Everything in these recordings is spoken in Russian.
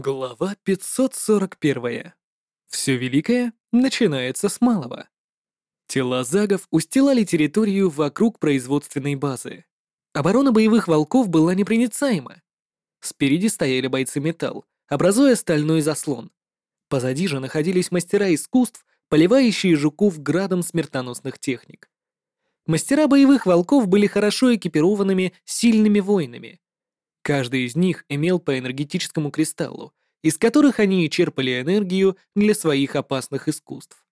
Глава 541. Все великое начинается с малого. Тела загов устилали территорию вокруг производственной базы. Оборона боевых волков была непроницаема. Спереди стояли бойцы металл, образуя стальной заслон. Позади же находились мастера искусств, поливающие жуков градом смертоносных техник. Мастера боевых волков были хорошо экипированными, сильными воинами. Каждый из них имел по энергетическому кристаллу, из которых они и черпали энергию для своих опасных искусств.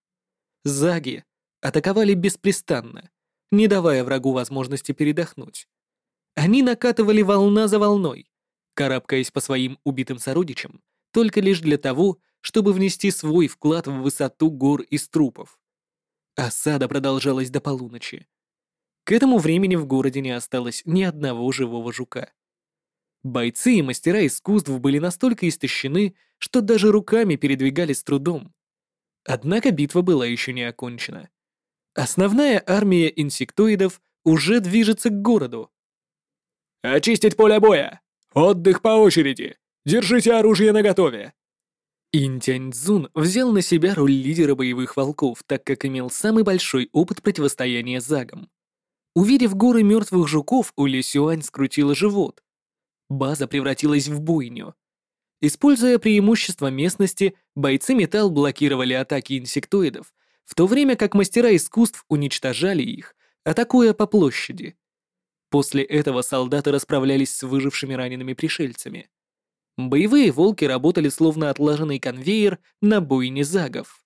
Заги атаковали беспрестанно, не давая врагу возможности передохнуть. Они накатывали волна за волной, карабкаясь по своим убитым сородичам, только лишь для того, чтобы внести свой вклад в высоту гор из трупов. Осада продолжалась до полуночи. К этому времени в городе не осталось ни одного живого жука. Бойцы и мастера искусств были настолько истощены, что даже руками передвигали с трудом. Однако битва была еще не окончена. Основная армия инсектоидов уже движется к городу. «Очистить поле боя! Отдых по очереди! Держите оружие наготове!» Интяньцзун взял на себя роль лидера боевых волков, так как имел самый большой опыт противостояния загам. Увидев горы мертвых жуков, у Ли Сюань скрутила живот. База превратилась в бойню. Используя преимущество местности, бойцы металл блокировали атаки инсектоидов, в то время как мастера искусств уничтожали их, атакуя по площади. После этого солдаты расправлялись с выжившими ранеными пришельцами. Боевые волки работали словно отлаженный конвейер на бойне загов.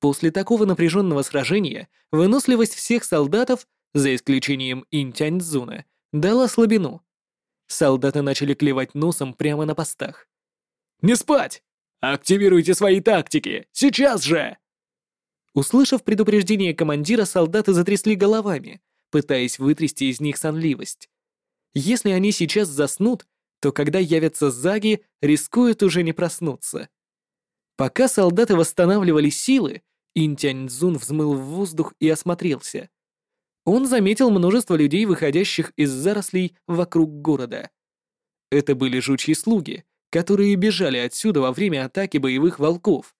После такого напряженного сражения выносливость всех солдатов, за исключением Интяньцзуна, дала слабину, Солдаты начали клевать носом прямо на постах. «Не спать! Активируйте свои тактики! Сейчас же!» Услышав предупреждение командира, солдаты затрясли головами, пытаясь вытрясти из них сонливость. Если они сейчас заснут, то когда явятся заги, рискуют уже не проснуться. Пока солдаты восстанавливали силы, Интяньцзун взмыл в воздух и осмотрелся он заметил множество людей, выходящих из зарослей вокруг города. Это были жучьи слуги, которые бежали отсюда во время атаки боевых волков.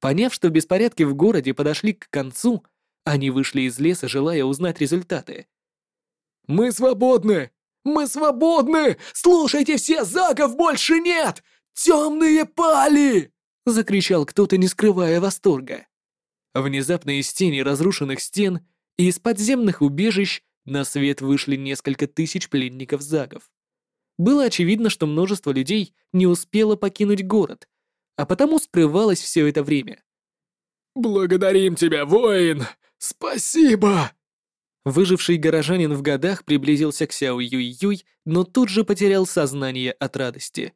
Поняв, что беспорядки в городе подошли к концу, они вышли из леса, желая узнать результаты. «Мы свободны! Мы свободны! Слушайте все, Заков больше нет! Темные пали!» — закричал кто-то, не скрывая восторга. Внезапно из тени разрушенных стен и из подземных убежищ на свет вышли несколько тысяч пленников загов. Было очевидно, что множество людей не успело покинуть город, а потому скрывалось все это время. «Благодарим тебя, воин! Спасибо!» Выживший горожанин в годах приблизился к Сяо Юй-Юй, но тут же потерял сознание от радости.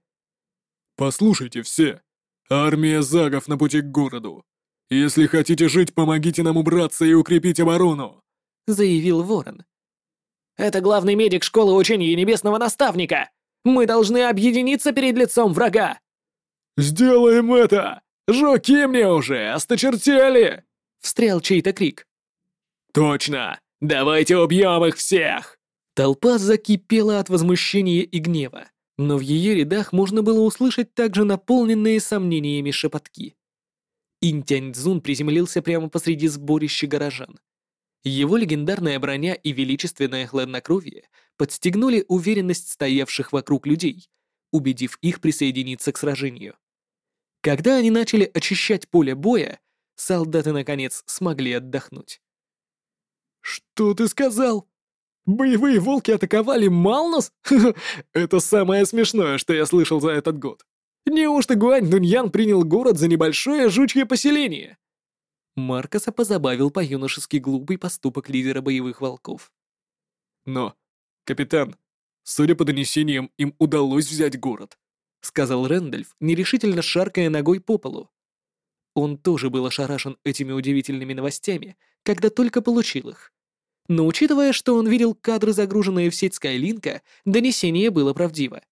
«Послушайте все! Армия загов на пути к городу! «Если хотите жить, помогите нам убраться и укрепить оборону», — заявил Ворон. «Это главный медик школы учения Небесного Наставника! Мы должны объединиться перед лицом врага!» «Сделаем это! Жуки мне уже, осточертели!» — встрял чей-то крик. «Точно! Давайте убьем их всех!» Толпа закипела от возмущения и гнева, но в ее рядах можно было услышать также наполненные сомнениями шепотки. Интяньцзун приземлился прямо посреди сборища горожан. Его легендарная броня и величественное хладнокровие подстегнули уверенность стоявших вокруг людей, убедив их присоединиться к сражению. Когда они начали очищать поле боя, солдаты наконец смогли отдохнуть. «Что ты сказал? Боевые волки атаковали Малнус? Это самое смешное, что я слышал за этот год. Неужто Гуань Дуньян принял город за небольшое жучье поселение? Маркоса позабавил по-юношески глупый поступок лидера боевых волков. Но, капитан, судя по донесениям, им удалось взять город, сказал Рэндальф, нерешительно шаркая ногой по полу. Он тоже был ошарашен этими удивительными новостями, когда только получил их. Но учитывая, что он видел кадры, загруженные в сеть Скайлинка, донесение было правдиво.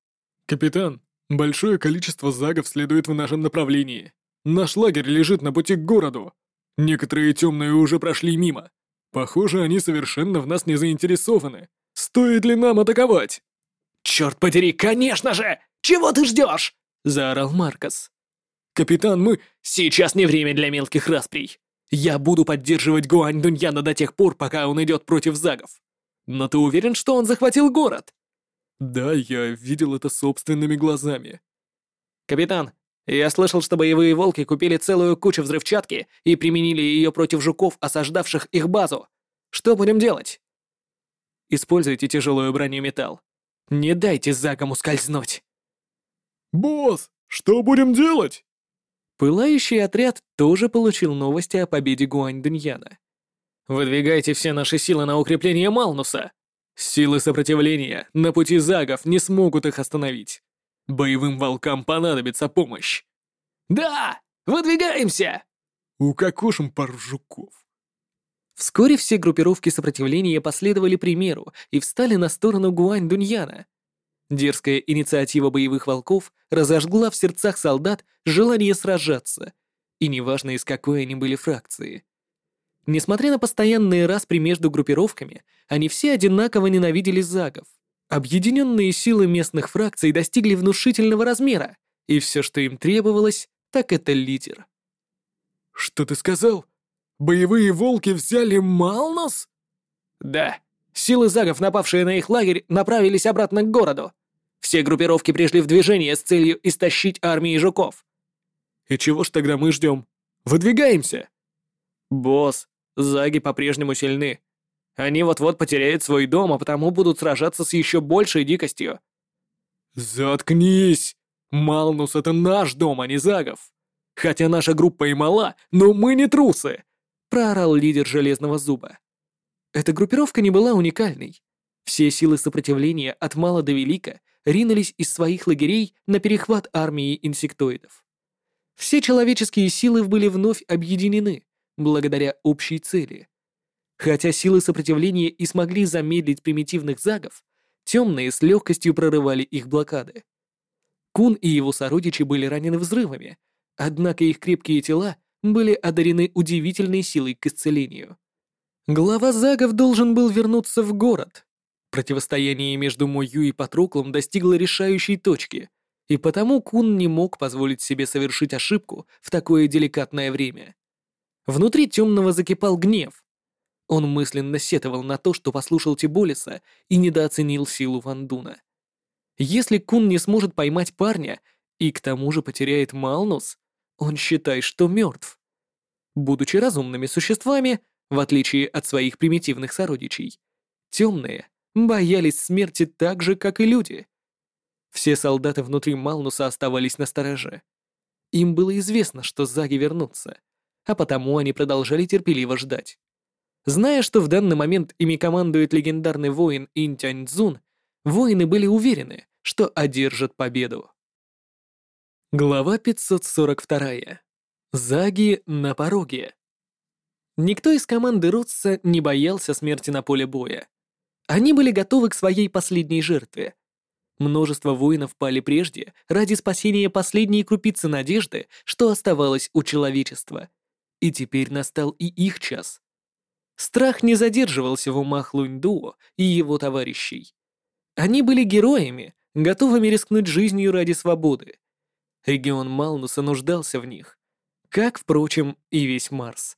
«Капитан, Большое количество загов следует в нашем направлении. Наш лагерь лежит на пути к городу. Некоторые темные уже прошли мимо. Похоже, они совершенно в нас не заинтересованы. Стоит ли нам атаковать? Черт подери, конечно же! Чего ты ждешь? — заорал Маркос. «Капитан, мы...» «Сейчас не время для мелких расприй. Я буду поддерживать Гуань Дуньяна до тех пор, пока он идет против загов. Но ты уверен, что он захватил город?» «Да, я видел это собственными глазами». «Капитан, я слышал, что боевые волки купили целую кучу взрывчатки и применили ее против жуков, осаждавших их базу. Что будем делать?» «Используйте тяжелую броню металл. Не дайте загам ускользнуть». «Босс, что будем делать?» Пылающий отряд тоже получил новости о победе Гуань Дуньяна. «Выдвигайте все наши силы на укрепление Малнуса!» Силы сопротивления на пути загов не смогут их остановить. Боевым волкам понадобится помощь. «Да! Выдвигаемся!» Укокошим пару жуков. Вскоре все группировки сопротивления последовали примеру и встали на сторону Гуань Дуньяна. Дерзкая инициатива боевых волков разожгла в сердцах солдат желание сражаться, и неважно из какой они были фракции. Несмотря на постоянные распри между группировками, они все одинаково ненавидели загов. Объединенные силы местных фракций достигли внушительного размера, и все, что им требовалось, так это лидер. «Что ты сказал? Боевые волки взяли Малнос?» «Да. Силы загов, напавшие на их лагерь, направились обратно к городу. Все группировки пришли в движение с целью истощить армии жуков». «И чего ж тогда мы ждем? Выдвигаемся!» «Босс, заги по-прежнему сильны. Они вот-вот потеряют свой дом, а потому будут сражаться с еще большей дикостью». «Заткнись! Малнус — это наш дом, а не загов. Хотя наша группа и мала, но мы не трусы!» — проорал лидер Железного Зуба. Эта группировка не была уникальной. Все силы сопротивления от мала до велика ринулись из своих лагерей на перехват армии инсектоидов. Все человеческие силы были вновь объединены, благодаря общей цели. Хотя силы сопротивления и смогли замедлить примитивных загов, темные с легкостью прорывали их блокады. Кун и его сородичи были ранены взрывами, однако их крепкие тела были одарены удивительной силой к исцелению. Глава загов должен был вернуться в город. Противостояние между Мою и Патроклом достигло решающей точки, и потому Кун не мог позволить себе совершить ошибку в такое деликатное время. Внутри темного закипал гнев. Он мысленно сетовал на то, что послушал Тиболиса и недооценил силу Вандуна. Если Кун не сможет поймать парня и к тому же потеряет Малнус, он считает, что мертв. Будучи разумными существами, в отличие от своих примитивных сородичей, темные боялись смерти так же, как и люди. Все солдаты внутри Малнуса оставались на стороже. Им было известно, что Заги вернутся — а потому они продолжали терпеливо ждать. Зная, что в данный момент ими командует легендарный воин Ин Цзун, воины были уверены, что одержат победу. Глава 542. Заги на пороге. Никто из команды Ротса не боялся смерти на поле боя. Они были готовы к своей последней жертве. Множество воинов пали прежде ради спасения последней крупицы надежды, что оставалось у человечества — и теперь настал и их час. Страх не задерживался в умах Луньдуо и его товарищей. Они были героями, готовыми рискнуть жизнью ради свободы. Регион Малнуса нуждался в них, как, впрочем, и весь Марс.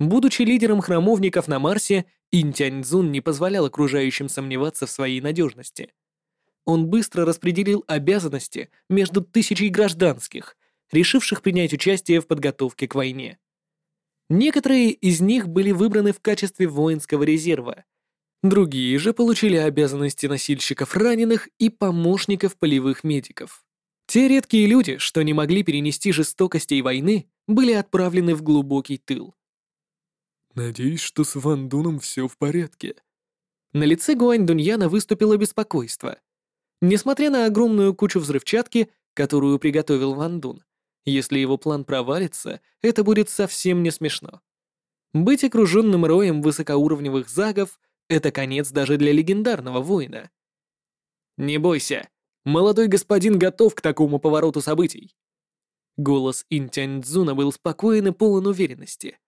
Будучи лидером храмовников на Марсе, Интяньцзун не позволял окружающим сомневаться в своей надежности. Он быстро распределил обязанности между тысячей гражданских, решивших принять участие в подготовке к войне. Некоторые из них были выбраны в качестве воинского резерва. Другие же получили обязанности носильщиков раненых и помощников полевых медиков. Те редкие люди, что не могли перенести жестокостей войны, были отправлены в глубокий тыл. «Надеюсь, что с Ван Дуном все в порядке». На лице Гуань Дуньяна выступило беспокойство. Несмотря на огромную кучу взрывчатки, которую приготовил Ван Дун, если его план провалится, это будет совсем не смешно. Быть окруженным роем высокоуровневых загов — это конец даже для легендарного воина. «Не бойся, молодой господин готов к такому повороту событий». Голос Интяньцзуна был спокоен и полон уверенности.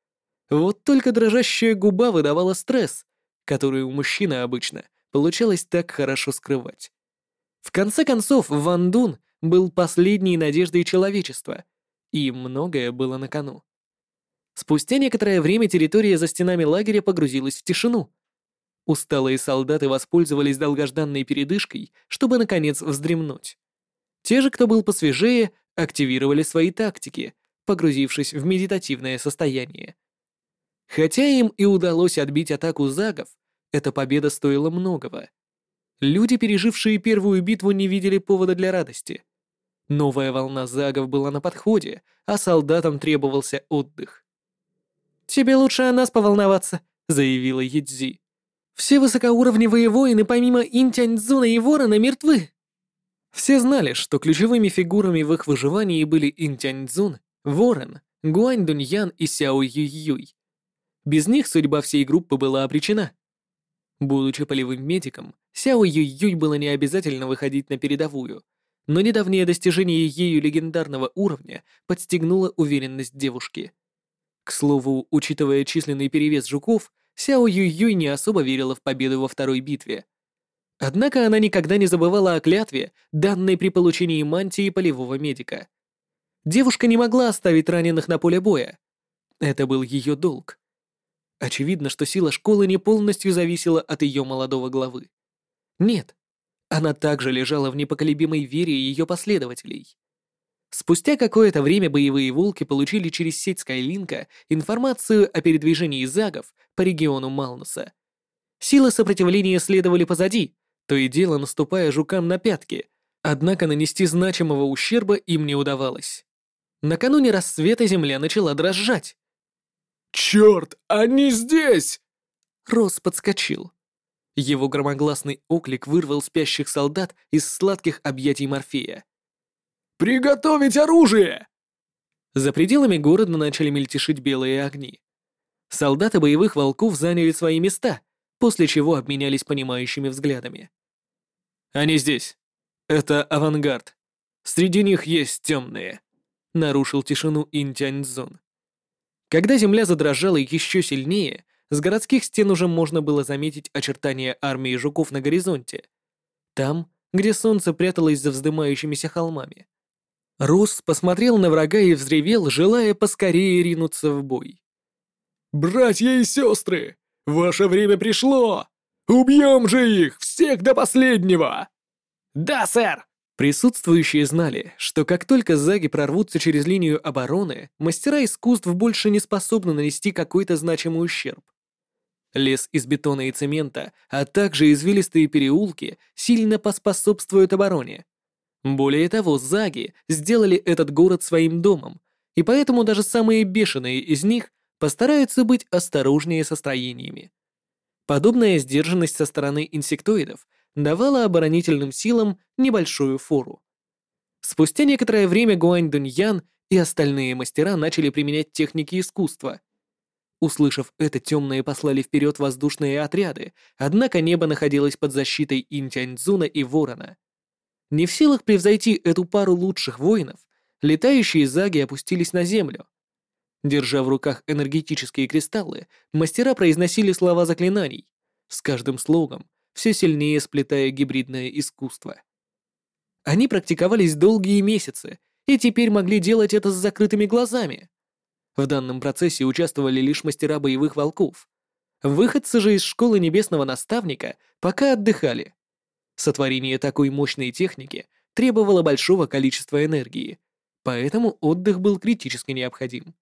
Вот только дрожащая губа выдавала стресс, который у мужчины обычно получалось так хорошо скрывать. В конце концов, Ван Дун был последней надеждой человечества, и многое было на кону. Спустя некоторое время территория за стенами лагеря погрузилась в тишину. Усталые солдаты воспользовались долгожданной передышкой, чтобы, наконец, вздремнуть. Те же, кто был посвежее, активировали свои тактики, погрузившись в медитативное состояние. Хотя им и удалось отбить атаку загов, эта победа стоила многого. Люди, пережившие первую битву, не видели повода для радости. Новая волна загов была на подходе, а солдатам требовался отдых. «Тебе лучше о нас поволноваться», — заявила Едзи. «Все высокоуровневые воины помимо Интяньцзуна и Ворона мертвы». Все знали, что ключевыми фигурами в их выживании были Интяньцзун, Ворон, Гуань Дуньян и Сяо Юй-Юй. Без них судьба всей группы была обречена. Будучи полевым медиком, Сяо Юй-Юй было не обязательно выходить на передовую, но недавнее достижение ею легендарного уровня подстегнуло уверенность девушки. К слову, учитывая численный перевес жуков, Сяо Юй-Юй не особо верила в победу во второй битве. Однако она никогда не забывала о клятве, данной при получении мантии полевого медика. Девушка не могла оставить раненых на поле боя. Это был ее долг. Очевидно, что сила школы не полностью зависела от ее молодого главы. Нет, она также лежала в непоколебимой вере ее последователей. Спустя какое-то время боевые волки получили через сеть Скайлинка информацию о передвижении загов по региону Малнуса. Силы сопротивления следовали позади, то и дело наступая жукам на пятки, однако нанести значимого ущерба им не удавалось. Накануне рассвета земля начала дрожать. «Черт, они здесь!» Рос подскочил. Его громогласный оклик вырвал спящих солдат из сладких объятий Морфея. «Приготовить оружие!» За пределами города начали мельтешить белые огни. Солдаты боевых волков заняли свои места, после чего обменялись понимающими взглядами. «Они здесь. Это авангард. Среди них есть темные», — нарушил тишину Интяньцзун. Когда земля задрожала еще сильнее, с городских стен уже можно было заметить очертания армии жуков на горизонте. Там, где солнце пряталось за вздымающимися холмами. Рус посмотрел на врага и взревел, желая поскорее ринуться в бой. «Братья и сестры, ваше время пришло! Убьем же их, всех до последнего!» «Да, сэр!» Присутствующие знали, что как только заги прорвутся через линию обороны, мастера искусств больше не способны нанести какой-то значимый ущерб. Лес из бетона и цемента, а также извилистые переулки сильно поспособствуют обороне. Более того, заги сделали этот город своим домом, и поэтому даже самые бешеные из них постараются быть осторожнее со строениями. Подобная сдержанность со стороны инсектоидов давала оборонительным силам небольшую фору. Спустя некоторое время Гуань Дуньян и остальные мастера начали применять техники искусства — Услышав это, темные послали вперед воздушные отряды, однако небо находилось под защитой Интяньцзуна и Ворона. Не в силах превзойти эту пару лучших воинов, летающие заги опустились на землю. Держа в руках энергетические кристаллы, мастера произносили слова заклинаний, с каждым слогом все сильнее сплетая гибридное искусство. Они практиковались долгие месяцы и теперь могли делать это с закрытыми глазами. В данном процессе участвовали лишь мастера боевых волков. Выходцы же из школы небесного наставника пока отдыхали. Сотворение такой мощной техники требовало большого количества энергии, поэтому отдых был критически необходим.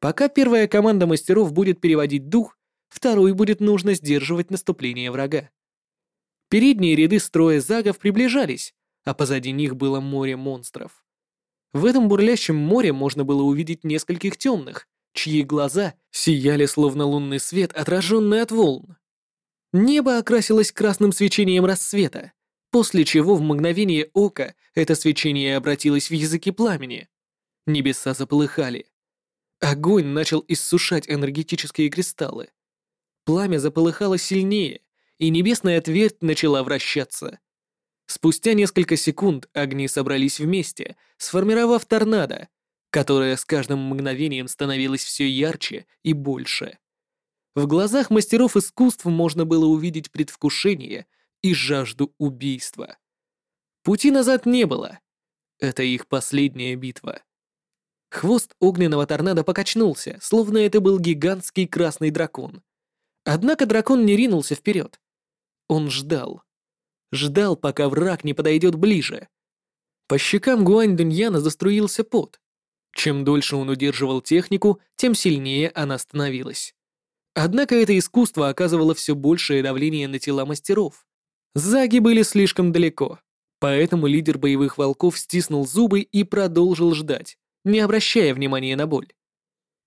Пока первая команда мастеров будет переводить дух, второй будет нужно сдерживать наступление врага. Передние ряды строя загов приближались, а позади них было море монстров. В этом бурлящем море можно было увидеть нескольких темных, чьи глаза сияли словно лунный свет, отраженный от волн. Небо окрасилось красным свечением рассвета, после чего в мгновение ока это свечение обратилось в языки пламени. Небеса заполыхали. Огонь начал иссушать энергетические кристаллы. Пламя заполыхало сильнее, и небесная твердь начала вращаться. Спустя несколько секунд огни собрались вместе, сформировав торнадо, которое с каждым мгновением становилось все ярче и больше. В глазах мастеров искусств можно было увидеть предвкушение и жажду убийства. Пути назад не было. Это их последняя битва. Хвост огненного торнадо покачнулся, словно это был гигантский красный дракон. Однако дракон не ринулся вперед. Он ждал. Ждал, пока враг не подойдет ближе. По щекам Гуань Дуньяна заструился пот. Чем дольше он удерживал технику, тем сильнее она становилась. Однако это искусство оказывало все большее давление на тела мастеров. Заги были слишком далеко, поэтому лидер боевых волков стиснул зубы и продолжил ждать, не обращая внимания на боль.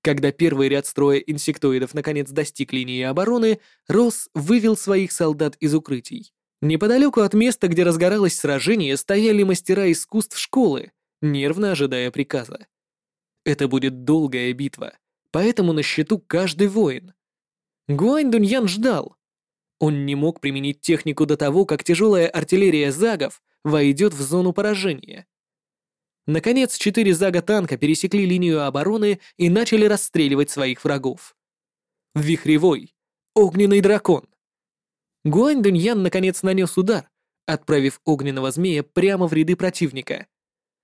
Когда первый ряд строя инсектоидов наконец достиг линии обороны, Росс вывел своих солдат из укрытий. Неподалеку от места, где разгоралось сражение, стояли мастера искусств школы, нервно ожидая приказа. Это будет долгая битва, поэтому на счету каждый воин. Гуань Дуньян ждал. Он не мог применить технику до того, как тяжелая артиллерия загов войдет в зону поражения. Наконец, четыре зага танка пересекли линию обороны и начали расстреливать своих врагов. Вихревой, огненный дракон. Гуань Дуньян наконец нанес удар, отправив огненного змея прямо в ряды противника.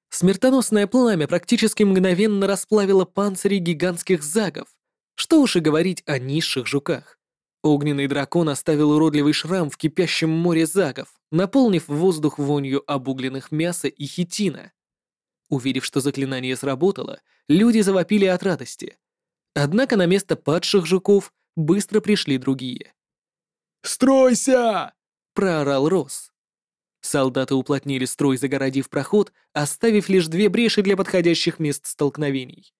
Смертоносное пламя практически мгновенно расплавило панцири гигантских загов. Что уж и говорить о низших жуках. Огненный дракон оставил уродливый шрам в кипящем море загов, наполнив воздух вонью обугленных мяса и хитина. Увидев, что заклинание сработало, люди завопили от радости. Однако на место падших жуков быстро пришли другие. «Стройся!» — проорал Рос. Солдаты уплотнили строй, загородив проход, оставив лишь две бреши для подходящих мест столкновений.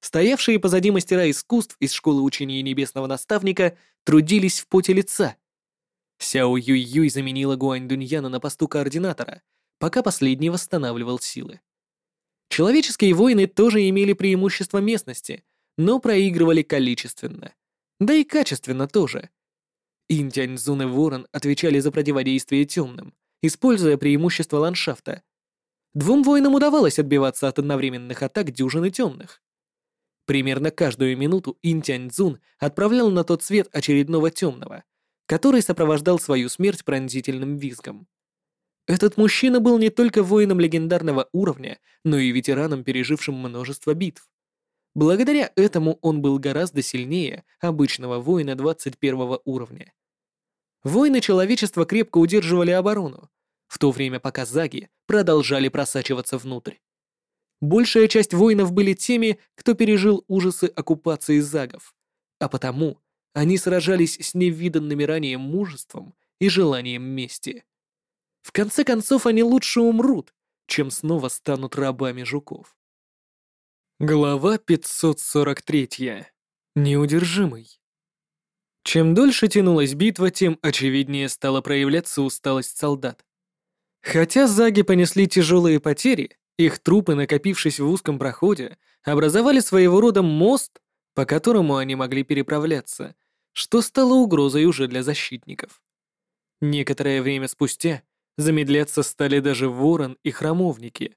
Стоявшие позади мастера искусств из школы учения небесного наставника трудились в поте лица. Сяо Юй-Юй заменила Гуань Дуньяна на посту координатора, пока последний восстанавливал силы. Человеческие воины тоже имели преимущество местности, но проигрывали количественно. Да и качественно тоже. Интяньзун и Ворон отвечали за противодействие темным, используя преимущество ландшафта. Двум воинам удавалось отбиваться от одновременных атак дюжины темных. Примерно каждую минуту Интяньцзун отправлял на тот свет очередного темного, который сопровождал свою смерть пронзительным визгом. Этот мужчина был не только воином легендарного уровня, но и ветераном, пережившим множество битв. Благодаря этому он был гораздо сильнее обычного воина 21 уровня. Воины человечества крепко удерживали оборону, в то время пока заги продолжали просачиваться внутрь. Большая часть воинов были теми, кто пережил ужасы оккупации загов, а потому они сражались с невиданными ранее мужеством и желанием мести. В конце концов, они лучше умрут, чем снова станут рабами жуков. Глава 543. Неудержимый. Чем дольше тянулась битва, тем очевиднее стала проявляться усталость солдат. Хотя заги понесли тяжелые потери, их трупы, накопившись в узком проходе, образовали своего рода мост, по которому они могли переправляться, что стало угрозой уже для защитников. Некоторое время спустя замедляться стали даже ворон и храмовники.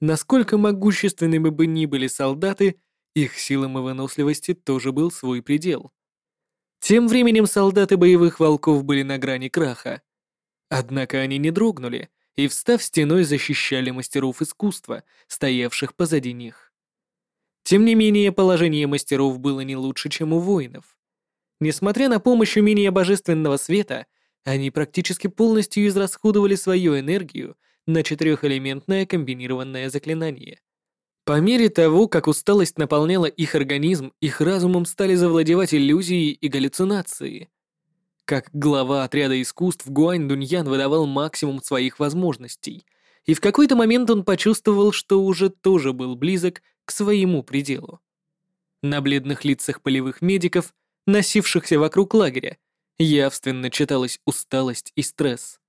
Насколько могущественными бы ни были солдаты, их силам и выносливости тоже был свой предел. Тем временем солдаты боевых волков были на грани краха. Однако они не дрогнули и, встав стеной, защищали мастеров искусства, стоявших позади них. Тем не менее, положение мастеров было не лучше, чем у воинов. Несмотря на помощь умения божественного света, они практически полностью израсходовали свою энергию на четырехэлементное комбинированное заклинание. По мере того, как усталость наполняла их организм, их разумом стали завладевать иллюзии и галлюцинации. Как глава отряда искусств, Гуань Дуньян выдавал максимум своих возможностей, и в какой-то момент он почувствовал, что уже тоже был близок к своему пределу. На бледных лицах полевых медиков, носившихся вокруг лагеря, явственно читалась усталость и стресс.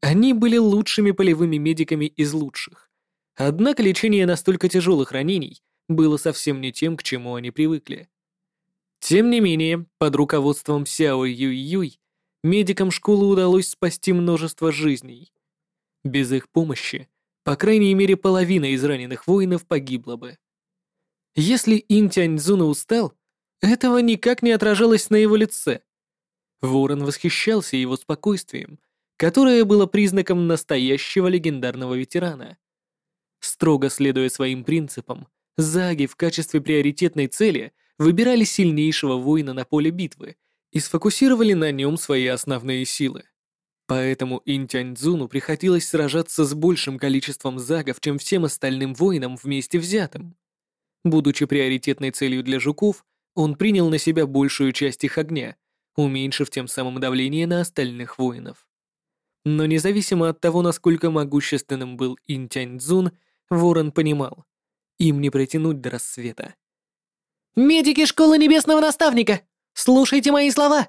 Они были лучшими полевыми медиками из лучших. Однако лечение настолько тяжелых ранений было совсем не тем, к чему они привыкли. Тем не менее, под руководством Сяо Юй-Юй медикам школы удалось спасти множество жизней. Без их помощи, по крайней мере, половина из раненых воинов погибла бы. Если Ин Тяньцзуна устал, этого никак не отражалось на его лице. Ворон восхищался его спокойствием, которое было признаком настоящего легендарного ветерана. Строго следуя своим принципам, заги в качестве приоритетной цели выбирали сильнейшего воина на поле битвы и сфокусировали на нем свои основные силы. Поэтому Интяньцзуну приходилось сражаться с большим количеством загов, чем всем остальным воинам вместе взятым. Будучи приоритетной целью для жуков, он принял на себя большую часть их огня, уменьшив тем самым давление на остальных воинов. Но независимо от того, насколько могущественным был Интяньцзун, Ворон понимал, им не протянуть до рассвета. «Медики Школы Небесного Наставника, слушайте мои слова!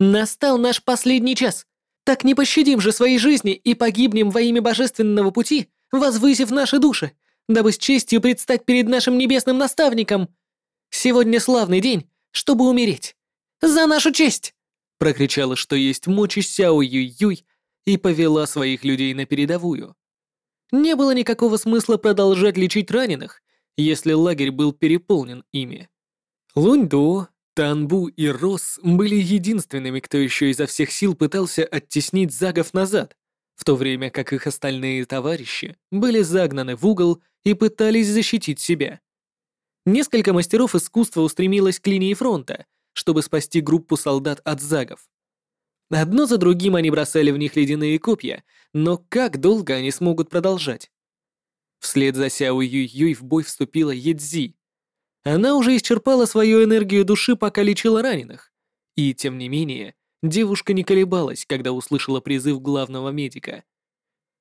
Настал наш последний час. Так не пощадим же своей жизни и погибнем во имя божественного пути, возвысив наши души, дабы с честью предстать перед нашим небесным наставником. Сегодня славный день, чтобы умереть. За нашу честь!» Прокричала, что есть мочи Сяо Юй-Юй, и повела своих людей на передовую. Не было никакого смысла продолжать лечить раненых, если лагерь был переполнен ими. Лунь-До, Танбу и Рос были единственными, кто еще изо всех сил пытался оттеснить загов назад, в то время как их остальные товарищи были загнаны в угол и пытались защитить себя. Несколько мастеров искусства устремилось к линии фронта, чтобы спасти группу солдат от загов. Одно за другим они бросали в них ледяные копья, но как долго они смогут продолжать? Вслед за Сяо Юй-Юй в бой вступила Едзи, она уже исчерпала свою энергию души, пока лечила раненых. И, тем не менее, девушка не колебалась, когда услышала призыв главного медика.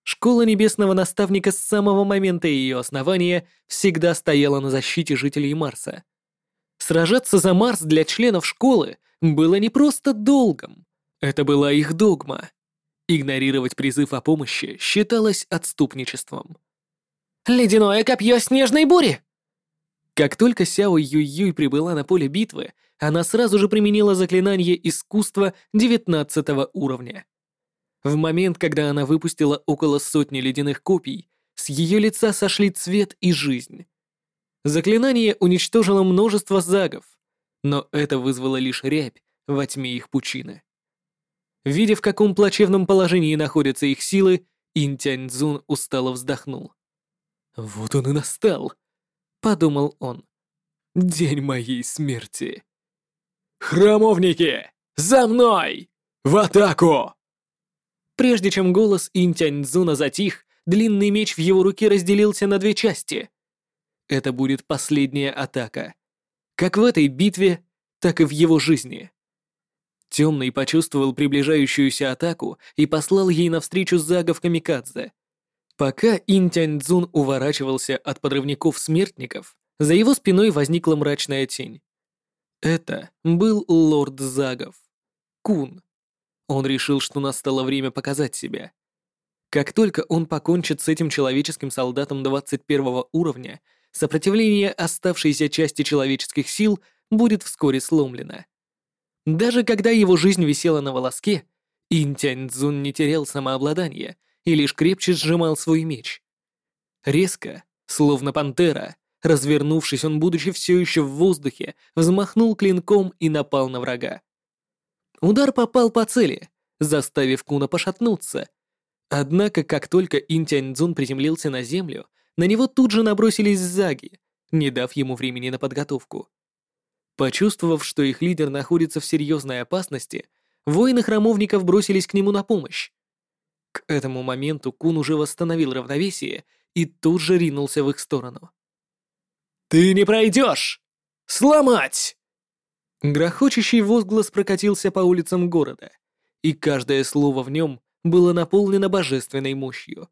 Школа Небесного Наставника с самого момента ее основания всегда стояла на защите жителей Марса. Сражаться за Марс для членов школы было не просто долгом. Это была их догма. Игнорировать призыв о помощи считалось отступничеством. «Ледяное копье снежной бури!» Как только Сяо Юй-Юй прибыла на поле битвы, она сразу же применила заклинание искусства 19 уровня. В момент, когда она выпустила около сотни ледяных копий, с ее лица сошли цвет и жизнь. Заклинание уничтожило множество загов, но это вызвало лишь рябь во тьме их пучины. Видя, в каком плачевном положении находятся их силы, Интяньцзун устало вздохнул. «Вот он и настал!» — подумал он. «День моей смерти». «Храмовники! За мной! В атаку!» Прежде чем голос Интяньцзуна затих, длинный меч в его руке разделился на две части. Это будет последняя атака. Как в этой битве, так и в его жизни. Темный почувствовал приближающуюся атаку и послал ей навстречу Зага Камикадзе. Пока Интяньцзун уворачивался от подрывников-смертников, за его спиной возникла мрачная тень. Это был лорд Загов. Кун. Он решил, что настало время показать себя. Как только он покончит с этим человеческим солдатом 21 уровня, сопротивление оставшейся части человеческих сил будет вскоре сломлено. Даже когда его жизнь висела на волоске, Интяньцзун не терял самообладания и лишь крепче сжимал свой меч. Резко, словно пантера, развернувшись, он, будучи все еще в воздухе, взмахнул клинком и напал на врага. Удар попал по цели, заставив Куна пошатнуться. Однако, как только Интяньцзун приземлился на землю, на него тут же набросились заги, не дав ему времени на подготовку. Почувствовав, что их лидер находится в серьезной опасности, воины храмовников бросились к нему на помощь. К этому моменту Кун уже восстановил равновесие и тут же ринулся в их сторону. «Ты не пройдешь! Сломать!» Грохочущий возглас прокатился по улицам города, и каждое слово в нем было наполнено божественной мощью.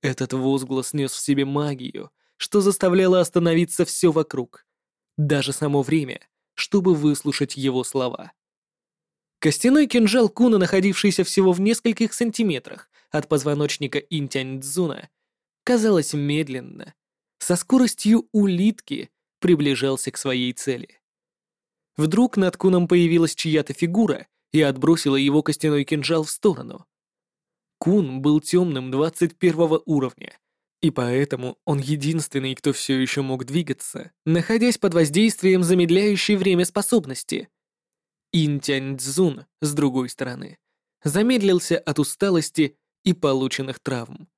Этот возглас нес в себе магию, что заставляло остановиться все вокруг, даже само время, чтобы выслушать его слова. Костяной кинжал Куна, находившийся всего в нескольких сантиметрах от позвоночника Интяньцзуна, казалось медленно, со скоростью улитки приближался к своей цели. Вдруг над Куном появилась чья-то фигура и отбросила его костяной кинжал в сторону. Кун был темным 21 уровня, и поэтому он единственный, кто все еще мог двигаться, находясь под воздействием замедляющей время способности — Интяньцзун, с другой стороны, замедлился от усталости и полученных травм.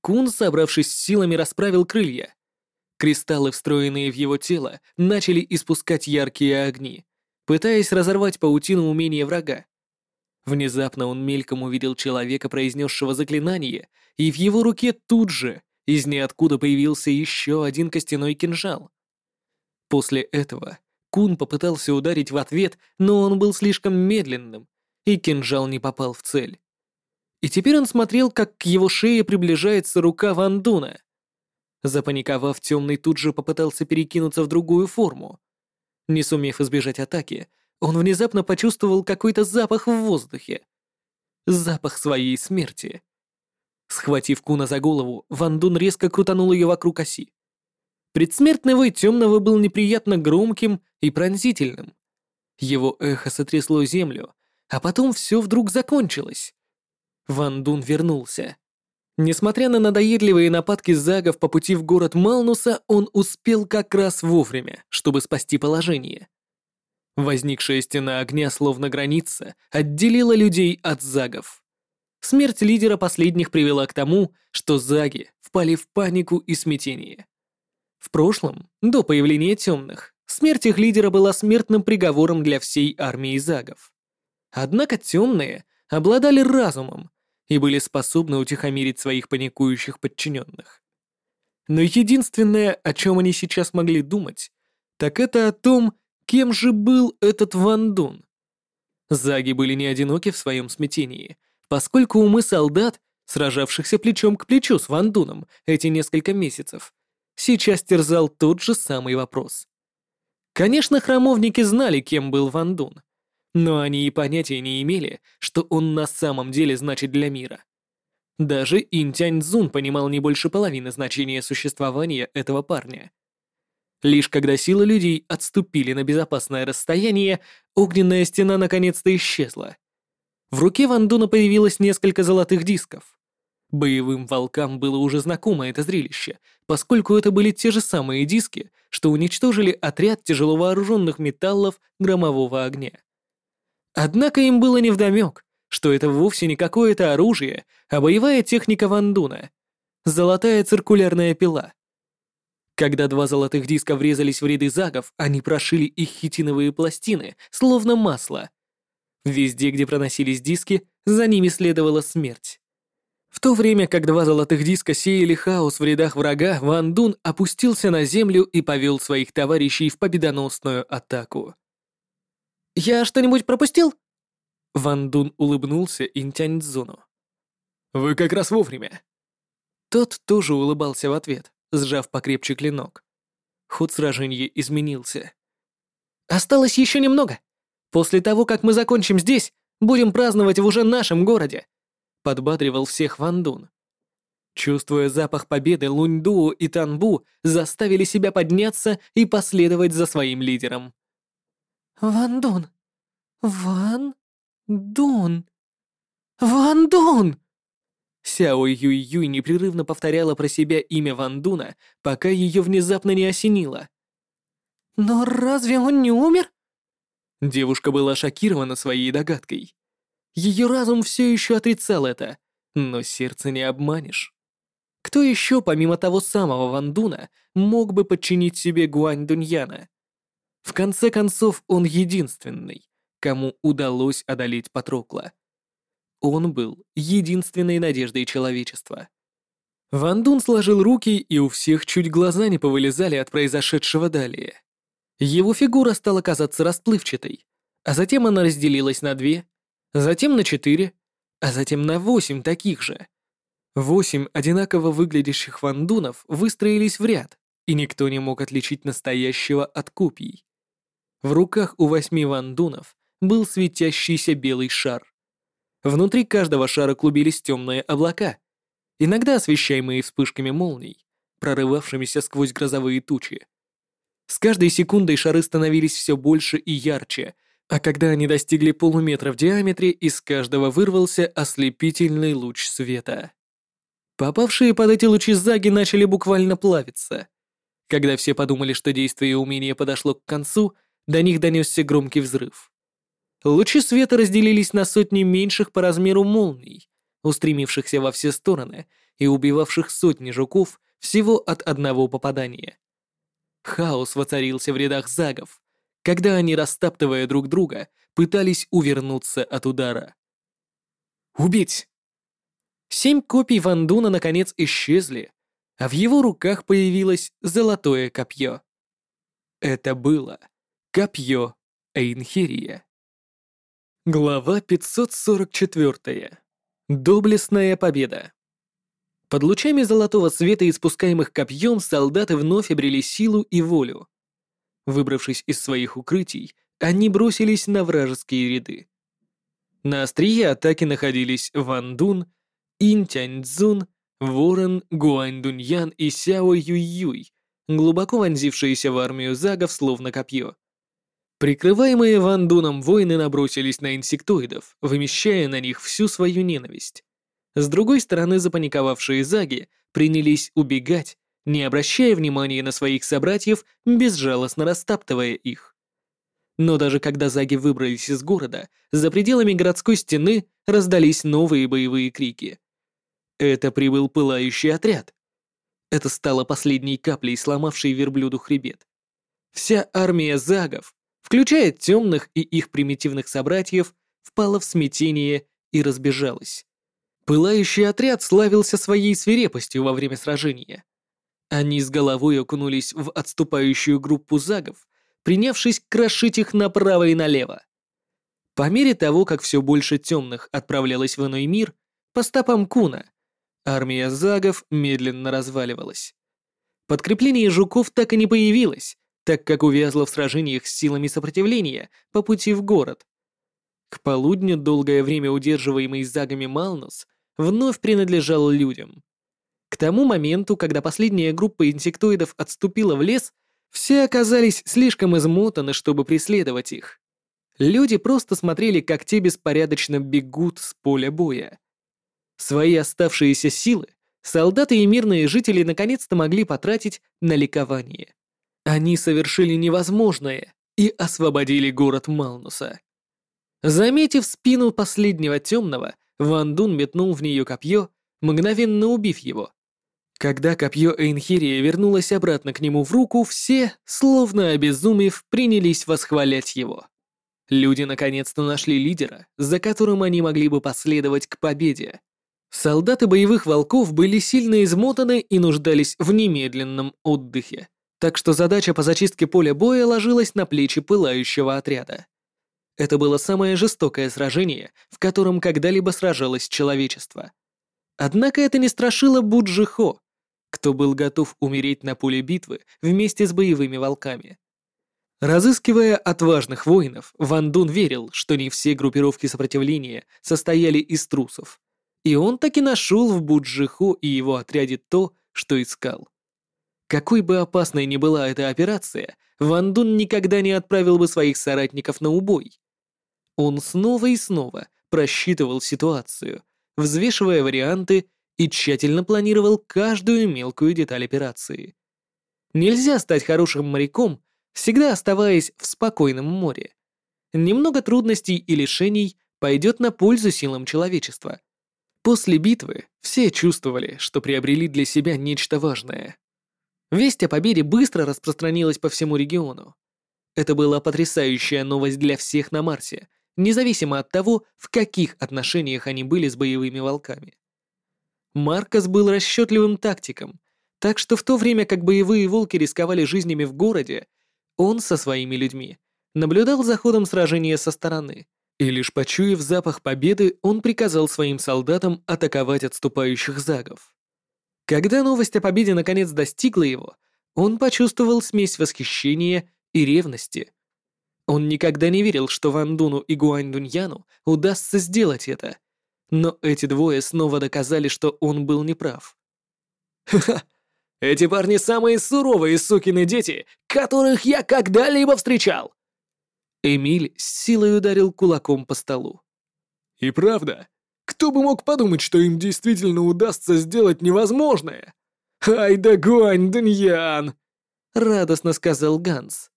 Кун, собравшись с силами, расправил крылья. Кристаллы, встроенные в его тело, начали испускать яркие огни, пытаясь разорвать паутину умения врага. Внезапно он мельком увидел человека, произнесшего заклинание, и в его руке тут же из ниоткуда появился еще один костяной кинжал. После этого Кун попытался ударить в ответ, но он был слишком медленным, и кинжал не попал в цель. И теперь он смотрел, как к его шее приближается рука Вандуна. Запаниковав, темный тут же попытался перекинуться в другую форму. Не сумев избежать атаки, он внезапно почувствовал какой-то запах в воздухе. Запах своей смерти. Схватив Куна за голову, Ван Дун резко крутанул ее вокруг оси. Предсмертный вой темного был неприятно громким и пронзительным. Его эхо сотрясло землю, а потом все вдруг закончилось. Ван Дун вернулся. Несмотря на надоедливые нападки загов по пути в город Малнуса, он успел как раз вовремя, чтобы спасти положение. Возникшая стена огня, словно граница, отделила людей от загов. Смерть лидера последних привела к тому, что заги впали в панику и смятение. В прошлом, до появления темных, смерть их лидера была смертным приговором для всей армии загов. Однако темные обладали разумом и были способны утихомирить своих паникующих подчиненных. Но единственное, о чем они сейчас могли думать, так это о том, кем же был этот Ван Дун. Заги были не одиноки в своем смятении, поскольку умы солдат, сражавшихся плечом к плечу с Ван Дуном эти несколько месяцев, сейчас терзал тот же самый вопрос. Конечно, храмовники знали, кем был Ван Дун, но они и понятия не имели, что он на самом деле значит для мира. Даже Интянь Цзун понимал не больше половины значения существования этого парня. Лишь когда силы людей отступили на безопасное расстояние, огненная стена наконец-то исчезла. В руке Ван Дуна появилось несколько золотых дисков. Боевым волкам было уже знакомо это зрелище, поскольку это были те же самые диски, что уничтожили отряд тяжело вооруженных металлов громового огня. Однако им было невдомек, что это вовсе не какое-то оружие, а боевая техника Вандуна — золотая циркулярная пила. Когда два золотых диска врезались в ряды загов, они прошили их хитиновые пластины, словно масло. Везде, где проносились диски, за ними следовала смерть. В то время как два золотых диска сеяли хаос в рядах врага, Ван Дун опустился на землю и повел своих товарищей в победоносную атаку. «Я что-нибудь пропустил?» Ван Дун улыбнулся Интяньцзуну. «Вы как раз вовремя». Тот тоже улыбался в ответ, сжав покрепче клинок. Ход сражения изменился. «Осталось еще немного. После того, как мы закончим здесь, будем праздновать в уже нашем городе подбадривал всех Ван Дун. Чувствуя запах победы, Лунь-Дуо и Танбу заставили себя подняться и последовать за своим лидером. «Ван Дун! Ван Дун! Ван Дун!» Сяо Юй-Юй непрерывно повторяла про себя имя Ван Дуна, пока ее внезапно не осенило. «Но разве он не умер?» Девушка была шокирована своей догадкой. Ее разум все еще отрицал это, но сердце не обманешь. Кто еще, помимо того самого Вандуна, мог бы подчинить себе Гуань Дуньяна? В конце концов, он единственный, кому удалось одолеть Патрокла. Он был единственной надеждой человечества. Ван Дун сложил руки, и у всех чуть глаза не повылезали от произошедшего далее. Его фигура стала казаться расплывчатой, а затем она разделилась на две, затем на четыре, а затем на восемь таких же. Восемь одинаково выглядящих вандунов выстроились в ряд, и никто не мог отличить настоящего от копий. В руках у восьми вандунов был светящийся белый шар. Внутри каждого шара клубились темные облака, иногда освещаемые вспышками молний, прорывавшимися сквозь грозовые тучи. С каждой секундой шары становились все больше и ярче, а когда они достигли полуметра в диаметре, из каждого вырвался ослепительный луч света. Попавшие под эти лучи заги начали буквально плавиться. Когда все подумали, что действие умения подошло к концу, до них донесся громкий взрыв. Лучи света разделились на сотни меньших по размеру молний, устремившихся во все стороны и убивавших сотни жуков всего от одного попадания. Хаос воцарился в рядах загов, когда они, растаптывая друг друга, пытались увернуться от удара. «Убить!» Семь копий Вандуна наконец исчезли, а в его руках появилось золотое копье. Это было копье Эйнхирия. Глава 544. Доблестная победа. Под лучами золотого света, испускаемых копьем, солдаты вновь обрели силу и волю. Выбравшись из своих укрытий, они бросились на вражеские ряды. На острие атаки находились Ван Дун, Ин Тяньцзун, Ворон, Гуань и Сяо Юй-Юй, глубоко вонзившиеся в армию загов словно копье. Прикрываемые Ван Дуном воины набросились на инсектоидов, вымещая на них всю свою ненависть. С другой стороны, запаниковавшие заги принялись убегать, не обращая внимания на своих собратьев, безжалостно растаптывая их. Но даже когда заги выбрались из города, за пределами городской стены раздались новые боевые крики. Это прибыл пылающий отряд. Это стало последней каплей, сломавшей верблюду хребет. Вся армия загов, включая темных и их примитивных собратьев, впала в смятение и разбежалась. Пылающий отряд славился своей свирепостью во время сражения. Они с головой окунулись в отступающую группу загов, принявшись крошить их направо и налево. По мере того, как все больше темных отправлялось в иной мир, по стопам Куна, армия загов медленно разваливалась. Подкрепление жуков так и не появилось, так как увязло в сражениях с силами сопротивления по пути в город. К полудню долгое время удерживаемый загами Малнус вновь принадлежал людям. К тому моменту, когда последняя группа инсектоидов отступила в лес, все оказались слишком измотаны, чтобы преследовать их. Люди просто смотрели, как те беспорядочно бегут с поля боя. Свои оставшиеся силы солдаты и мирные жители наконец-то могли потратить на ликование. Они совершили невозможное и освободили город Малнуса. Заметив спину последнего темного, Ван Дун метнул в нее копье, мгновенно убив его. Когда копье Эйнхирия вернулось обратно к нему в руку, все, словно обезумев, принялись восхвалять его. Люди наконец-то нашли лидера, за которым они могли бы последовать к победе. Солдаты боевых волков были сильно измотаны и нуждались в немедленном отдыхе, так что задача по зачистке поля боя ложилась на плечи пылающего отряда. Это было самое жестокое сражение, в котором когда-либо сражалось человечество. Однако это не страшило Буджихо, кто был готов умереть на поле битвы вместе с боевыми волками. Разыскивая отважных воинов, Ван Дун верил, что не все группировки сопротивления состояли из трусов. И он таки нашел в Буджиху и его отряде то, что искал. Какой бы опасной ни была эта операция, Ван Дун никогда не отправил бы своих соратников на убой. Он снова и снова просчитывал ситуацию, взвешивая варианты и тщательно планировал каждую мелкую деталь операции. Нельзя стать хорошим моряком, всегда оставаясь в спокойном море. Немного трудностей и лишений пойдет на пользу силам человечества. После битвы все чувствовали, что приобрели для себя нечто важное. Весть о победе быстро распространилась по всему региону. Это была потрясающая новость для всех на Марсе, независимо от того, в каких отношениях они были с боевыми волками. Маркос был расчетливым тактиком, так что в то время как боевые волки рисковали жизнями в городе, он со своими людьми наблюдал за ходом сражения со стороны, и лишь почуяв запах победы, он приказал своим солдатам атаковать отступающих загов. Когда новость о победе наконец достигла его, он почувствовал смесь восхищения и ревности. Он никогда не верил, что Ван Дуну и Гуань Дуньяну удастся сделать это — но эти двое снова доказали, что он был неправ. «Ха-ха! Эти парни самые суровые сукины дети, которых я когда-либо встречал!» Эмиль с силой ударил кулаком по столу. «И правда, кто бы мог подумать, что им действительно удастся сделать невозможное? Ай да Гуань Дуньян!» — радостно сказал Ганс.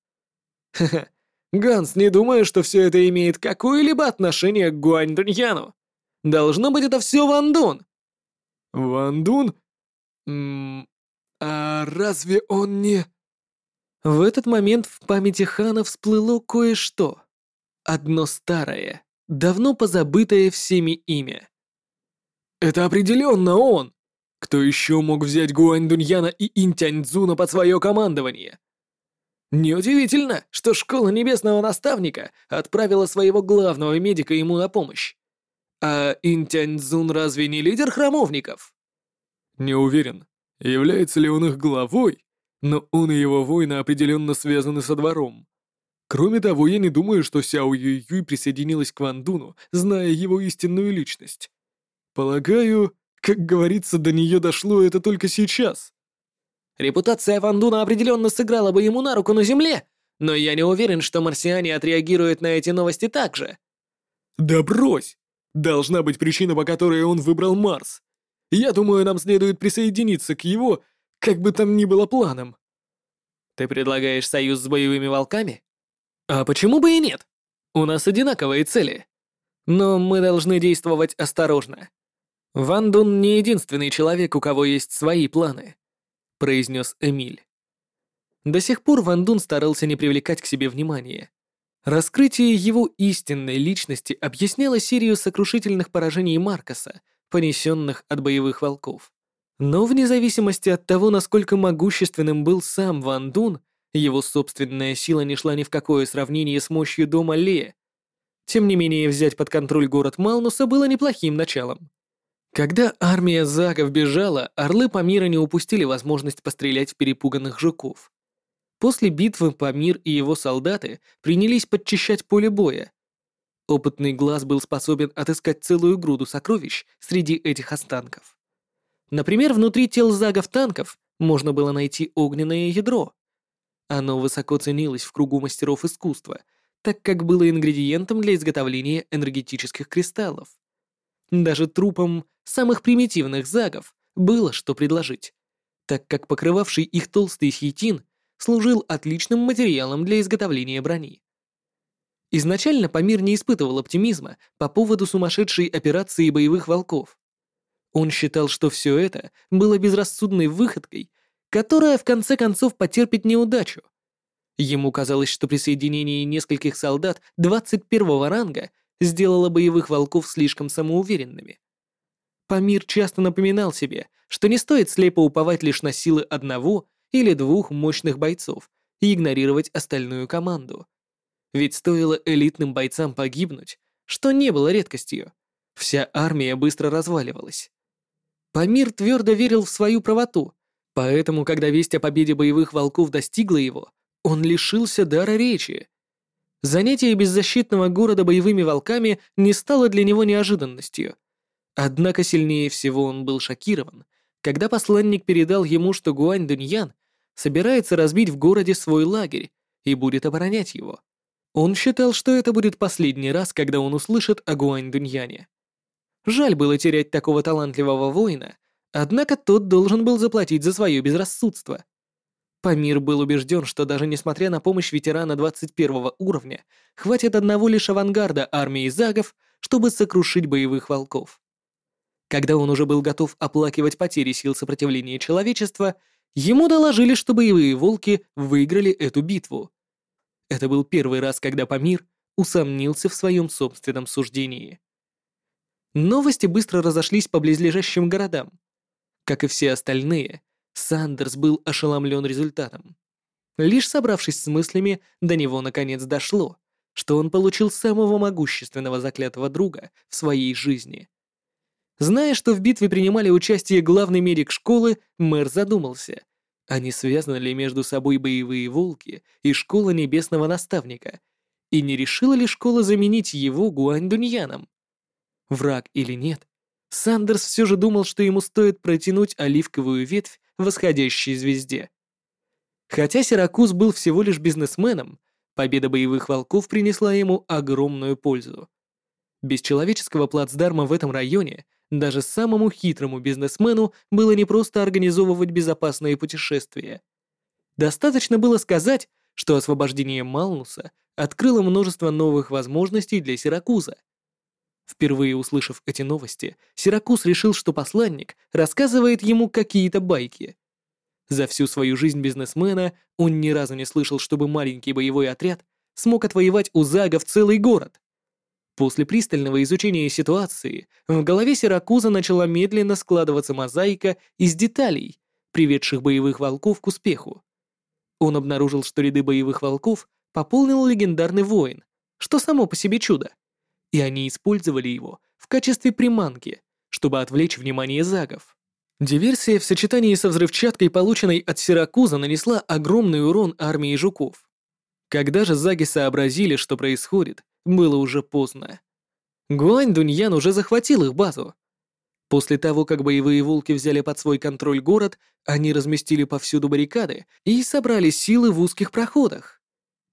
«Ха-ха, Ганс, не думаю, что все это имеет какое-либо отношение к Гуань Дуньяну. Должно быть, это все Ван Дун. Ван Дун? М а разве он не... В этот момент в памяти Хана всплыло кое-что. Одно старое, давно позабытое всеми имя. Это определенно он! Кто еще мог взять Гуань Дуньяна и Интяньцзуна под свое командование? Неудивительно, что Школа Небесного Наставника отправила своего главного медика ему на помощь. А Интяньцзун разве не лидер храмовников? Не уверен, является ли он их главой, но он и его воины определенно связаны со двором. Кроме того, я не думаю, что Сяо Юй Юй присоединилась к Ван Дуну, зная его истинную личность. Полагаю, как говорится, до нее дошло это только сейчас. Репутация Ван Дуна определенно сыграла бы ему на руку на Земле, но я не уверен, что марсиане отреагируют на эти новости так же. Да брось! Должна быть причина, по которой он выбрал Марс. Я думаю, нам следует присоединиться к его, как бы там ни было планам. Ты предлагаешь союз с боевыми волками? А почему бы и нет? У нас одинаковые цели. Но мы должны действовать осторожно. Ван Дун не единственный человек, у кого есть свои планы, произнес Эмиль. До сих пор Ван Дун старался не привлекать к себе внимания. Раскрытие его истинной личности объясняло серию сокрушительных поражений Маркоса, понесенных от боевых волков. Но вне зависимости от того, насколько могущественным был сам Ван Дун, его собственная сила не шла ни в какое сравнение с мощью дома Ле. Тем не менее, взять под контроль город Малнуса было неплохим началом. Когда армия Загов бежала, орлы Памира не упустили возможность пострелять в перепуганных жуков. После битвы Памир и его солдаты принялись подчищать поле боя. Опытный глаз был способен отыскать целую груду сокровищ среди этих останков. Например, внутри тел загов танков можно было найти огненное ядро. Оно высоко ценилось в кругу мастеров искусства, так как было ингредиентом для изготовления энергетических кристаллов. Даже трупам самых примитивных загов было что предложить, так как покрывавший их толстый хитин служил отличным материалом для изготовления брони. Изначально Памир не испытывал оптимизма по поводу сумасшедшей операции боевых волков. Он считал, что все это было безрассудной выходкой, которая в конце концов потерпит неудачу. Ему казалось, что присоединение нескольких солдат 21 ранга сделало боевых волков слишком самоуверенными. Памир часто напоминал себе, что не стоит слепо уповать лишь на силы одного или двух мощных бойцов и игнорировать остальную команду. Ведь стоило элитным бойцам погибнуть, что не было редкостью. Вся армия быстро разваливалась. Памир твердо верил в свою правоту, поэтому, когда весть о победе боевых волков достигла его, он лишился дара речи. Занятие беззащитного города боевыми волками не стало для него неожиданностью. Однако сильнее всего он был шокирован, когда посланник передал ему, что Гуань Дуньян собирается разбить в городе свой лагерь и будет оборонять его. Он считал, что это будет последний раз, когда он услышит о Гуань-Дуньяне. Жаль было терять такого талантливого воина, однако тот должен был заплатить за свое безрассудство. Памир был убежден, что даже несмотря на помощь ветерана 21 уровня, хватит одного лишь авангарда армии загов, чтобы сокрушить боевых волков. Когда он уже был готов оплакивать потери сил сопротивления человечества, ему доложили, что боевые волки выиграли эту битву. Это был первый раз, когда Памир усомнился в своем собственном суждении. Новости быстро разошлись по близлежащим городам. Как и все остальные, Сандерс был ошеломлен результатом. Лишь собравшись с мыслями, до него наконец дошло, что он получил самого могущественного заклятого друга в своей жизни. Зная, что в битве принимали участие главный медик школы, мэр задумался, а не связаны ли между собой боевые волки и школа небесного наставника, и не решила ли школа заменить его Гуань-Дуньяном? Враг или нет, Сандерс все же думал, что ему стоит протянуть оливковую ветвь восходящей звезде. Хотя Сиракуз был всего лишь бизнесменом, победа боевых волков принесла ему огромную пользу. Без человеческого плацдарма в этом районе даже самому хитрому бизнесмену было не просто организовывать безопасные путешествия. Достаточно было сказать, что освобождение Малнуса открыло множество новых возможностей для Сиракуза. Впервые услышав эти новости, Сиракус решил, что посланник рассказывает ему какие-то байки. За всю свою жизнь бизнесмена он ни разу не слышал, чтобы маленький боевой отряд смог отвоевать у загов целый город. После пристального изучения ситуации в голове Сиракуза начала медленно складываться мозаика из деталей, приведших боевых волков к успеху. Он обнаружил, что ряды боевых волков пополнил легендарный воин, что само по себе чудо. И они использовали его в качестве приманки, чтобы отвлечь внимание загов. Диверсия в сочетании со взрывчаткой, полученной от Сиракуза, нанесла огромный урон армии жуков. Когда же заги сообразили, что происходит, было уже поздно. Гуань Дуньян уже захватил их базу. После того, как боевые волки взяли под свой контроль город, они разместили повсюду баррикады и собрали силы в узких проходах.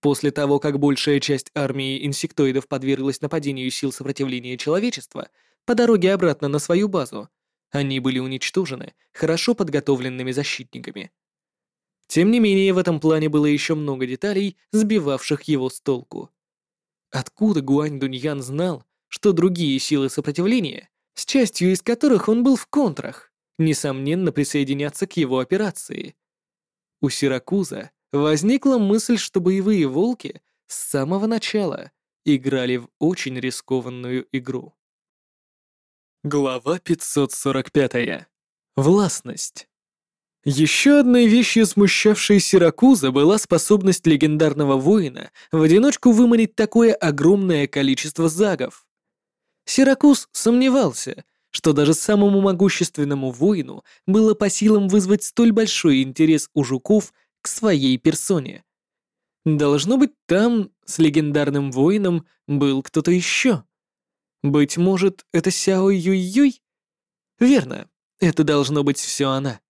После того, как большая часть армии инсектоидов подверглась нападению сил сопротивления человечества по дороге обратно на свою базу, они были уничтожены хорошо подготовленными защитниками. Тем не менее, в этом плане было еще много деталей, сбивавших его с толку. Откуда Гуань Дуньян знал, что другие силы сопротивления, с частью из которых он был в контрах, несомненно присоединятся к его операции? У Сиракуза возникла мысль, что боевые волки с самого начала играли в очень рискованную игру. Глава 545. Властность. Еще одной вещью, смущавшей Сиракуза, была способность легендарного воина в одиночку выманить такое огромное количество загов. Сиракуз сомневался, что даже самому могущественному воину было по силам вызвать столь большой интерес у жуков к своей персоне. Должно быть, там с легендарным воином был кто-то еще. Быть может, это Сяо Юй-Юй? Верно, это должно быть все она.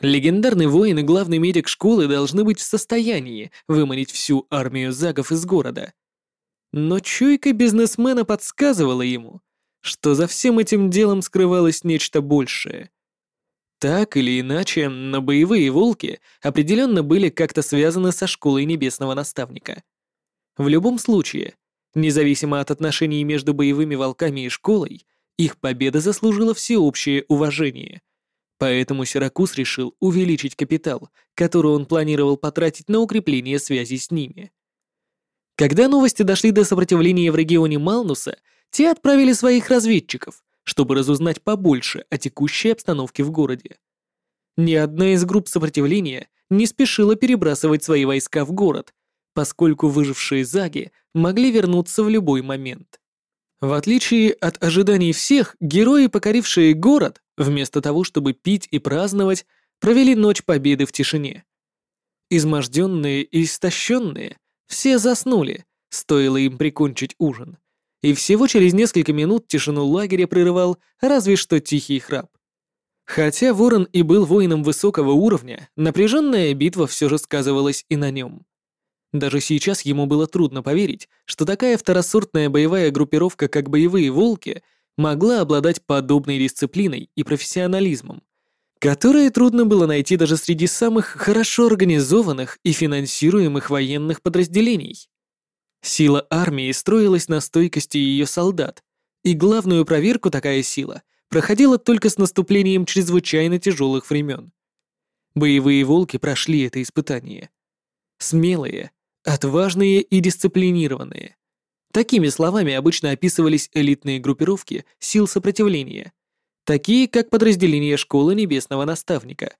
Легендарный воин и главный медик школы должны быть в состоянии выманить всю армию загов из города. Но чуйка бизнесмена подсказывала ему, что за всем этим делом скрывалось нечто большее. Так или иначе, но боевые волки определенно были как-то связаны со школой небесного наставника. В любом случае, независимо от отношений между боевыми волками и школой, их победа заслужила всеобщее уважение — Поэтому Сиракус решил увеличить капитал, который он планировал потратить на укрепление связи с ними. Когда новости дошли до сопротивления в регионе Малнуса, те отправили своих разведчиков, чтобы разузнать побольше о текущей обстановке в городе. Ни одна из групп сопротивления не спешила перебрасывать свои войска в город, поскольку выжившие заги могли вернуться в любой момент. В отличие от ожиданий всех, герои, покорившие город, вместо того, чтобы пить и праздновать, провели ночь победы в тишине. Изможденные и истощенные, все заснули, стоило им прикончить ужин. И всего через несколько минут тишину лагеря прерывал разве что тихий храп. Хотя Ворон и был воином высокого уровня, напряженная битва все же сказывалась и на нем. Даже сейчас ему было трудно поверить, что такая второсортная боевая группировка, как боевые волки, могла обладать подобной дисциплиной и профессионализмом, которые трудно было найти даже среди самых хорошо организованных и финансируемых военных подразделений. Сила армии строилась на стойкости ее солдат, и главную проверку такая сила проходила только с наступлением чрезвычайно тяжелых времен. Боевые волки прошли это испытание. Смелые, Отважные и дисциплинированные. Такими словами обычно описывались элитные группировки сил сопротивления, такие как подразделения школы Небесного Наставника.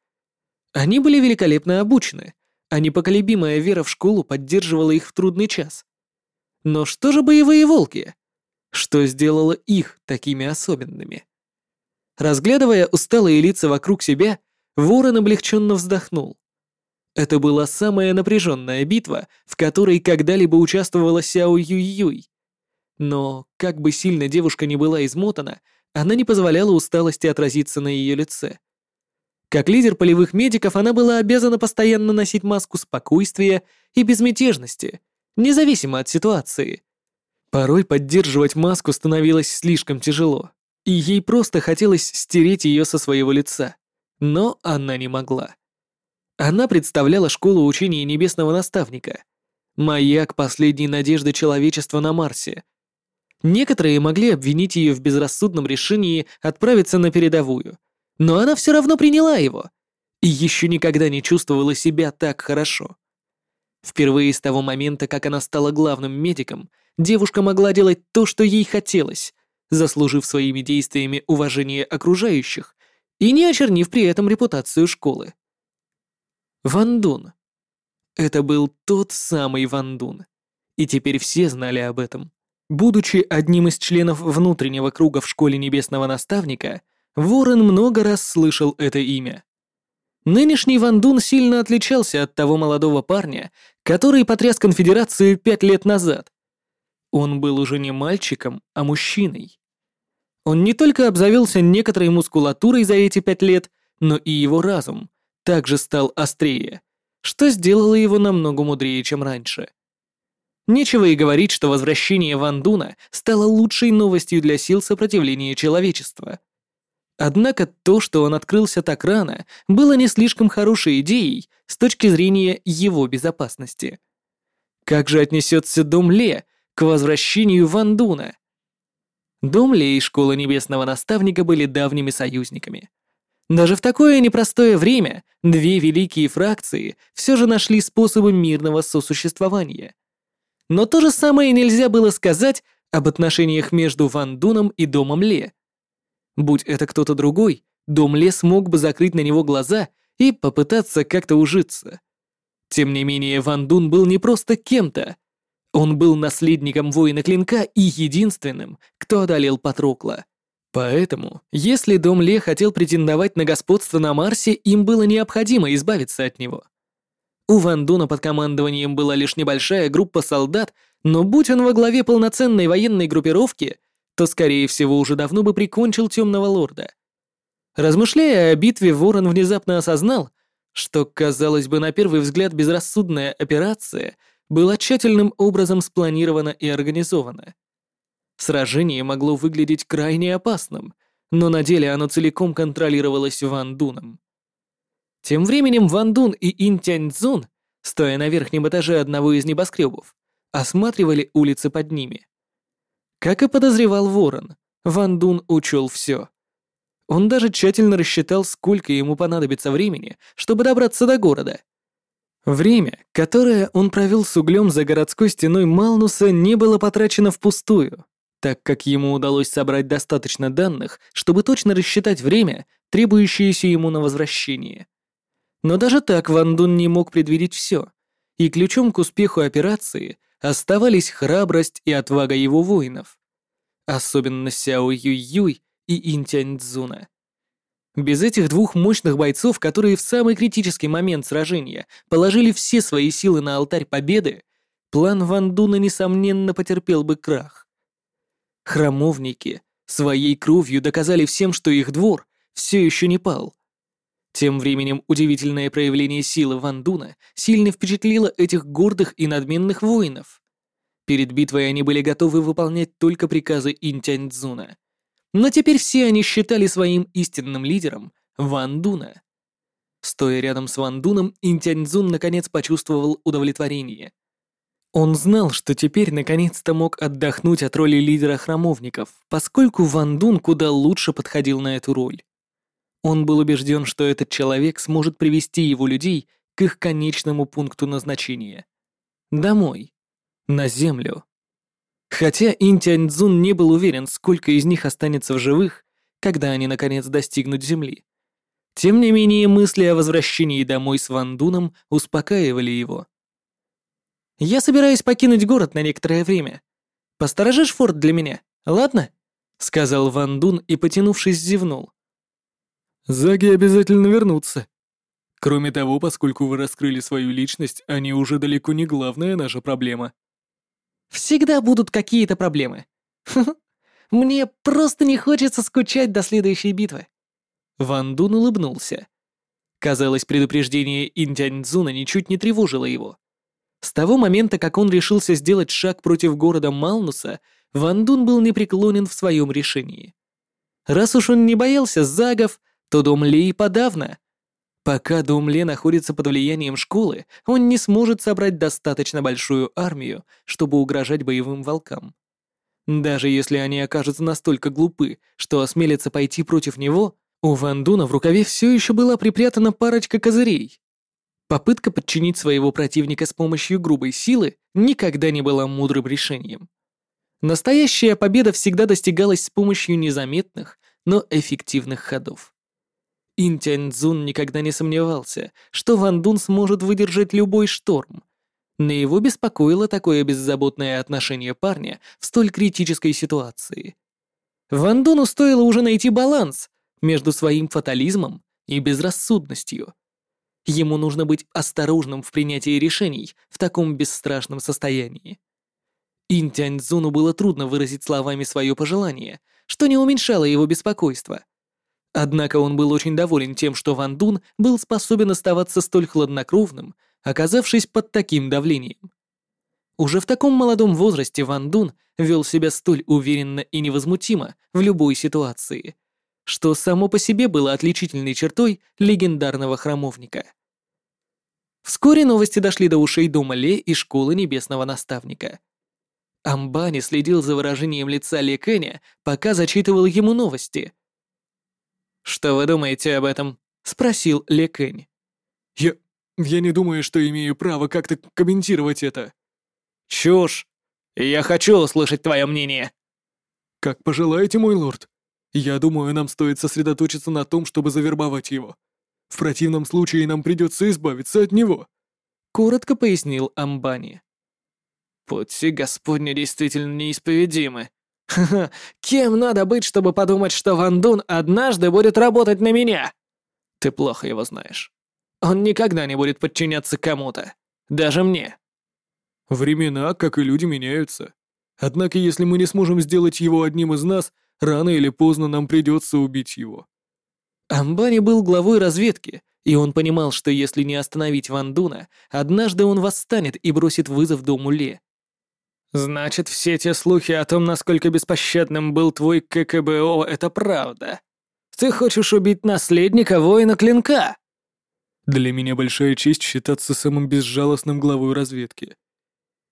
Они были великолепно обучены, а непоколебимая вера в школу поддерживала их в трудный час. Но что же боевые волки? Что сделало их такими особенными? Разглядывая усталые лица вокруг себя, Ворон облегченно вздохнул. Это была самая напряженная битва, в которой когда-либо участвовала Сяо Юй-Юй. Но, как бы сильно девушка не была измотана, она не позволяла усталости отразиться на ее лице. Как лидер полевых медиков, она была обязана постоянно носить маску спокойствия и безмятежности, независимо от ситуации. Порой поддерживать маску становилось слишком тяжело, и ей просто хотелось стереть ее со своего лица. Но она не могла. Она представляла школу учения небесного наставника, маяк последней надежды человечества на Марсе. Некоторые могли обвинить ее в безрассудном решении отправиться на передовую, но она все равно приняла его и еще никогда не чувствовала себя так хорошо. Впервые с того момента, как она стала главным медиком, девушка могла делать то, что ей хотелось, заслужив своими действиями уважение окружающих и не очернив при этом репутацию школы. Ван Дун. Это был тот самый Ван Дун. И теперь все знали об этом. Будучи одним из членов внутреннего круга в школе небесного наставника, Ворон много раз слышал это имя. Нынешний Ван Дун сильно отличался от того молодого парня, который потряс конфедерацию пять лет назад. Он был уже не мальчиком, а мужчиной. Он не только обзавелся некоторой мускулатурой за эти пять лет, но и его разум также стал острее, что сделало его намного мудрее, чем раньше. Нечего и говорить, что возвращение Ван Дуна стало лучшей новостью для сил сопротивления человечества. Однако то, что он открылся так рано, было не слишком хорошей идеей с точки зрения его безопасности. Как же отнесется Дом Ле к возвращению Ван Дуна? Дом Ле и Школа Небесного Наставника были давними союзниками. Даже в такое непростое время две великие фракции все же нашли способы мирного сосуществования. Но то же самое нельзя было сказать об отношениях между Ван Дуном и Домом Ле. Будь это кто-то другой, Дом Ле смог бы закрыть на него глаза и попытаться как-то ужиться. Тем не менее, Ван Дун был не просто кем-то. Он был наследником воина клинка и единственным, кто одолел Патрокла. Поэтому, если Дом Ле хотел претендовать на господство на Марсе, им было необходимо избавиться от него. У Ван Дуна под командованием была лишь небольшая группа солдат, но будь он во главе полноценной военной группировки, то, скорее всего, уже давно бы прикончил Темного Лорда. Размышляя о битве, Ворон внезапно осознал, что, казалось бы, на первый взгляд безрассудная операция была тщательным образом спланирована и организована. Сражение могло выглядеть крайне опасным, но на деле оно целиком контролировалось Ван Дуном. Тем временем Ван Дун и Ин Тянь Цзун, стоя на верхнем этаже одного из небоскребов, осматривали улицы под ними. Как и подозревал Ворон, Ван Дун учел все. Он даже тщательно рассчитал, сколько ему понадобится времени, чтобы добраться до города. Время, которое он провел с углем за городской стеной Малнуса, не было потрачено впустую так как ему удалось собрать достаточно данных, чтобы точно рассчитать время, требующееся ему на возвращение. Но даже так Ван Дун не мог предвидеть все, и ключом к успеху операции оставались храбрость и отвага его воинов, особенно Сяо Юй Юй и Интянь Цзуна. Без этих двух мощных бойцов, которые в самый критический момент сражения положили все свои силы на алтарь победы, план Ван Дуна, несомненно, потерпел бы крах. Храмовники своей кровью доказали всем, что их двор все еще не пал. Тем временем удивительное проявление силы Ван Дуна сильно впечатлило этих гордых и надменных воинов. Перед битвой они были готовы выполнять только приказы Интянь Цзуна. Но теперь все они считали своим истинным лидером Ван Дуна. Стоя рядом с Ван Дуном, Интянь Цзун наконец почувствовал удовлетворение. Он знал, что теперь наконец-то мог отдохнуть от роли лидера храмовников, поскольку Ван Дун куда лучше подходил на эту роль. Он был убежден, что этот человек сможет привести его людей к их конечному пункту назначения. Домой. На землю. Хотя Ин Тяньцзун не был уверен, сколько из них останется в живых, когда они наконец достигнут земли. Тем не менее, мысли о возвращении домой с Ван Дуном успокаивали его. Я собираюсь покинуть город на некоторое время. Посторожишь форт для меня, ладно?» — сказал Ван Дун и, потянувшись, зевнул. «Заги обязательно вернутся. Кроме того, поскольку вы раскрыли свою личность, они уже далеко не главная наша проблема». «Всегда будут какие-то проблемы. Мне просто не хочется скучать до следующей битвы». Ван Дун улыбнулся. Казалось, предупреждение Интянь Цзуна ничуть не тревожило его. С того момента, как он решился сделать шаг против города Малнуса, Ван Дун был непреклонен в своем решении. Раз уж он не боялся загов, то Дом Ле и подавно. Пока Дом Ле находится под влиянием школы, он не сможет собрать достаточно большую армию, чтобы угрожать боевым волкам. Даже если они окажутся настолько глупы, что осмелятся пойти против него, у Ван Дуна в рукаве все еще была припрятана парочка козырей. Попытка подчинить своего противника с помощью грубой силы никогда не была мудрым решением. Настоящая победа всегда достигалась с помощью незаметных, но эффективных ходов. Ин Цзун никогда не сомневался, что Ван Дун сможет выдержать любой шторм, но его беспокоило такое беззаботное отношение парня в столь критической ситуации. Ван Дуну стоило уже найти баланс между своим фатализмом и безрассудностью. Ему нужно быть осторожным в принятии решений в таком бесстрашном состоянии. Ин Тяньцзуну было трудно выразить словами свое пожелание, что не уменьшало его беспокойство. Однако он был очень доволен тем, что Ван Дун был способен оставаться столь хладнокровным оказавшись под таким давлением. Уже в таком молодом возрасте Ван Дун вел себя столь уверенно и невозмутимо в любой ситуации, что само по себе было отличительной чертой легендарного храмовника. Вскоре новости дошли до ушей дома Ле и школы небесного наставника. Амбани следил за выражением лица Ле Кэня, пока зачитывал ему новости. «Что вы думаете об этом?» — спросил Ле Кэнь. «Я... Я не думаю, что имею право как-то комментировать это. Чушь. Я хочу услышать твое мнение. Как пожелаете, мой лорд. Я думаю, нам стоит сосредоточиться на том, чтобы завербовать его. В противном случае нам придется избавиться от него. Коротко пояснил Амбани. Пути Господни действительно неисповедимы. Ха-ха, кем надо быть, чтобы подумать, что Ван Дун однажды будет работать на меня? Ты плохо его знаешь. Он никогда не будет подчиняться кому-то. Даже мне. Времена, как и люди, меняются. Однако, если мы не сможем сделать его одним из нас, рано или поздно нам придется убить его. Амбани был главой разведки, и он понимал, что если не остановить Ван Дуна, однажды он восстанет и бросит вызов дому Ле. «Значит, все те слухи о том, насколько беспощадным был твой ККБО, это правда. Ты хочешь убить наследника воина Клинка?» Для меня большая честь считаться самым безжалостным главой разведки.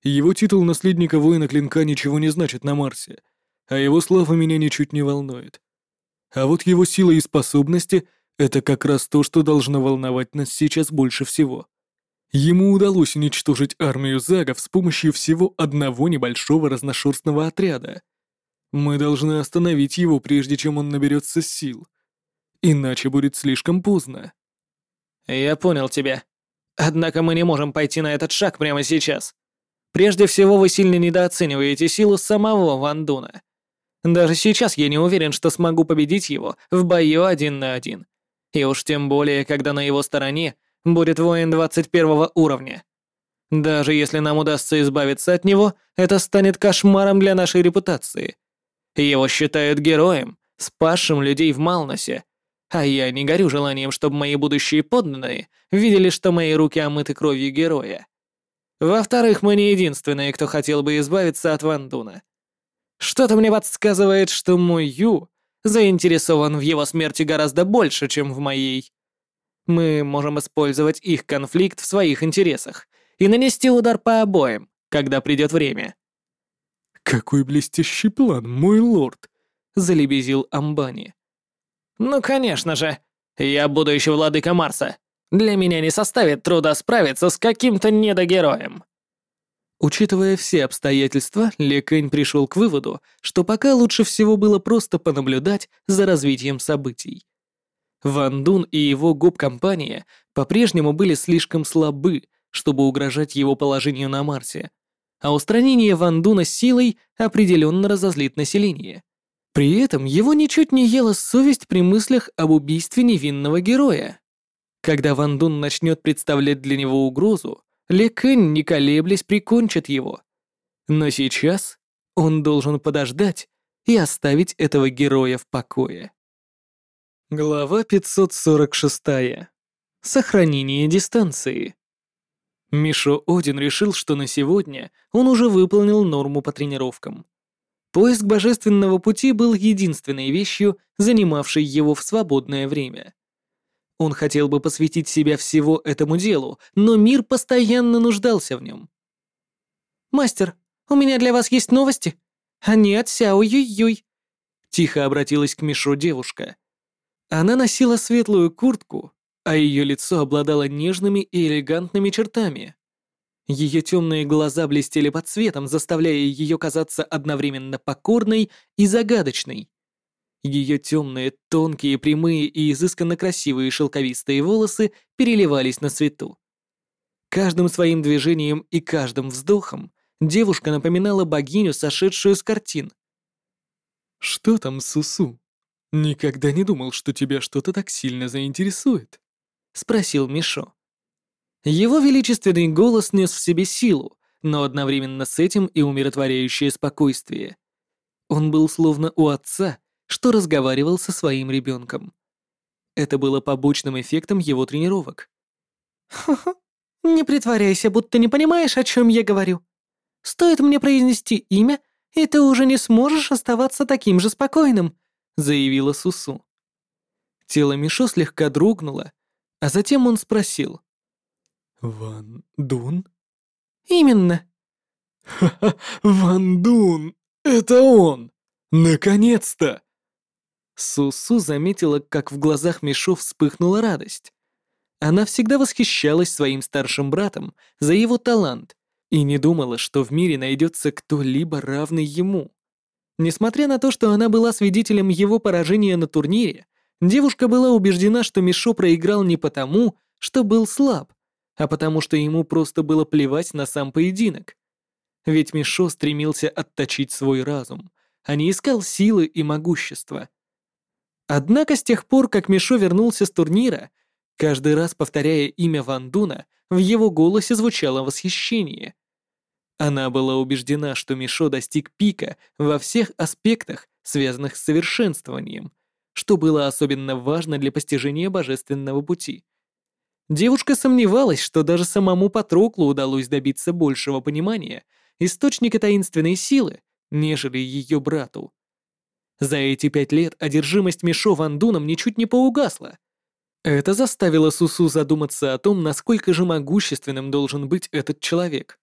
Его титул наследника воина клинка ничего не значит на Марсе, а его слава меня ничуть не волнует. А вот его сила и способности — это как раз то, что должно волновать нас сейчас больше всего. Ему удалось уничтожить армию Загов с помощью всего одного небольшого разношерстного отряда. Мы должны остановить его, прежде чем он наберется сил. Иначе будет слишком поздно. «Я понял тебя. Однако мы не можем пойти на этот шаг прямо сейчас. Прежде всего, вы сильно недооцениваете силу самого Ван Дуна. Даже сейчас я не уверен, что смогу победить его в бою один на один. И уж тем более, когда на его стороне будет воин 21 уровня. Даже если нам удастся избавиться от него, это станет кошмаром для нашей репутации. Его считают героем, спасшим людей в Малносе, а я не горю желанием, чтобы мои будущие подданные видели, что мои руки омыты кровью героя. Во-вторых, мы не единственные, кто хотел бы избавиться от Вандуна. Что-то мне подсказывает, что мой Ю заинтересован в его смерти гораздо больше, чем в моей. Мы можем использовать их конфликт в своих интересах и нанести удар по обоим, когда придет время. «Какой блестящий план, мой лорд!» — залебезил Амбани. «Ну, конечно же. Я будущий владыка Марса. Для меня не составит труда справиться с каким-то недогероем». Учитывая все обстоятельства, Лекэнь пришел к выводу, что пока лучше всего было просто понаблюдать за развитием событий. Ван Дун и его гоп-компания по-прежнему были слишком слабы, чтобы угрожать его положению на Марсе, а устранение Ван Дуна силой определенно разозлит население. При этом его ничуть не ела совесть при мыслях об убийстве невинного героя. Когда Ван Дун начнет представлять для него угрозу, Ле Кэнь, не колеблясь, прикончит его. Но сейчас он должен подождать и оставить этого героя в покое. Глава 546. Сохранение дистанции. Мишо Один решил, что на сегодня он уже выполнил норму по тренировкам. Поиск божественного пути был единственной вещью, занимавшей его в свободное время. Он хотел бы посвятить себя всего этому делу, но мир постоянно нуждался в нем. «Мастер, у меня для вас есть новости. а нет, Сяо-Юй-Юй», — тихо обратилась к Мишо девушка. Она носила светлую куртку, а ее лицо обладало нежными и элегантными чертами. Ее темные глаза блестели под светом, заставляя ее казаться одновременно покорной и загадочной. Ее темные, тонкие, прямые и изысканно красивые шелковистые волосы переливались на свету. Каждым своим движением и каждым вздохом девушка напоминала богиню, сошедшую с картин. «Что там, Сусу? Никогда не думал, что тебя что-то так сильно заинтересует», — спросил Мишо. Его величественный голос нес в себе силу, но одновременно с этим и умиротворяющее спокойствие. Он был словно у отца, что разговаривал со своим ребенком. Это было побочным эффектом его тренировок. «Ха-ха, не притворяйся, будто не понимаешь, о чем я говорю. Стоит мне произнести имя, и ты уже не сможешь оставаться таким же спокойным», заявила Сусу. Тело Мишо слегка дрогнуло, а затем он спросил. «Ван Дун?» «Именно». «Ха-ха, Ван Дун! Это он! Наконец-то!» Сусу заметила, как в глазах Мишо вспыхнула радость. Она всегда восхищалась своим старшим братом за его талант и не думала, что в мире найдется кто-либо равный ему. Несмотря на то, что она была свидетелем его поражения на турнире, девушка была убеждена, что Мишо проиграл не потому, что был слаб, а потому что ему просто было плевать на сам поединок. Ведь Мишо стремился отточить свой разум, а не искал силы и могущества. Однако с тех пор, как Мишо вернулся с турнира, каждый раз повторяя имя Ван Дуна, в его голосе звучало восхищение. Она была убеждена, что Мишо достиг пика во всех аспектах, связанных с совершенствованием, что было особенно важно для постижения божественного пути. Девушка сомневалась, что даже самому Патроклу удалось добиться большего понимания источника таинственной силы, нежели ее брату. За эти пять лет одержимость Мишо Ван Дуном ничуть не поугасла. Это заставило Сусу задуматься о том, насколько же могущественным должен быть этот человек.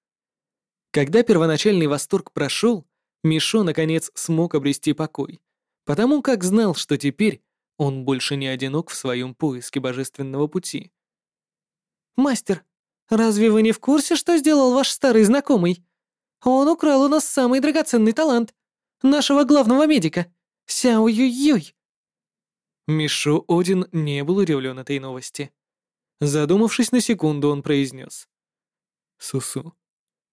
Когда первоначальный восторг прошел, Мишо наконец смог обрести покой, потому как знал, что теперь он больше не одинок в своем поиске божественного пути. «Мастер, разве вы не в курсе, что сделал ваш старый знакомый? Он украл у нас самый драгоценный талант, нашего главного медика, Сяо Юй-Юй». Мишо Один не был удивлен этой новости. Задумавшись на секунду, он произнес. «Сусу,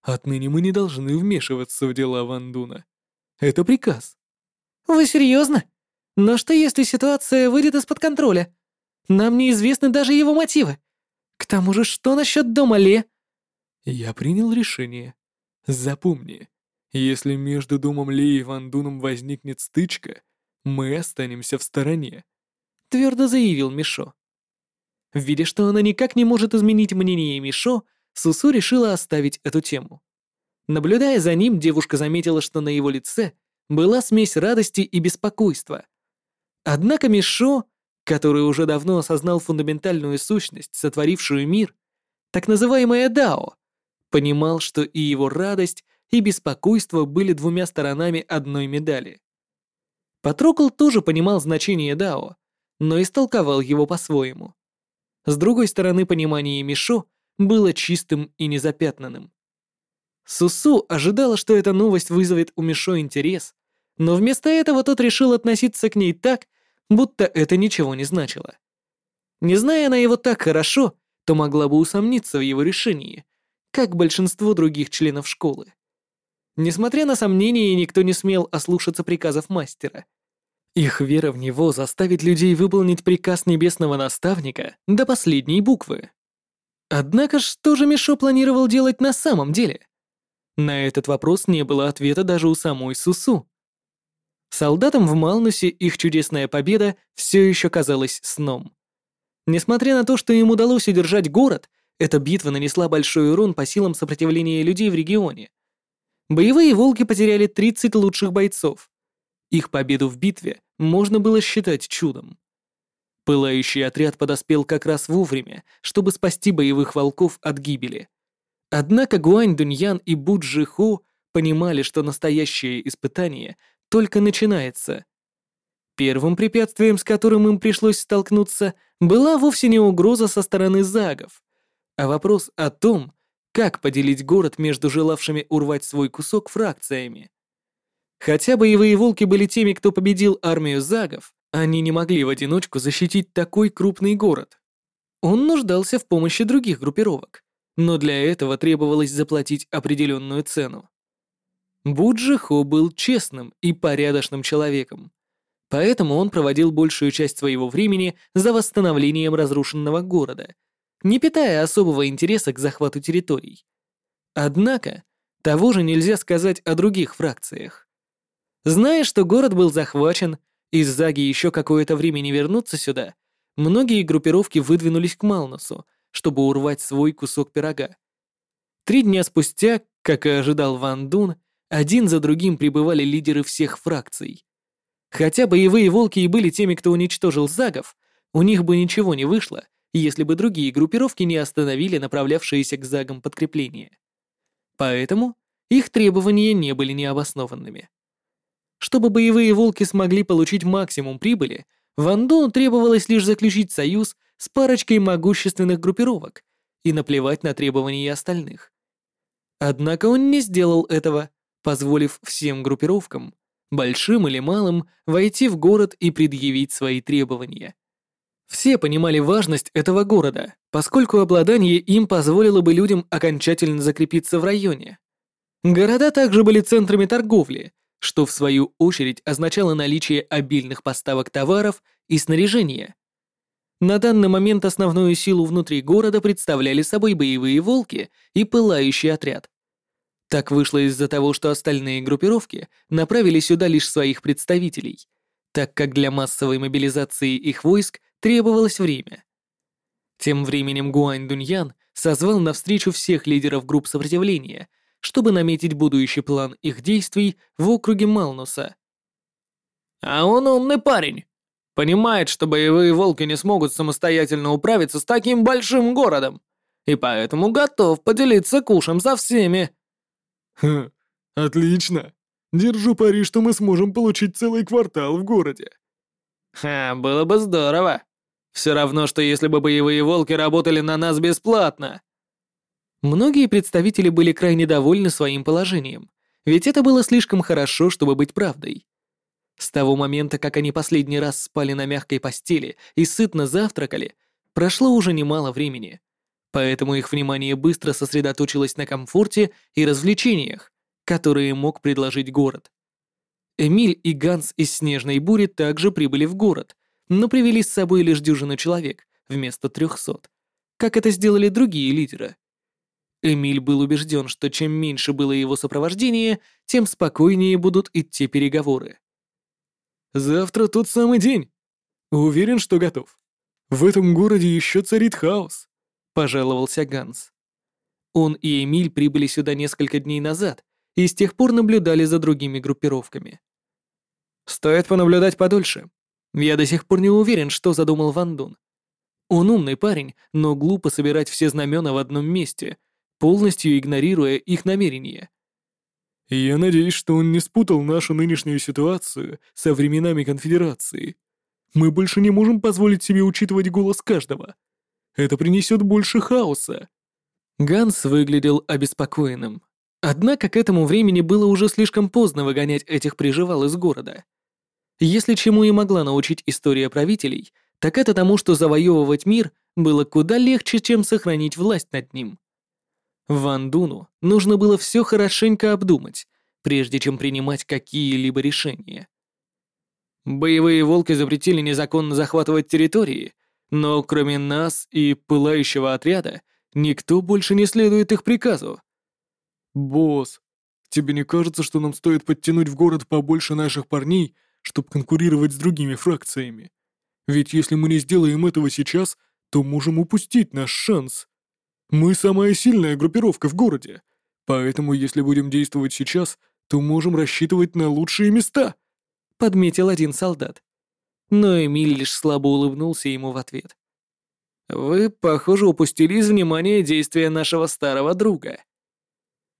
отныне мы не должны вмешиваться в дела Вандуна. Это приказ». «Вы серьезно? Но что если ситуация выйдет из-под контроля? Нам неизвестны даже его мотивы. К тому же, что насчет дома Ле?» «Я принял решение. Запомни, если между домом Ле и Вандуном возникнет стычка, мы останемся в стороне», — твердо заявил Мишо. Видя, что она никак не может изменить мнение Мишо, Сусу решила оставить эту тему. Наблюдая за ним, девушка заметила, что на его лице была смесь радости и беспокойства. Однако Мишо который уже давно осознал фундаментальную сущность, сотворившую мир, так называемое Дао, понимал, что и его радость, и беспокойство были двумя сторонами одной медали. Патрокл тоже понимал значение Дао, но истолковал его по-своему. С другой стороны, понимание Мишо было чистым и незапятнанным. Сусу ожидала, что эта новость вызовет у Мишо интерес, но вместо этого тот решил относиться к ней так, будто это ничего не значило. Не зная она его так хорошо, то могла бы усомниться в его решении, как большинство других членов школы. Несмотря на сомнения, никто не смел ослушаться приказов мастера. Их вера в него заставит людей выполнить приказ небесного наставника до последней буквы. Однако что же Мишо планировал делать на самом деле? На этот вопрос не было ответа даже у самой Сусу. Солдатам в Малнусе их чудесная победа все еще казалась сном. Несмотря на то, что им удалось удержать город, эта битва нанесла большой урон по силам сопротивления людей в регионе. Боевые волки потеряли 30 лучших бойцов. Их победу в битве можно было считать чудом. Пылающий отряд подоспел как раз вовремя, чтобы спасти боевых волков от гибели. Однако Гуань Дуньян и Буджи Хо понимали, что настоящее испытание только начинается. Первым препятствием, с которым им пришлось столкнуться, была вовсе не угроза со стороны загов, а вопрос о том, как поделить город между желавшими урвать свой кусок фракциями. Хотя боевые волки были теми, кто победил армию загов, они не могли в одиночку защитить такой крупный город. Он нуждался в помощи других группировок, но для этого требовалось заплатить определенную цену. Буджи Хо был честным и порядочным человеком, поэтому он проводил большую часть своего времени за восстановлением разрушенного города, не питая особого интереса к захвату территорий. Однако, того же нельзя сказать о других фракциях. Зная, что город был захвачен, и Заги еще какое-то время не вернутся сюда, многие группировки выдвинулись к Малнусу, чтобы урвать свой кусок пирога. Три дня спустя, как и ожидал Ван Дун, один за другим прибывали лидеры всех фракций. Хотя боевые волки и были теми, кто уничтожил Загов, у них бы ничего не вышло, если бы другие группировки не остановили направлявшиеся к Загам подкрепления. Поэтому их требования не были необоснованными. Чтобы боевые волки смогли получить максимум прибыли, Ван требовалось лишь заключить союз с парочкой могущественных группировок и наплевать на требования остальных. Однако он не сделал этого, позволив всем группировкам, большим или малым, войти в город и предъявить свои требования. Все понимали важность этого города, поскольку обладание им позволило бы людям окончательно закрепиться в районе. Города также были центрами торговли, что в свою очередь означало наличие обильных поставок товаров и снаряжения. На данный момент основную силу внутри города представляли собой боевые волки и пылающий отряд. Так вышло из-за того, что остальные группировки направили сюда лишь своих представителей, так как для массовой мобилизации их войск требовалось время. Тем временем Гуань Дуньян созвал на встречу всех лидеров групп сопротивления, чтобы наметить будущий план их действий в округе Малнуса. «А он умный парень. Понимает, что боевые волки не смогут самостоятельно управиться с таким большим городом, и поэтому готов поделиться кушем со всеми», Ха, отлично. Держу пари, что мы сможем получить целый квартал в городе. Ха, было бы здорово. Все равно, что если бы боевые волки работали на нас бесплатно. Многие представители были крайне довольны своим положением, ведь это было слишком хорошо, чтобы быть правдой. С того момента, как они последний раз спали на мягкой постели и сытно завтракали, прошло уже немало времени поэтому их внимание быстро сосредоточилось на комфорте и развлечениях, которые мог предложить город. Эмиль и Ганс из Снежной Бури также прибыли в город, но привели с собой лишь дюжину человек вместо трехсот, как это сделали другие лидеры. Эмиль был убежден, что чем меньше было его сопровождение, тем спокойнее будут идти переговоры. «Завтра тот самый день. Уверен, что готов. В этом городе еще царит хаос. — пожаловался Ганс. Он и Эмиль прибыли сюда несколько дней назад и с тех пор наблюдали за другими группировками. Стоит понаблюдать подольше. Я до сих пор не уверен, что задумал Ван Дун. Он умный парень, но глупо собирать все знамена в одном месте, полностью игнорируя их намерения. Я надеюсь, что он не спутал нашу нынешнюю ситуацию со временами конфедерации. Мы больше не можем позволить себе учитывать голос каждого. Это принесет больше хаоса». Ганс выглядел обеспокоенным. Однако к этому времени было уже слишком поздно выгонять этих приживал из города. Если чему и могла научить история правителей, так это тому, что завоевывать мир было куда легче, чем сохранить власть над ним. Ван Дуну нужно было все хорошенько обдумать, прежде чем принимать какие-либо решения. Боевые волки запретили незаконно захватывать территории, но кроме нас и пылающего отряда, никто больше не следует их приказу. Босс, тебе не кажется, что нам стоит подтянуть в город побольше наших парней, чтобы конкурировать с другими фракциями? Ведь если мы не сделаем этого сейчас, то можем упустить наш шанс. Мы самая сильная группировка в городе, поэтому если будем действовать сейчас, то можем рассчитывать на лучшие места», — подметил один солдат но Эмиль лишь слабо улыбнулся ему в ответ. «Вы, похоже, упустили из внимания действия нашего старого друга».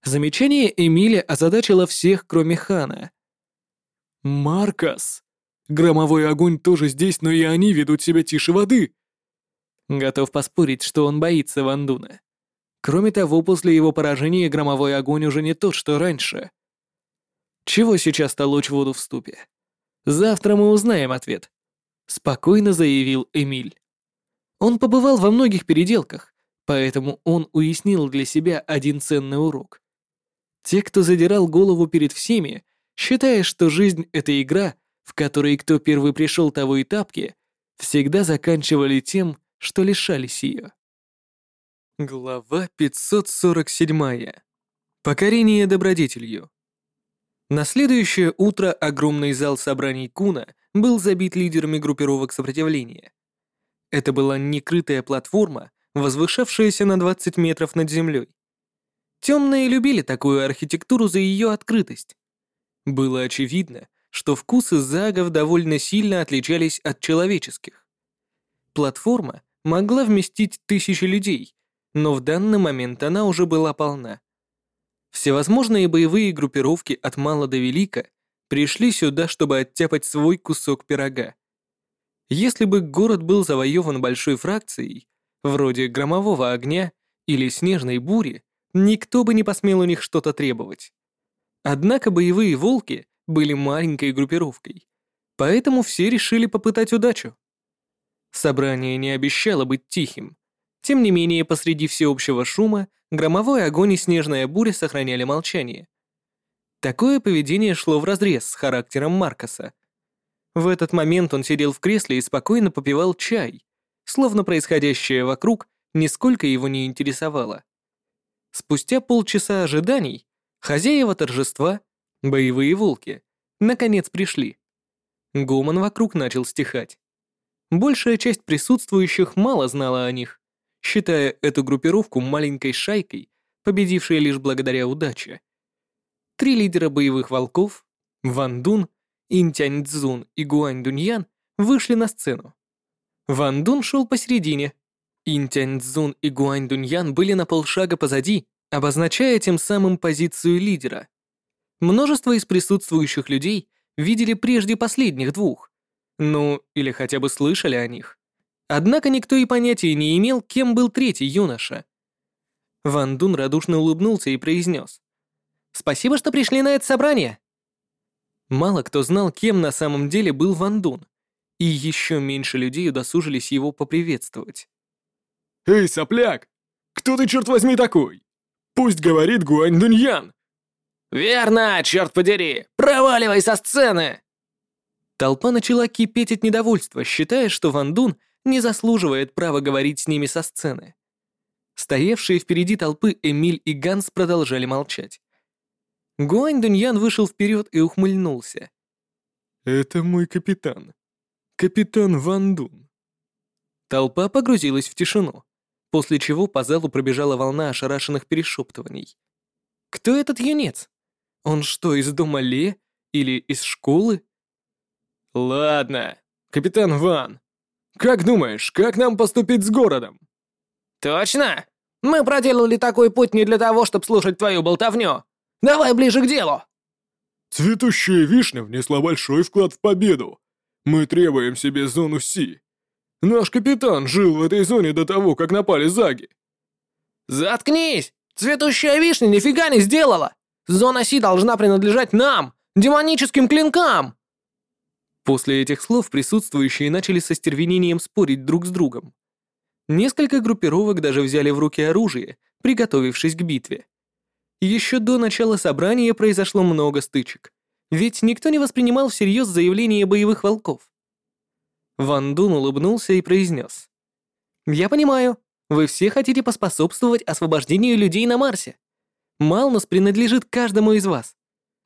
Замечание Эмиля озадачило всех, кроме Хана. «Маркос! Громовой огонь тоже здесь, но и они ведут себя тише воды!» Готов поспорить, что он боится Вандуна. Кроме того, после его поражения громовой огонь уже не тот, что раньше. Чего сейчас толочь воду в ступе? Завтра мы узнаем ответ. Спокойно заявил Эмиль. Он побывал во многих переделках, поэтому он уяснил для себя один ценный урок. Те, кто задирал голову перед всеми, считая, что жизнь — это игра, в которой кто первый пришел того и тапки, всегда заканчивали тем, что лишались ее. Глава 547. Покорение добродетелью. На следующее утро огромный зал собраний Куна был забит лидерами группировок сопротивления. Это была некрытая платформа, возвышавшаяся на 20 метров над землей. Темные любили такую архитектуру за ее открытость. Было очевидно, что вкусы загов довольно сильно отличались от человеческих. Платформа могла вместить тысячи людей, но в данный момент она уже была полна. Всевозможные боевые группировки от мала до велика пришли сюда, чтобы оттяпать свой кусок пирога. Если бы город был завоеван большой фракцией, вроде громового огня или снежной бури, никто бы не посмел у них что-то требовать. Однако боевые волки были маленькой группировкой, поэтому все решили попытать удачу. Собрание не обещало быть тихим. Тем не менее, посреди всеобщего шума громовой огонь и снежная буря сохраняли молчание. Такое поведение шло вразрез с характером Маркоса. В этот момент он сидел в кресле и спокойно попивал чай, словно происходящее вокруг нисколько его не интересовало. Спустя полчаса ожиданий хозяева торжества, боевые волки, наконец пришли. Гомон вокруг начал стихать. Большая часть присутствующих мало знала о них, считая эту группировку маленькой шайкой, победившей лишь благодаря удаче. Три лидера боевых волков, Ван Дун, Интянь Цзун и Гуань Дуньян, вышли на сцену. Ван Дун шел посередине. Интянь Цзун и Гуань Дуньян были на полшага позади, обозначая тем самым позицию лидера. Множество из присутствующих людей видели прежде последних двух, ну, или хотя бы слышали о них. Однако никто и понятия не имел, кем был третий юноша. Ван Дун радушно улыбнулся и произнес. «Спасибо, что пришли на это собрание!» Мало кто знал, кем на самом деле был Ван Дун, и еще меньше людей удосужились его поприветствовать. «Эй, сопляк! Кто ты, черт возьми, такой? Пусть говорит Гуань Дуньян!» «Верно, черт подери! Проваливай со сцены!» Толпа начала кипеть от недовольства, считая, что Ван Дун не заслуживает права говорить с ними со сцены. Стоявшие впереди толпы Эмиль и Ганс продолжали молчать. Гуань Дуньян вышел вперед и ухмыльнулся. «Это мой капитан. Капитан Ван Дун». Толпа погрузилась в тишину, после чего по залу пробежала волна ошарашенных перешептываний. «Кто этот юнец? Он что, из дома Ле? Или из школы?» «Ладно, капитан Ван, как думаешь, как нам поступить с городом?» «Точно? Мы проделали такой путь не для того, чтобы слушать твою болтовню. Давай ближе к делу!» «Цветущая вишня внесла большой вклад в победу. Мы требуем себе зону Си. Наш капитан жил в этой зоне до того, как напали заги». «Заткнись! Цветущая вишня нифига не сделала! Зона Си должна принадлежать нам, демоническим клинкам!» После этих слов присутствующие начали со стервенением спорить друг с другом. Несколько группировок даже взяли в руки оружие, приготовившись к битве. Еще до начала собрания произошло много стычек, ведь никто не воспринимал всерьез заявление боевых волков. Ван Дун улыбнулся и произнес. «Я понимаю, вы все хотите поспособствовать освобождению людей на Марсе. Малнус принадлежит каждому из вас.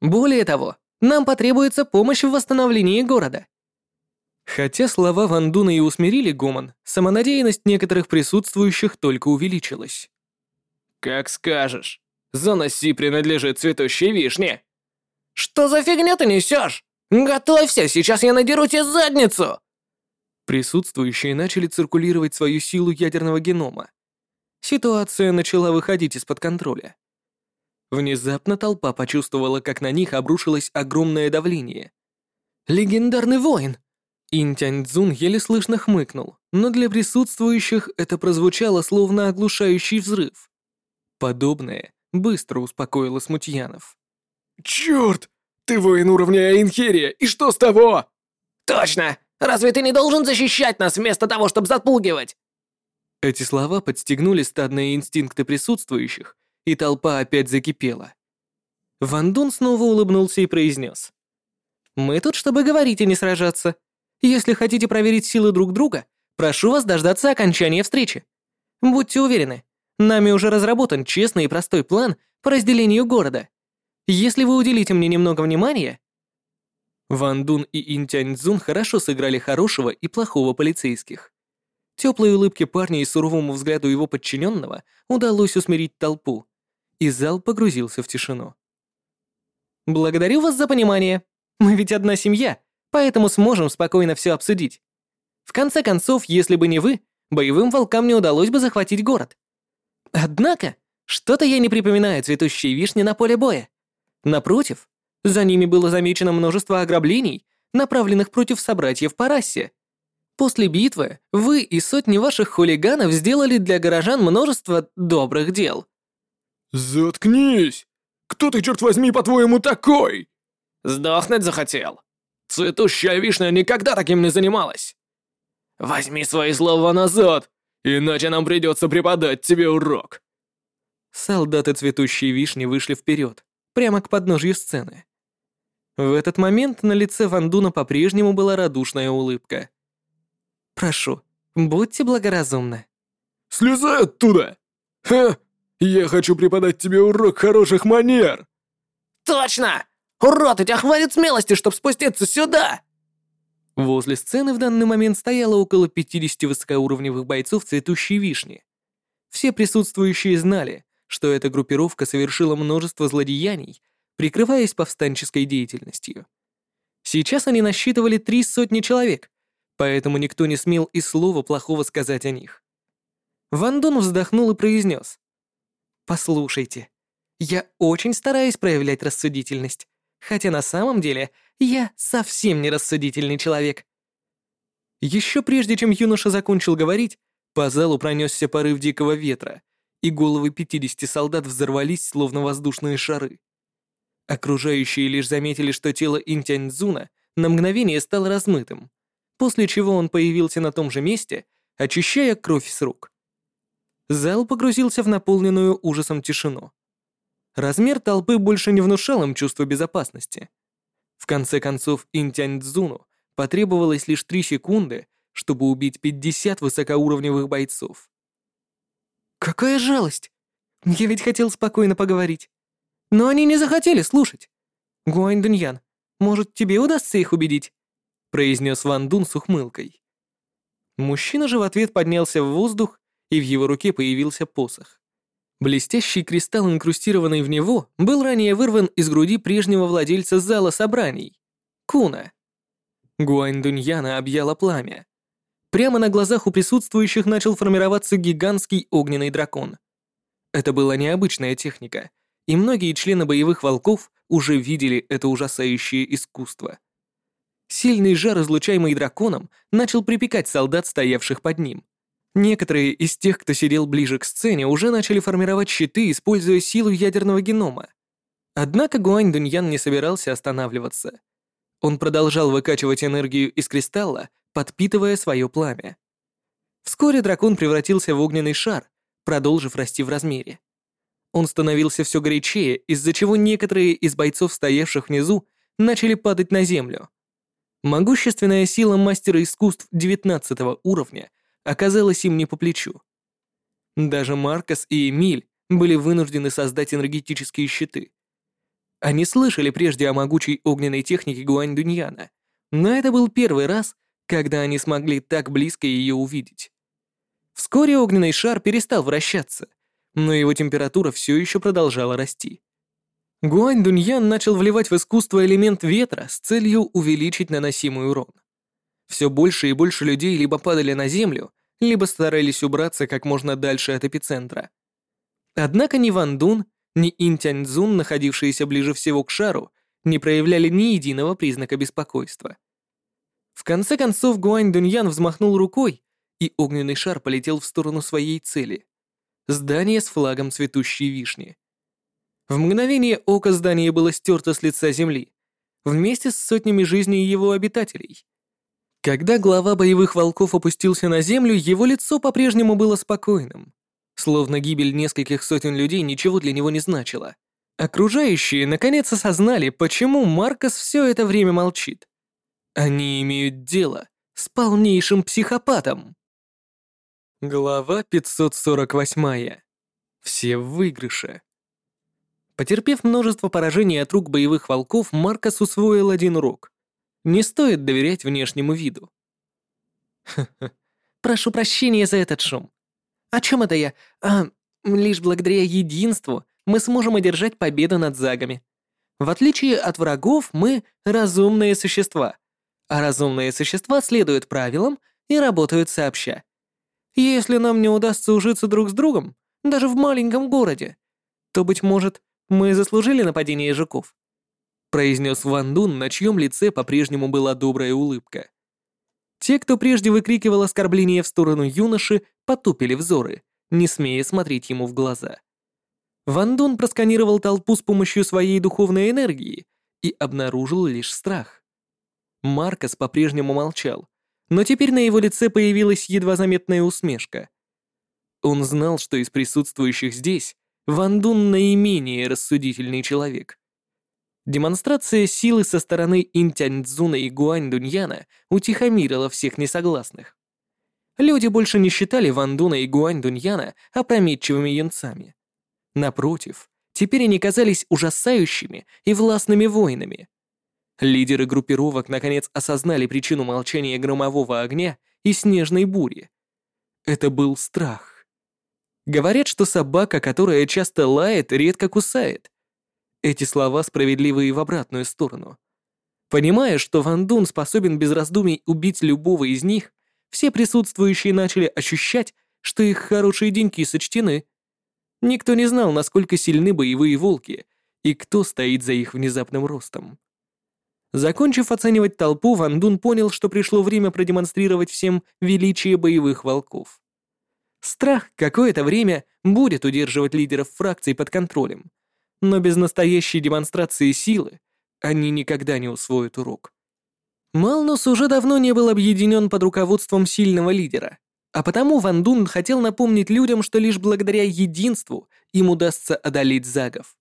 Более того, нам потребуется помощь в восстановлении города». Хотя слова Ван Дуна и усмирили гомон, самонадеянность некоторых присутствующих только увеличилась. «Как скажешь. Заноси принадлежит цветущей вишне». «Что за фигня ты несешь? Готовься, сейчас я надеру тебе задницу!» Присутствующие начали циркулировать свою силу ядерного генома. Ситуация начала выходить из-под контроля. Внезапно толпа почувствовала, как на них обрушилось огромное давление. «Легендарный воин!» Интянь Цзун еле слышно хмыкнул, но для присутствующих это прозвучало словно оглушающий взрыв. Подобное быстро успокоило смутьянов. «Чёрт! Ты воин уровня Инхерия, и что с того?» «Точно! Разве ты не должен защищать нас вместо того, чтобы запугивать?» Эти слова подстегнули стадные инстинкты присутствующих, и толпа опять закипела. Ван Дун снова улыбнулся и произнес. «Мы тут, чтобы говорить, а не сражаться. Если хотите проверить силы друг друга, прошу вас дождаться окончания встречи. Будьте уверены, нами уже разработан честный и простой план по разделению города. Если вы уделите мне немного внимания...» Ван Дун и Ин Тянь Цзун хорошо сыграли хорошего и плохого полицейских. Теплой улыбке парня и суровому взгляду его подчиненного удалось усмирить толпу, и зал погрузился в тишину. «Благодарю вас за понимание. Мы ведь одна семья, поэтому сможем спокойно все обсудить. В конце концов, если бы не вы, боевым волкам не удалось бы захватить город. Однако, что-то я не припоминаю цветущие вишни на поле боя. Напротив, за ними было замечено множество ограблений, направленных против собратьев по расе. После битвы вы и сотни ваших хулиганов сделали для горожан множество добрых дел. «Заткнись! Кто ты, черт возьми, по-твоему, такой?» «Сдохнуть захотел?» «Цветущая вишня никогда таким не занималась!» «Возьми свои слова назад, иначе нам придется преподать тебе урок!» Солдаты цветущей вишни вышли вперед, прямо к подножью сцены. В этот момент на лице Вандуна по-прежнему была радушная улыбка. «Прошу, будьте благоразумны». «Слезай оттуда! Ха! Я хочу преподать тебе урок хороших манер!» «Точно! Урод, у тебя хватит смелости, чтобы спуститься сюда!» Возле сцены в данный момент стояло около 50 высокоуровневых бойцов цветущей вишни. Все присутствующие знали, что эта группировка совершила множество злодеяний, прикрываясь повстанческой деятельностью. Сейчас они насчитывали три сотни человек, поэтому никто не смел и слова плохого сказать о них. Ван Дун вздохнул и произнес. «Послушайте, я очень стараюсь проявлять рассудительность, хотя на самом деле я совсем не рассудительный человек». Еще прежде, чем юноша закончил говорить, по залу пронесся порыв дикого ветра, и головы 50 солдат взорвались, словно воздушные шары. Окружающие лишь заметили, что тело Интяньцзуна на мгновение стало размытым, после чего он появился на том же месте, очищая кровь с рук. Зал погрузился в наполненную ужасом тишину. Размер толпы больше не внушал им чувство безопасности. В конце концов, Интяньцзуну потребовалось лишь три секунды, чтобы убить 50 высокоуровневых бойцов. Какая жалость! Я ведь хотел спокойно поговорить. Но они не захотели слушать. Гуань Дуньян, может, тебе удастся их убедить? произнес Ван Дун с ухмылкой. Мужчина же в ответ поднялся в воздух, и в его руке появился посох. Блестящий кристалл, инкрустированный в него, был ранее вырван из груди прежнего владельца зала собраний — Куна. Гуань Дуньяна объяло пламя. Прямо на глазах у присутствующих начал формироваться гигантский огненный дракон. Это была необычная техника, и многие члены боевых волков уже видели это ужасающее искусство. Сильный жар, излучаемый драконом, начал припекать солдат, стоявших под ним. Некоторые из тех, кто сидел ближе к сцене, уже начали формировать щиты, используя силу ядерного генома. Однако Гуань Дуньян не собирался останавливаться. Он продолжал выкачивать энергию из кристалла, подпитывая свое пламя. Вскоре дракон превратился в огненный шар, продолжив расти в размере. Он становился все горячее, из-за чего некоторые из бойцов, стоявших внизу, начали падать на землю. Могущественная сила мастера искусств 19 уровня оказалась им не по плечу. Даже Маркос и Эмиль были вынуждены создать энергетические щиты. Они слышали прежде о могучей огненной технике Гуань Дуньяна, но это был первый раз, когда они смогли так близко ее увидеть. Вскоре огненный шар перестал вращаться, но его температура все еще продолжала расти. Гуань Дуньян начал вливать в искусство элемент ветра с целью увеличить наносимый урон. Все больше и больше людей либо падали на землю, либо старались убраться как можно дальше от эпицентра. Однако ни Ван Дун, ни Интяньцзун, находившиеся ближе всего к шару, не проявляли ни единого признака беспокойства. В конце концов Гуань Дуньян взмахнул рукой, и огненный шар полетел в сторону своей цели — здание с флагом цветущей вишни. В мгновение ока здание было стерто с лица земли, вместе с сотнями жизней его обитателей. Когда глава боевых волков опустился на землю, его лицо по-прежнему было спокойным, словно гибель нескольких сотен людей ничего для него не значила. Окружающие наконец осознали, почему Маркос все это время молчит. Они имеют дело с полнейшим психопатом. Глава 548. Все в выигрыше. Потерпев множество поражений от рук боевых волков, Маркос усвоил один урок. Не стоит доверять внешнему виду. Прошу прощения за этот шум. О чем это я? А, лишь благодаря единству мы сможем одержать победу над загами. В отличие от врагов, мы разумные существа. А разумные существа следуют правилам и работают сообща. Если нам не удастся ужиться друг с другом, даже в маленьком городе, то, быть может, мы заслужили нападение жуков», — произнес Ван Дун, на чьем лице по-прежнему была добрая улыбка. Те, кто прежде выкрикивал оскорбления в сторону юноши, потупили взоры, не смея смотреть ему в глаза. Ван Дун просканировал толпу с помощью своей духовной энергии и обнаружил лишь страх. Маркос по-прежнему молчал, но теперь на его лице появилась едва заметная усмешка. Он знал, что из присутствующих здесь Ван Дун наименее рассудительный человек. Демонстрация силы со стороны Интяньцзуна и Гуань Дуньяна утихомирила всех несогласных. Люди больше не считали Ван Дуна и Гуань Дуньяна опрометчивыми юнцами. Напротив, теперь они казались ужасающими и властными воинами. Лидеры группировок наконец осознали причину молчания громового огня и снежной бури. Это был страх. Говорят, что собака, которая часто лает, редко кусает. Эти слова справедливы и в обратную сторону. Понимая, что Ван Дун способен без раздумий убить любого из них, все присутствующие начали ощущать, что их хорошие деньки сочтены. Никто не знал, насколько сильны боевые волки и кто стоит за их внезапным ростом. Закончив оценивать толпу, Ван Дун понял, что пришло время продемонстрировать всем величие боевых волков. Страх какое-то время будет удерживать лидеров фракций под контролем, но без настоящей демонстрации силы они никогда не усвоят урок. Малнус уже давно не был объединен под руководством сильного лидера, а потому Ван Дун хотел напомнить людям, что лишь благодаря единству им удастся одолеть загов.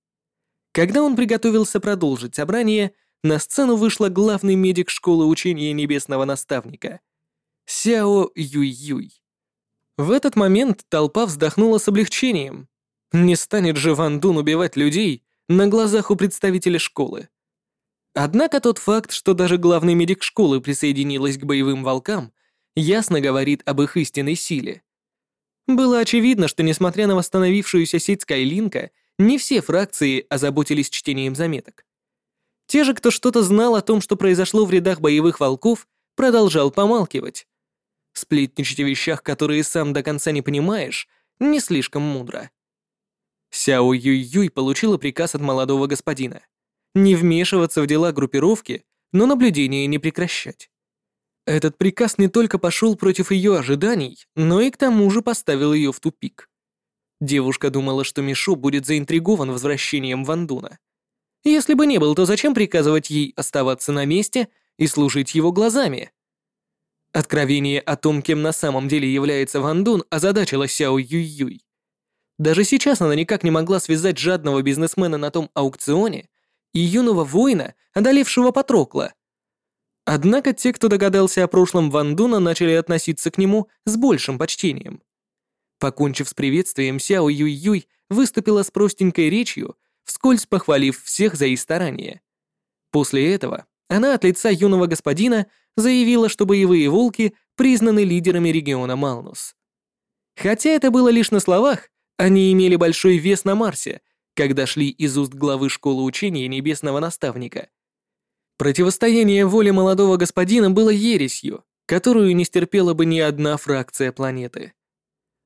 Когда он приготовился продолжить собрание, на сцену вышла главный медик школы учения небесного наставника — Сяо Юй-Юй. В этот момент толпа вздохнула с облегчением. Не станет же Ван Дун убивать людей на глазах у представителя школы. Однако тот факт, что даже главный медик школы присоединилась к боевым волкам, ясно говорит об их истинной силе. Было очевидно, что несмотря на восстановившуюся сеть Скайлинка, не все фракции озаботились чтением заметок. Те же, кто что-то знал о том, что произошло в рядах боевых волков, продолжал помалкивать. Сплетничать о вещах, которые сам до конца не понимаешь, не слишком мудро. Сяо Юй-Юй получила приказ от молодого господина. Не вмешиваться в дела группировки, но наблюдение не прекращать. Этот приказ не только пошел против ее ожиданий, но и к тому же поставил ее в тупик. Девушка думала, что Мишу будет заинтригован возвращением Вандуна. Если бы не был, то зачем приказывать ей оставаться на месте и служить его глазами? Откровение о том, кем на самом деле является Ван Дун, озадачило Сяо Юй-Юй. Даже сейчас она никак не могла связать жадного бизнесмена на том аукционе и юного воина, одолевшего Патрокла. Однако те, кто догадался о прошлом Ван Дуна, начали относиться к нему с большим почтением. Покончив с приветствием, Сяо Юй-Юй выступила с простенькой речью, вскользь похвалив всех за их старания. После этого она от лица юного господина заявила, что боевые волки признаны лидерами региона Малнус. Хотя это было лишь на словах, они имели большой вес на Марсе, когда шли из уст главы школы учения небесного наставника. Противостояние воле молодого господина было ересью, которую не стерпела бы ни одна фракция планеты.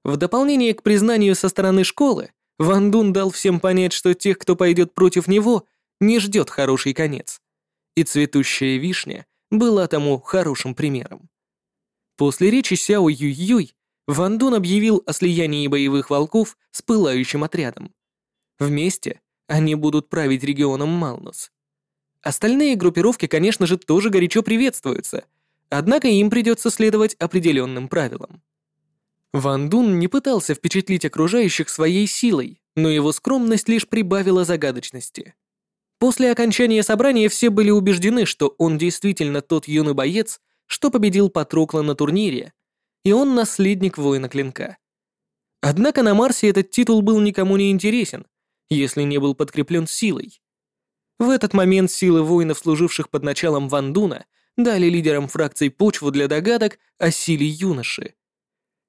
В дополнение к признанию со стороны школы, Ван Дун дал всем понять, что тех, кто пойдет против него, не ждет хороший конец. И цветущая вишня была тому хорошим примером. После речи Сяо Юй-Юй Ван Дун объявил о слиянии боевых волков с пылающим отрядом. Вместе они будут править регионом Малнус. Остальные группировки, конечно же, тоже горячо приветствуются, однако им придется следовать определенным правилам. Ван Дун не пытался впечатлить окружающих своей силой, но его скромность лишь прибавила загадочности. После окончания собрания все были убеждены, что он действительно тот юный боец, что победил Патрокла на турнире, и он наследник воина клинка. Однако на Марсе этот титул был никому не интересен, если не был подкреплен силой. В этот момент силы воинов, служивших под началом Ван Дуна, дали лидерам фракций почву для догадок о силе юноши.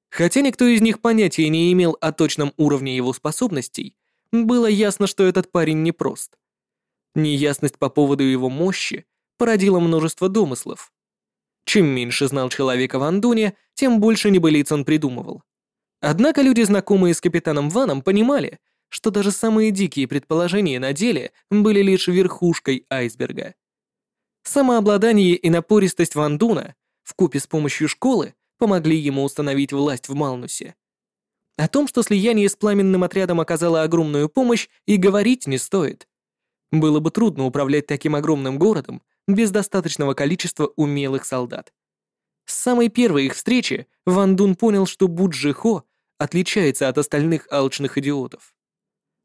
Хотя никто из них понятия не имел о точном уровне его способностей, было ясно, что этот парень непрост. Неясность по поводу его мощи породила множество домыслов. Чем меньше знал человек о Ван Дуне, тем больше небылиц он придумывал. Однако люди, знакомые с капитаном Ваном, понимали, что даже самые дикие предположения на деле были лишь верхушкой айсберга. Самообладание и напористость Ван Дуна вкупе с помощью школы помогли ему установить власть в Малнусе. О том, что слияние с пламенным отрядом оказало огромную помощь, и говорить не стоит. Было бы трудно управлять таким огромным городом без достаточного количества умелых солдат. С самой первой их встречи Ван Дун понял, что Буджи Хо отличается от остальных алчных идиотов.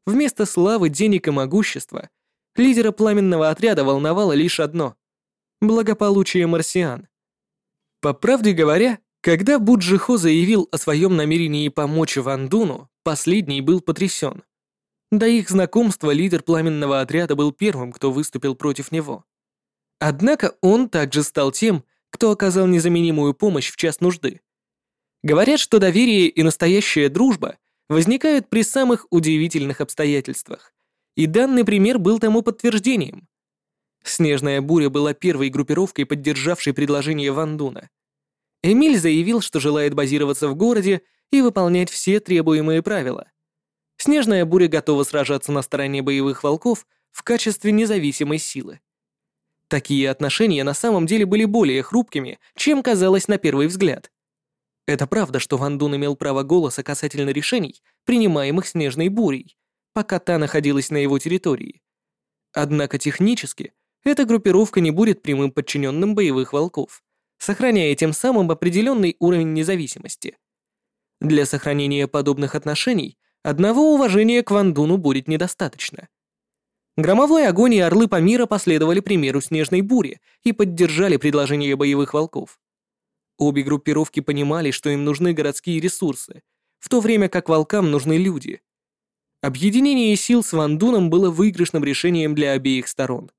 Вместо славы, денег и могущества лидера пламенного отряда волновало лишь одно — благополучие марсиан. По правде говоря, когда Буджихо заявил о своем намерении помочь Ван Дуну, последний был потрясен. До их знакомства лидер пламенного отряда был первым, кто выступил против него. Однако он также стал тем, кто оказал незаменимую помощь в час нужды. Говорят, что доверие и настоящая дружба возникают при самых удивительных обстоятельствах, и данный пример был тому подтверждением. Снежная буря была первой группировкой, поддержавшей предложение Ван Дуна. Эмиль заявил, что желает базироваться в городе и выполнять все требуемые правила. Снежная буря готова сражаться на стороне боевых волков в качестве независимой силы. Такие отношения на самом деле были более хрупкими, чем казалось на первый взгляд. Это правда, что Ван Дун имел право голоса касательно решений, принимаемых снежной бурей, пока та находилась на его территории. Однако технически эта группировка не будет прямым подчиненным боевых волков, сохраняя тем самым определенный уровень независимости. Для сохранения подобных отношений одного уважения к Ван Дуну будет недостаточно. Громовой огонь и орлы Памира последовали примеру снежной бури и поддержали предложение боевых волков. Обе группировки понимали, что им нужны городские ресурсы, в то время как волкам нужны люди. Объединение сил с Вандуном было выигрышным решением для обеих сторон.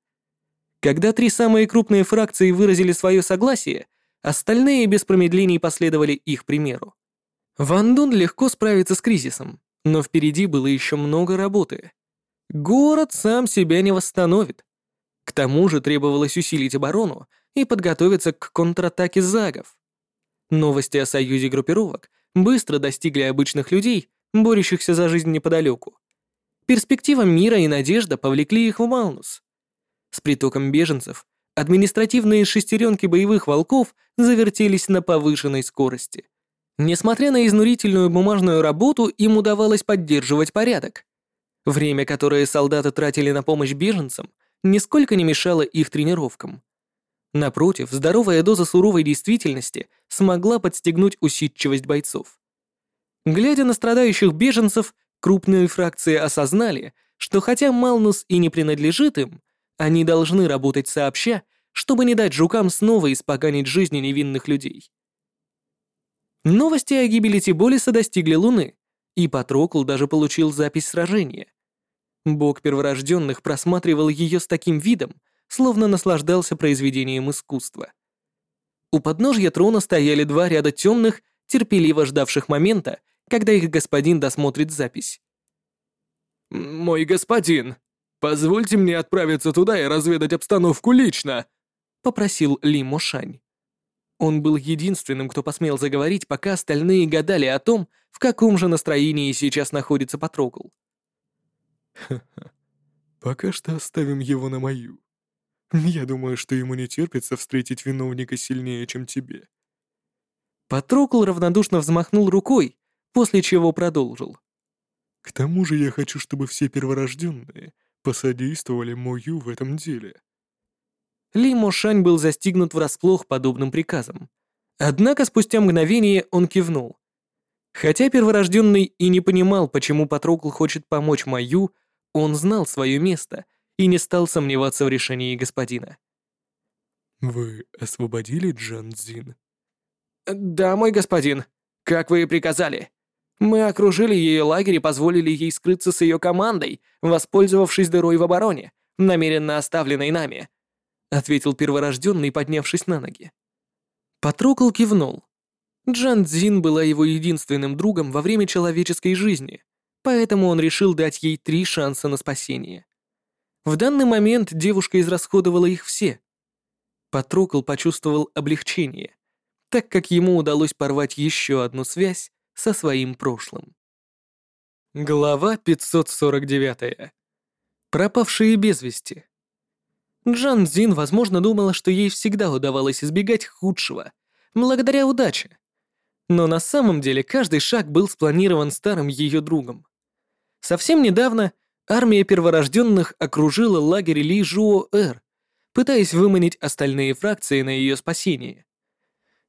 Когда три самые крупные фракции выразили свое согласие, остальные без промедлений последовали их примеру. Вандун легко справится с кризисом, но впереди было еще много работы. Город сам себя не восстановит. К тому же требовалось усилить оборону и подготовиться к контратаке загов. Новости о союзе группировок быстро достигли обычных людей, борющихся за жизнь неподалеку. Перспектива мира и надежда повлекли их в Малнус. С притоком беженцев административные шестеренки боевых волков завертелись на повышенной скорости. Несмотря на изнурительную бумажную работу, им удавалось поддерживать порядок. Время, которое солдаты тратили на помощь беженцам, нисколько не мешало их тренировкам. Напротив, здоровая доза суровой действительности смогла подстегнуть усидчивость бойцов. Глядя на страдающих беженцев, крупные фракции осознали, что хотя Малнус и не принадлежит им, они должны работать сообща, чтобы не дать жукам снова испоганить жизни невинных людей. Новости о гибели Тиболиса достигли Луны, и Патрокл даже получил запись сражения. Бог перворожденных просматривал ее с таким видом, словно наслаждался произведением искусства. У подножья трона стояли два ряда темных, терпеливо ждавших момента, когда их господин досмотрит запись. «Мой господин, позвольте мне отправиться туда и разведать обстановку лично», — попросил Ли Мошань. Он был единственным, кто посмел заговорить, пока остальные гадали о том, в каком же настроении сейчас находится Патрокл. Ха-ха. Пока что оставим его на мою. Я думаю, что ему не терпится встретить виновника сильнее, чем тебе. Патрокл равнодушно взмахнул рукой, после чего продолжил. К тому же я хочу, чтобы все перворожденные посодействовали Мою в этом деле. Ли Мошань был застигнут врасплох подобным приказом. Однако спустя мгновение он кивнул. Хотя перворожденный и не понимал, почему Патрокл хочет помочь Мою, он знал свое место и не стал сомневаться в решении господина. «Вы освободили Джан Цзин?» «Да, мой господин. Как вы и приказали. Мы окружили ее лагерь и позволили ей скрыться с ее командой, воспользовавшись дырой в обороне, намеренно оставленной нами», — ответил перворожденный, поднявшись на ноги. Патрокл кивнул. Джан Цзин была его единственным другом во время человеческой жизни, поэтому он решил дать ей три шанса на спасение. В данный момент девушка израсходовала их все. Патрокл почувствовал облегчение, так как ему удалось порвать еще одну связь со своим прошлым. Глава 549. Пропавшие без вести. Джан Зин, возможно, думала, что ей всегда удавалось избегать худшего, благодаря удаче. Но на самом деле каждый шаг был спланирован старым ее другом. Совсем недавно армия перворожденных окружила лагерь Ли Жуо-Эр, пытаясь выманить остальные фракции на ее спасение.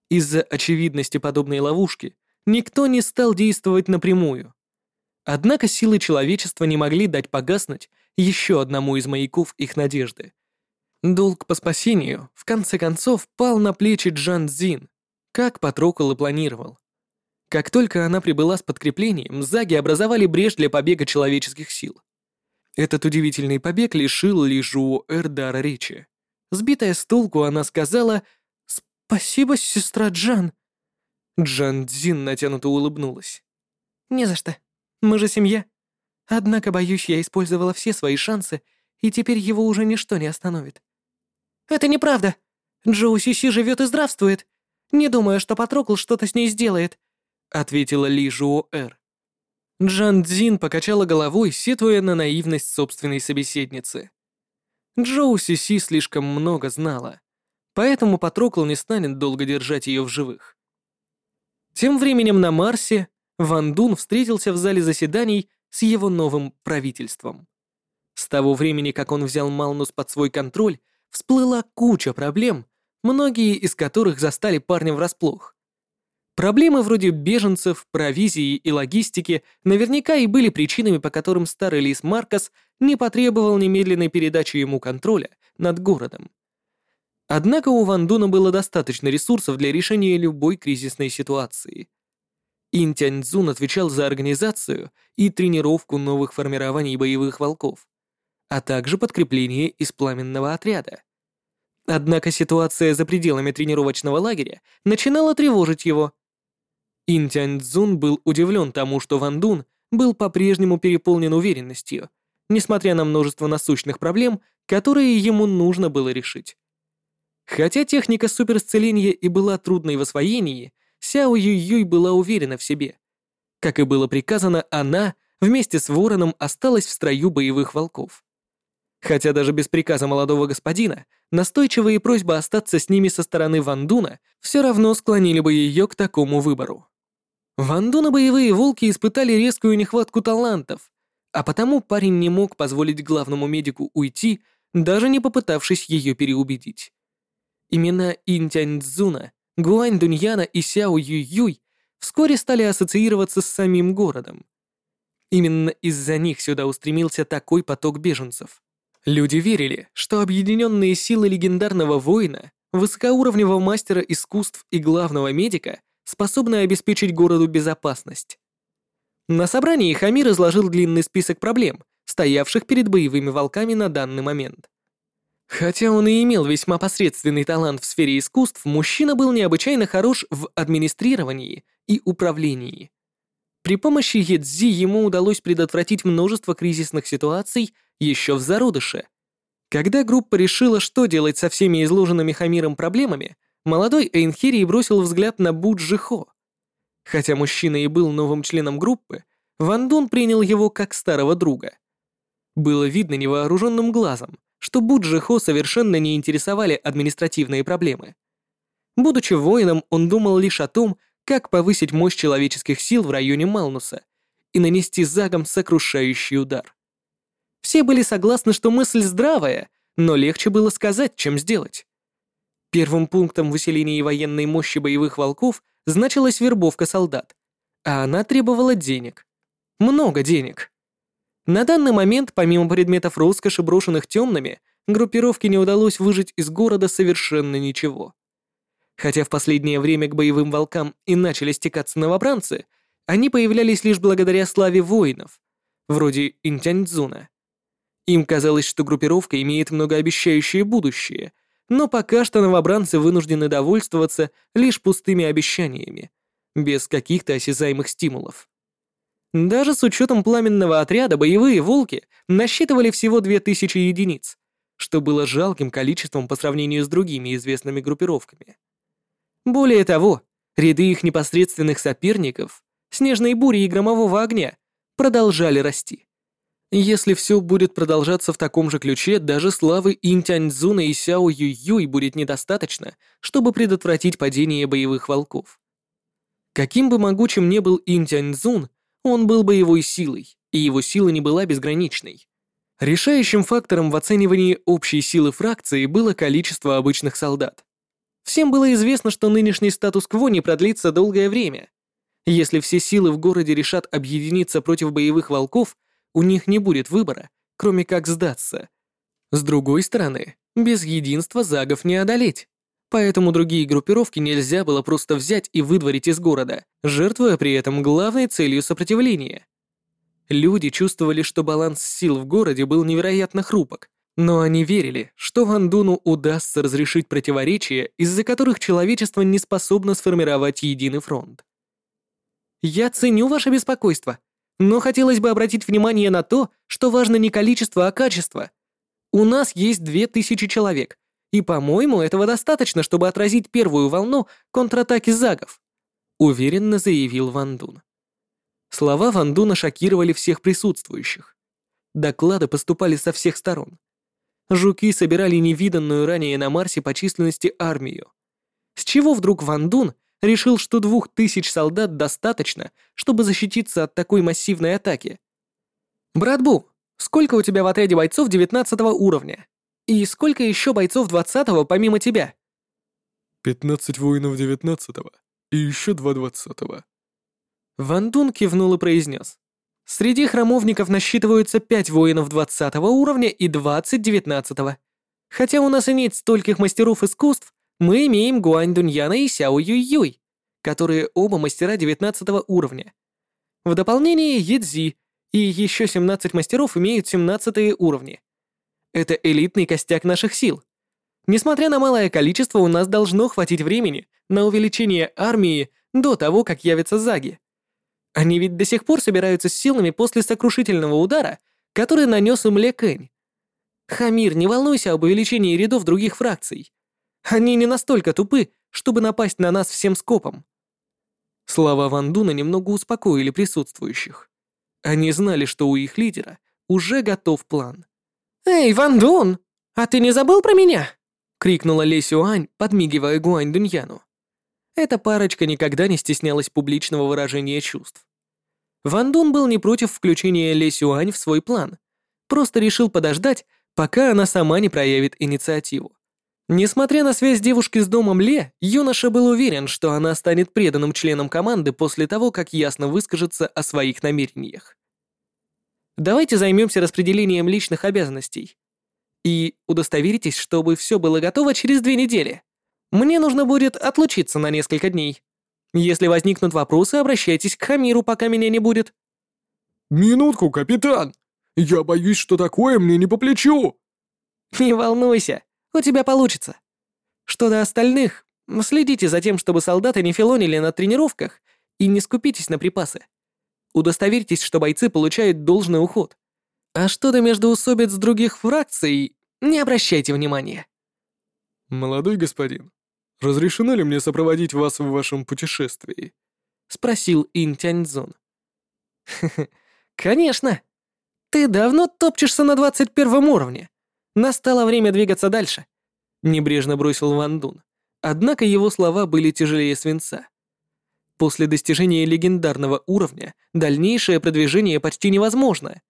Из-за очевидности подобной ловушки никто не стал действовать напрямую. Однако силы человечества не могли дать погаснуть еще одному из маяков их надежды. Долг по спасению, в конце концов, пал на плечи Джан Цзин, как Патрокол и планировал. Как только она прибыла с подкреплением, заги образовали брешь для побега человеческих сил. Этот удивительный побег лишил Ли Жуо Эр дара речи. Сбитая с толку, она сказала «Спасибо, сестра Джан». Джан Дзин натянуто улыбнулась. «Не за что. Мы же семья. Однако, боюсь, я использовала все свои шансы, и теперь его уже ничто не остановит». «Это неправда. Джоу Сиси живет и здравствует. Не думаю, что Патрокл что-то с ней сделает», — ответила Ли Жуо Эр. Джан Цзин покачала головой, сетуя на наивность собственной собеседницы. Джоу Сиси слишком много знала, поэтому Патрокл не станет долго держать ее в живых. Тем временем на Марсе Ван Дун встретился в зале заседаний с его новым правительством. С того времени, как он взял Малнус под свой контроль, всплыла куча проблем, многие из которых застали парня врасплох. Проблемы вроде беженцев, провизии и логистики наверняка и были причинами, по которым старый лис Маркос не потребовал немедленной передачи ему контроля над городом. Однако у Ван Дуна было достаточно ресурсов для решения любой кризисной ситуации. Ин Тяньцзун отвечал за организацию и тренировку новых формирований боевых волков, а также подкрепление из пламенного отряда. Однако ситуация за пределами тренировочного лагеря начинала тревожить его – Ин Тяньцзун был удивлен тому, что Ван Дун был по-прежнему переполнен уверенностью, несмотря на множество насущных проблем, которые ему нужно было решить. Хотя техника суперисцеления и была трудной в освоении, Сяо Юй-Юй была уверена в себе. Как и было приказано, она вместе с Вороном осталась в строю боевых волков. Хотя даже без приказа молодого господина, настойчивые просьбы остаться с ними со стороны Ван Дуна все равно склонили бы ее к такому выбору. Вандуна боевые волки испытали резкую нехватку талантов, а потому парень не мог позволить главному медику уйти, даже не попытавшись ее переубедить. Имена Интянь Цзуна, Гуань Дуньяна и Сяо Юй Юй вскоре стали ассоциироваться с самим городом. Именно из-за них сюда устремился такой поток беженцев. Люди верили, что объединенные силы легендарного воина, высокоуровневого мастера искусств и главного медика способная обеспечить городу безопасность. На собрании Хамир изложил длинный список проблем, стоявших перед боевыми волками на данный момент. Хотя он и имел весьма посредственный талант в сфере искусств, мужчина был необычайно хорош в администрировании и управлении. При помощи Едзи ему удалось предотвратить множество кризисных ситуаций еще в зародыше. Когда группа решила, что делать со всеми изложенными Хамиром проблемами, молодой Эйнхирий бросил взгляд на Буджихо. Хотя мужчина и был новым членом группы, Ван Дун принял его как старого друга. Было видно невооруженным глазом, что Буджихо совершенно не интересовали административные проблемы. Будучи воином, он думал лишь о том, как повысить мощь человеческих сил в районе Малнуса и нанести загом сокрушающий удар. Все были согласны, что мысль здравая, но легче было сказать, чем сделать. Первым пунктом в усилении военной мощи боевых волков значилась вербовка солдат, а она требовала денег. Много денег. На данный момент, помимо предметов роскоши, брошенных темными, группировке не удалось выжить из города совершенно ничего. Хотя в последнее время к боевым волкам и начали стекаться новобранцы, они появлялись лишь благодаря славе воинов, вроде Интяньцзуна. Им казалось, что группировка имеет многообещающее будущее, но пока что новобранцы вынуждены довольствоваться лишь пустыми обещаниями, без каких-то осязаемых стимулов. Даже с учетом пламенного отряда боевые волки насчитывали всего 2000 единиц, что было жалким количеством по сравнению с другими известными группировками. Более того, ряды их непосредственных соперников, снежной бури и громового огня, продолжали расти. Если все будет продолжаться в таком же ключе, даже славы Интяньцзуна и Сяо Юй будет недостаточно, чтобы предотвратить падение боевых волков. Каким бы могучим ни был Интяньцзун, он был боевой силой, и его сила не была безграничной. Решающим фактором в оценивании общей силы фракции было количество обычных солдат. Всем было известно, что нынешний статус-кво не продлится долгое время. Если все силы в городе решат объединиться против боевых волков, у них не будет выбора, кроме как сдаться. С другой стороны, без единства загов не одолеть. Поэтому другие группировки нельзя было просто взять и выдворить из города, жертвуя при этом главной целью сопротивления. Люди чувствовали, что баланс сил в городе был невероятно хрупок, но они верили, что Ван Дуну удастся разрешить противоречия, из-за которых человечество не способно сформировать единый фронт. «Я ценю ваше беспокойство, но хотелось бы обратить внимание на то, что важно не количество, а качество. У нас есть две тысячи человек, и, по-моему, этого достаточно, чтобы отразить первую волну контратаки загов», — уверенно заявил Ван Дун. Слова Ван Дуна шокировали всех присутствующих. Доклады поступали со всех сторон. Жуки собирали невиданную ранее на Марсе по численности армию. С чего вдруг Ван Дун решил, что двух тысяч солдат достаточно, чтобы защититься от такой массивной атаки? «Брат Бу, сколько у тебя в отряде бойцов 19 уровня?» И сколько еще бойцов двадцатого помимо тебя? Пятнадцать воинов девятнадцатого и еще два двадцатого. Ван Дун кивнул и произнес. Среди храмовников насчитываются пять воинов двадцатого уровня и двадцать девятнадцатого. Хотя у нас и нет стольких мастеров искусств, мы имеем Гуань Дуньяна и Сяо Юй Юй, которые оба мастера девятнадцатого уровня. В дополнение Едзи и еще семнадцать мастеров имеют семнадцатые уровни. Это элитный костяк наших сил. Несмотря на малое количество, у нас должно хватить времени на увеличение армии до того, как явятся заги. Они ведь до сих пор собираются с силами после сокрушительного удара, который нанес им Ле Кэнь. Хамир, не волнуйся об увеличении рядов других фракций. Они не настолько тупы, чтобы напасть на нас всем скопом. Слова Ван Дуна немного успокоили присутствующих. Они знали, что у их лидера уже готов план. «Эй, Ван Дун, а ты не забыл про меня?» — крикнула Ле Сюань, подмигивая Гуань Дуньяну. Эта парочка никогда не стеснялась публичного выражения чувств. Ван Дун был не против включения Ле Сюань в свой план, просто решил подождать, пока она сама не проявит инициативу. Несмотря на связь девушки с домом Ле, юноша был уверен, что она станет преданным членом команды после того, как ясно выскажется о своих намерениях. Давайте займемся распределением личных обязанностей. И удостоверитесь, чтобы все было готово через две недели. Мне нужно будет отлучиться на несколько дней. Если возникнут вопросы, обращайтесь к Хамиру, пока меня не будет». «Минутку, капитан! Я боюсь, что такое мне не по плечу!» «Не волнуйся, у тебя получится. Что до остальных, следите за тем, чтобы солдаты не филонили на тренировках и не скупитесь на припасы. Удостоверьтесь, что бойцы получают должный уход. А что до междоусобиц других фракций, не обращайте внимания. «Молодой господин, разрешено ли мне сопроводить вас в вашем путешествии?» — спросил Ин Тяньцзун. «Конечно. Ты давно топчешься на 21 уровне. Настало время двигаться дальше. Небрежно бросил Ван Дун. Однако его слова были тяжелее свинца. После достижения легендарного уровня дальнейшее продвижение почти невозможно.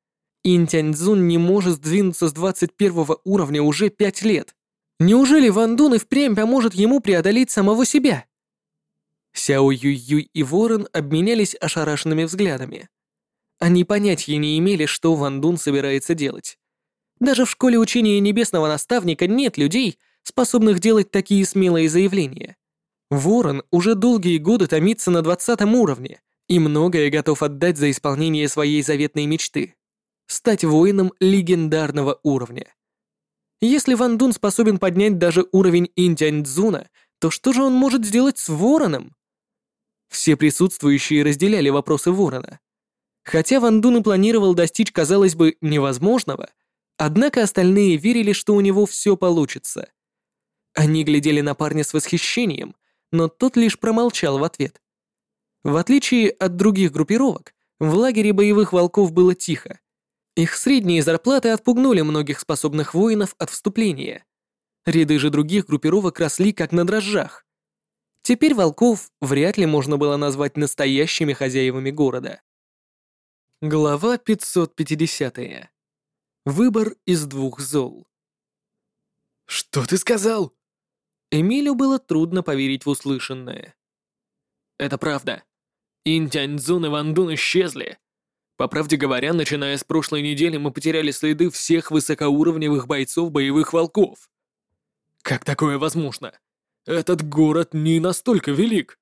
Интяньцзун не может сдвинуться с 21 уровня уже 5 лет. Неужели Ван Дун и впрямь поможет ему преодолеть самого себя? Сяо Юй-Юй и Ворон обменялись ошарашенными взглядами. Они понятия не имели, что Ван Дун собирается делать. Даже в школе учения небесного наставника нет людей, способных делать такие смелые заявления. Ворон уже долгие годы томится на 20 уровне и многое готов отдать за исполнение своей заветной мечты — стать воином легендарного уровня. Если Ван Дун способен поднять даже уровень Интяньцзуна, то что же он может сделать с Вороном? Все присутствующие разделяли вопросы Ворона. Хотя Ван Дун и планировал достичь, казалось бы, невозможного, однако остальные верили, что у него все получится. Они глядели на парня с восхищением, но тот лишь промолчал в ответ. В отличие от других группировок, в лагере боевых волков было тихо. Их средние зарплаты отпугнули многих способных воинов от вступления. Ряды же других группировок росли как на дрожжах. Теперь волков вряд ли можно было назвать настоящими хозяевами города. Глава 550. Выбор из двух зол. «Что ты сказал?» Эмилю было трудно поверить в услышанное. Это правда. Интяньцзун и Вандун исчезли. По правде говоря, начиная с прошлой недели мы потеряли следы всех высокоуровневых бойцов боевых волков. Как такое возможно? Этот город не настолько велик.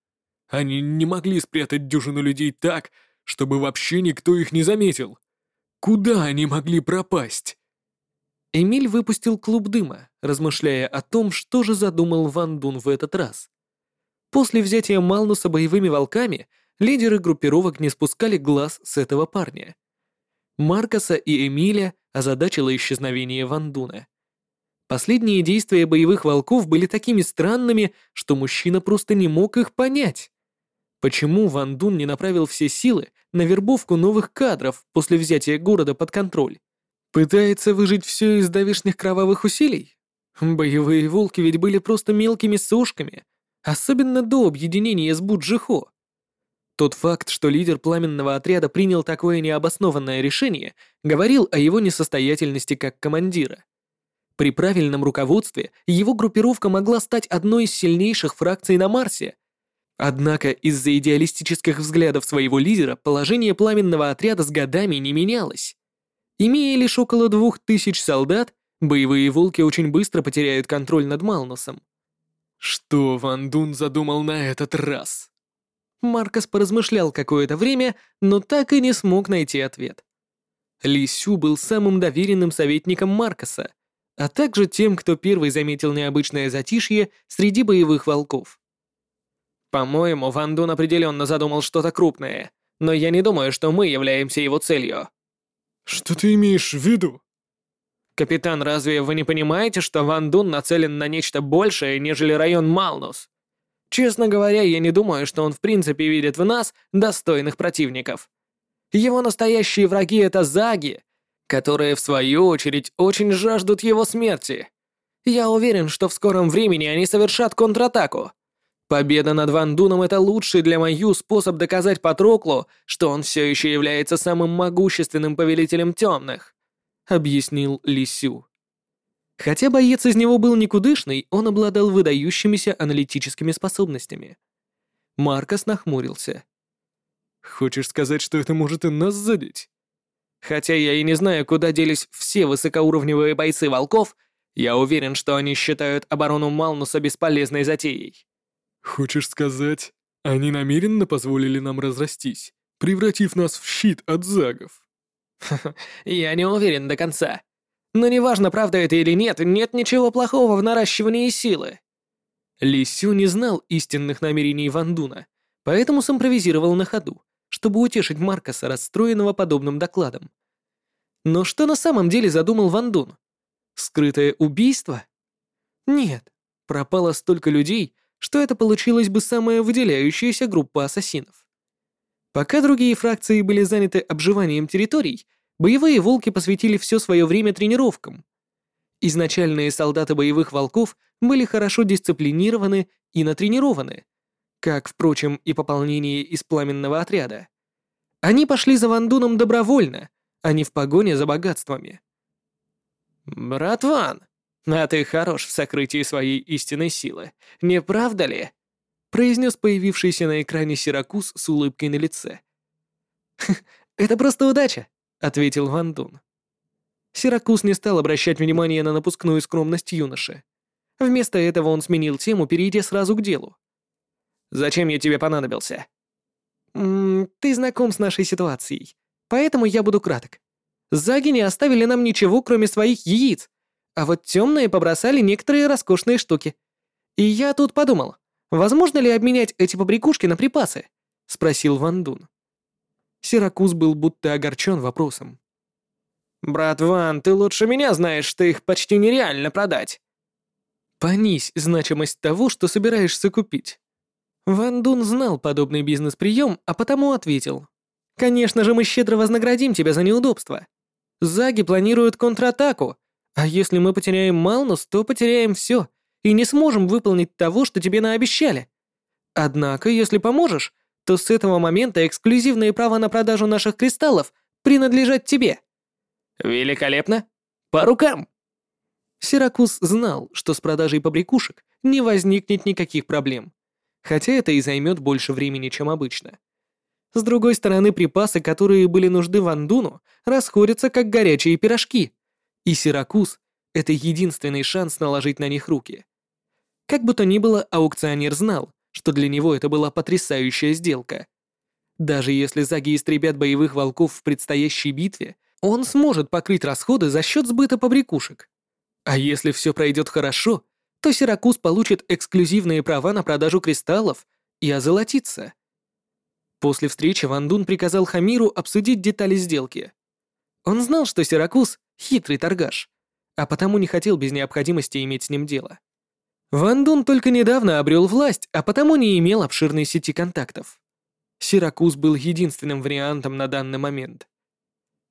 Они не могли спрятать дюжину людей так, чтобы вообще никто их не заметил. Куда они могли пропасть? Эмиль выпустил клуб дыма, размышляя о том, что же задумал Ван Дун в этот раз. После взятия Малнуса боевыми волками лидеры группировок не спускали глаз с этого парня. Маркоса и Эмиля озадачило исчезновение Ван Дуна. Последние действия боевых волков были такими странными, что мужчина просто не мог их понять. Почему Ван Дун не направил все силы на вербовку новых кадров после взятия города под контроль? Пытается выжить все из давишних кровавых усилий? Боевые волки ведь были просто мелкими сошками, особенно до объединения с Буджихо. Тот факт, что лидер пламенного отряда принял такое необоснованное решение, говорил о его несостоятельности как командира. При правильном руководстве его группировка могла стать одной из сильнейших фракций на Марсе. Однако из-за идеалистических взглядов своего лидера положение пламенного отряда с годами не менялось. Имея лишь около двух тысяч солдат, боевые волки очень быстро потеряют контроль над Малнусом. Что Ван Дун задумал на этот раз? Маркос поразмышлял какое-то время, но так и не смог найти ответ. Ли Сю был самым доверенным советником Маркоса, а также тем, кто первый заметил необычное затишье среди боевых волков. По-моему, Ван Дун определенно задумал что-то крупное, но я не думаю, что мы являемся его целью. Что ты имеешь в виду? Капитан, разве вы не понимаете, что Ван Дун нацелен на нечто большее, нежели район Малнус? Честно говоря, я не думаю, что он в принципе видит в нас достойных противников. Его настоящие враги — это заги, которые, в свою очередь, очень жаждут его смерти. Я уверен, что в скором времени они совершат контратаку. Победа над Ван Дуном — это лучший для Мою способ доказать Патроклу, что он все еще является самым могущественным повелителем темных», — объяснил Лисю. Хотя боец из него был никудышный, он обладал выдающимися аналитическими способностями. Маркос нахмурился. «Хочешь сказать, что это может и нас задеть?» Хотя я и не знаю, куда делись все высокоуровневые бойцы волков, я уверен, что они считают оборону Малнуса бесполезной затеей. Хочешь сказать, они намеренно позволили нам разрастись, превратив нас в щит от загов? Я не уверен до конца. Но неважно, правда это или нет, нет ничего плохого в наращивании силы. Ли Сю не знал истинных намерений Ван Дуна, поэтому симпровизировал на ходу чтобы утешить Маркоса, расстроенного подобным докладом. Но что на самом деле задумал Ван Дун? Скрытое убийство? Нет, пропало столько людей, что это получилась бы самая выделяющаяся группа ассасинов. Пока другие фракции были заняты обживанием территорий, боевые волки посвятили все свое время тренировкам. Изначальные солдаты боевых волков были хорошо дисциплинированы и натренированы, как, впрочем, и пополнение из пламенного отряда. Они пошли за Вандуном добровольно, а не в погоне за богатствами. «Брат Ван, а ты хорош в сокрытии своей истинной силы, не правда ли?» произнес появившийся на экране Сиракус с улыбкой на лице. «Это просто удача», — ответил Ван Дун. Сиракус не стал обращать внимания на напускную скромность юноши. Вместо этого он сменил тему, перейдя сразу к делу. «Зачем я тебе понадобился?» «М -м, «Ты знаком с нашей ситуацией, поэтому я буду краток. Заги не оставили нам ничего, кроме своих яиц, а вот темные побросали некоторые роскошные штуки. И я тут подумал, возможно ли обменять эти побрякушки на припасы?» — спросил Ван Дун. Сиракуз был будто огорчен вопросом. «Брат Ван, ты лучше меня знаешь, что их почти нереально продать». Понись значимость того, что собираешься купить. Ван Дун знал подобный бизнес-прием, а потому ответил. «Конечно же, мы щедро вознаградим тебя за неудобство. Заги планируют контратаку, а если мы потеряем Малнус, то потеряем все и не сможем выполнить того, что тебе наобещали. Однако, если поможешь, то с этого момента эксклюзивные права на продажу наших кристаллов принадлежат тебе». «Великолепно! По рукам!» Сиракус знал, что с продажей побрякушек не возникнет никаких проблем, хотя это и займет больше времени, чем обычно. С другой стороны, припасы, которые были нужны Вандуну, расходятся как горячие пирожки, и Сиракус — это единственный шанс наложить на них руки. Как бы то ни было, аукционер знал, что для него это была потрясающая сделка. Даже если заги истребят боевых волков в предстоящей битве, он сможет покрыть расходы за счет сбыта побрякушек. А если все пройдет хорошо, то Сиракуз получит эксклюзивные права на продажу кристаллов и озолотится. После встречи Ван Дун приказал Хамиру обсудить детали сделки. Он знал, что Сиракуз — хитрый торгаш, а потому не хотел без необходимости иметь с ним дело. Ван Дун только недавно обрел власть, а потому не имел обширной сети контактов. Сиракуз был единственным вариантом на данный момент.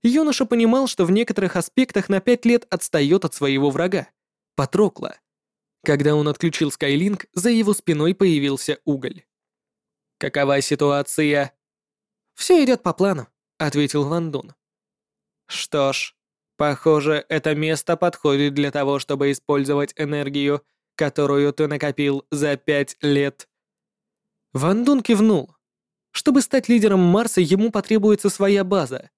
Юноша понимал, что в некоторых аспектах на пять лет отстает от своего врага — Патрокла. Когда он отключил Скайлинг, за его спиной появился уголь. «Какова ситуация?» «Все идет по плану», — ответил Ван Дун. «Что ж, похоже, это место подходит для того, чтобы использовать энергию, которую ты накопил за пять лет». Ван Дун кивнул. Чтобы стать лидером Марса, ему потребуется своя база,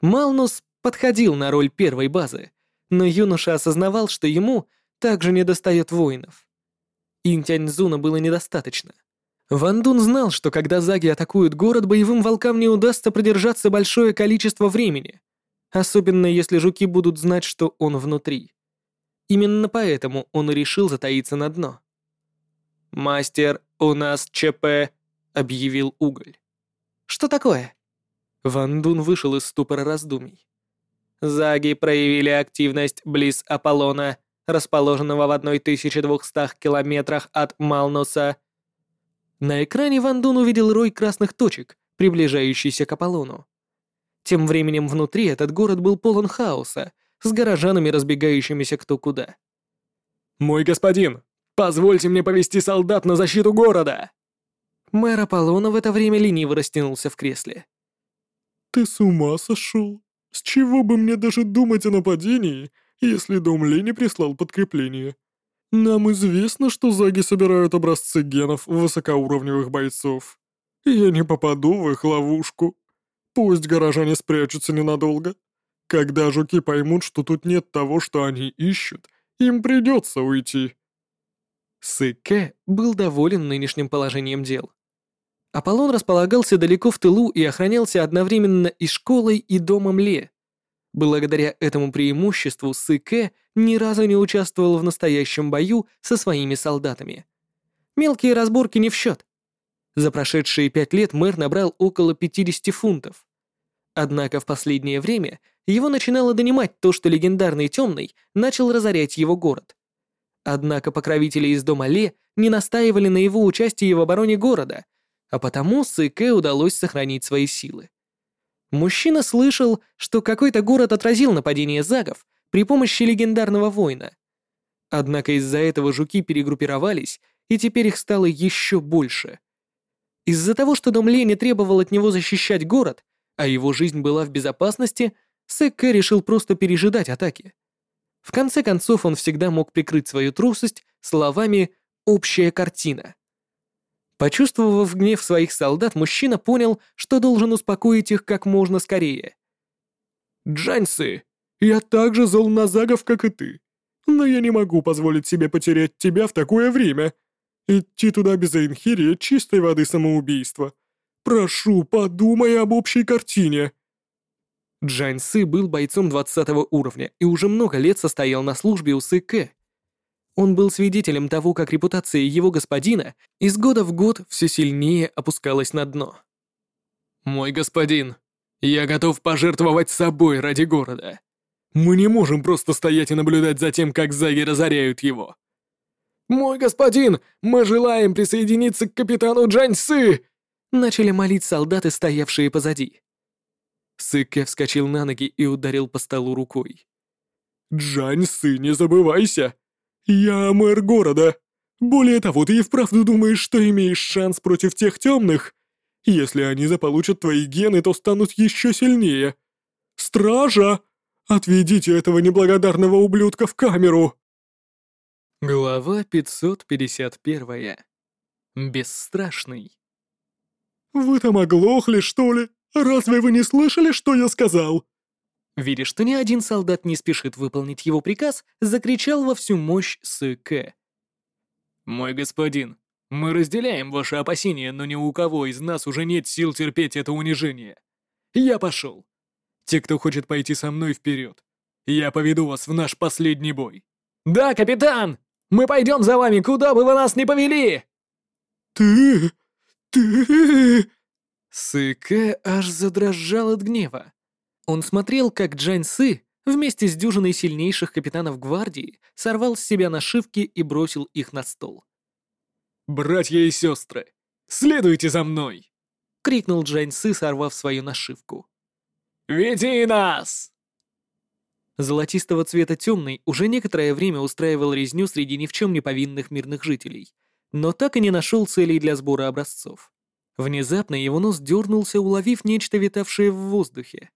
Малнус подходил на роль первой базы, но юноша осознавал, что ему также недостает воинов. Интяньзуна было недостаточно. Ван Дун знал, что когда заги атакуют город, боевым волкам не удастся продержаться большое количество времени, особенно если жуки будут знать, что он внутри. Именно поэтому он и решил затаиться на дно. «Мастер, у нас ЧП», — объявил Уголь. «Что такое?» Ван Дун вышел из ступора раздумий. Заги проявили активность близ Аполлона, расположенного в 1200 километрах от Малнуса. На экране Ван Дун увидел рой красных точек, приближающийся к Аполлону. Тем временем внутри этот город был полон хаоса, с горожанами, разбегающимися кто куда. «Мой господин, позвольте мне повести солдат на защиту города!» Мэр Аполлона в это время лениво растянулся в кресле. «Ты с ума сошел? С чего бы мне даже думать о нападении, если Дом Лени прислал подкрепление? Нам известно, что заги собирают образцы генов высокоуровневых бойцов. Я не попаду в их ловушку. Пусть горожане спрячутся ненадолго. Когда жуки поймут, что тут нет того, что они ищут, им придется уйти». Сыке был доволен нынешним положением дел. Аполлон располагался далеко в тылу и охранялся одновременно и школой, и домом Ле. Благодаря этому преимуществу Сыке ни разу не участвовал в настоящем бою со своими солдатами. Мелкие разборки не в счет. За прошедшие пять лет мэр набрал около 50 фунтов. Однако в последнее время его начинало донимать то, что легендарный Темный начал разорять его город. Однако покровители из дома Ле не настаивали на его участии в обороне города, а потому Сыке удалось сохранить свои силы. Мужчина слышал, что какой-то город отразил нападение загов при помощи легендарного воина. Однако из-за этого жуки перегруппировались, и теперь их стало еще больше. Из-за того, что дом Лени требовал от него защищать город, а его жизнь была в безопасности, Секке решил просто пережидать атаки. В конце концов, он всегда мог прикрыть свою трусость словами «общая картина». Почувствовав гнев своих солдат, мужчина понял, что должен успокоить их как можно скорее. «Джаньсы, я так же зол на Загов, как и ты. Но я не могу позволить себе потерять тебя в такое время. Идти туда без Эйнхирия — чистой воды самоубийство. Прошу, подумай об общей картине». Джань Сы был бойцом 20 уровня и уже много лет состоял на службе у Сы Кэ. Он был свидетелем того, как репутация его господина из года в год все сильнее опускалась на дно. «Мой господин, я готов пожертвовать собой ради города. Мы не можем просто стоять и наблюдать за тем, как заги разоряют его. «Мой господин, мы желаем присоединиться к капитану Джаньсы!» Начали молить солдаты, стоявшие позади. Сыке вскочил на ноги и ударил по столу рукой. «Джаньсы, не забывайся! Я мэр города! Более того, ты и вправду думаешь, что имеешь шанс против тех темных? Если они заполучат твои гены, то станут еще сильнее. Стража! Отведите этого неблагодарного ублюдка в камеру!» Глава 551. Бесстрашный. «Вы там оглохли, что ли? Разве вы не слышали, что я сказал?» Видя, что ни один солдат не спешит выполнить его приказ, закричал во всю мощь Сыкэ. «Мой господин, мы разделяем ваши опасения, но ни у кого из нас уже нет сил терпеть это унижение. Я пошел. Те, кто хочет пойти со мной вперед, я поведу вас в наш последний бой». «Да, капитан!» Мы пойдем за вами, куда бы вы нас ни повели!» «Ты... ты...» Сыке аж задрожал от гнева. Он смотрел, как Джань Сы вместе с дюжиной сильнейших капитанов гвардии сорвал с себя нашивки и бросил их на стол. «Братья и сестры, следуйте за мной!» — крикнул Джань Сы, сорвав свою нашивку. «Веди нас!» Золотистого цвета темный уже некоторое время устраивал резню среди ни в чем не повинных мирных жителей, но так и не нашел целей для сбора образцов. Внезапно его нос дернулся, уловив нечто витавшее в воздухе.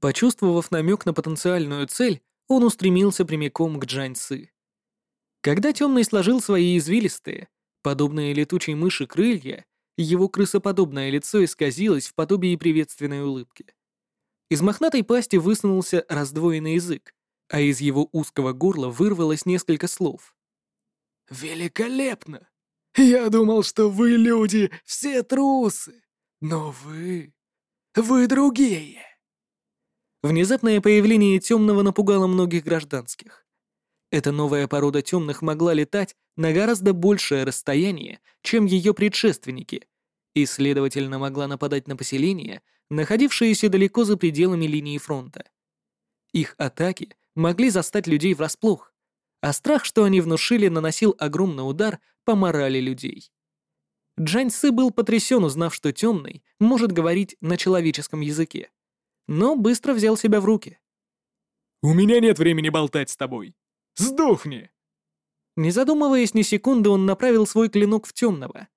Почувствовав намек на потенциальную цель, он устремился прямиком к Джаньсы. Когда темный сложил свои извилистые, подобные летучей мыши крылья, его крысоподобное лицо исказилось в подобии приветственной улыбки. Из мохнатой пасти высунулся раздвоенный язык, а из его узкого горла вырвалось несколько слов. «Великолепно! Я думал, что вы, люди, все трусы, но вы... вы другие!» Внезапное появление темного напугало многих гражданских. Эта новая порода темных могла летать на гораздо большее расстояние, чем ее предшественники, и, следовательно, могла нападать на поселение, находившиеся далеко за пределами линии фронта. Их атаки могли застать людей врасплох, а страх, что они внушили, наносил огромный удар по морали людей. Джань Сы был потрясен, узнав, что Темный может говорить на человеческом языке, но быстро взял себя в руки. «У меня нет времени болтать с тобой. Сдохни!» Не задумываясь ни секунды, он направил свой клинок в Темного,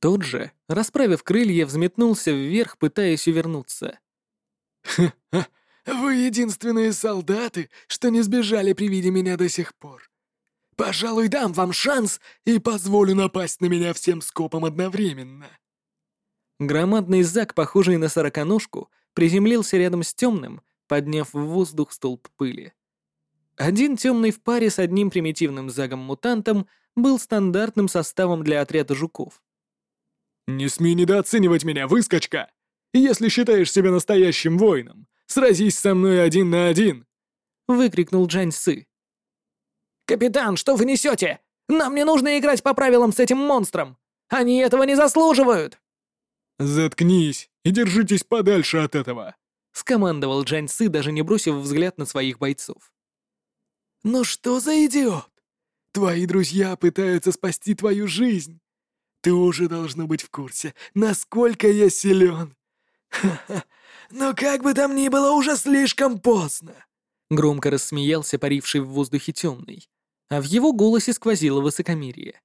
тот же, расправив крылья, взметнулся вверх, пытаясь увернуться. «Ха-ха! Вы единственные солдаты, что не сбежали при виде меня до сих пор. Пожалуй, дам вам шанс и позволю напасть на меня всем скопом одновременно». Громадный зак, похожий на сороконожку, приземлился рядом с темным, подняв в воздух столб пыли. Один темный в паре с одним примитивным загом-мутантом был стандартным составом для отряда жуков. «Не смей недооценивать меня, выскочка! Если считаешь себя настоящим воином, сразись со мной один на один!» — выкрикнул Джань Сы. «Капитан, что вы несете? Нам не нужно играть по правилам с этим монстром! Они этого не заслуживают!» «Заткнись и держитесь подальше от этого!» — скомандовал Джань Сы, даже не бросив взгляд на своих бойцов. «Ну что за идиот? Твои друзья пытаются спасти твою жизнь. Ты уже должно быть в курсе, насколько я силен. Но как бы там ни было, уже слишком поздно!» Громко рассмеялся паривший в воздухе темный, а в его голосе сквозило высокомерие.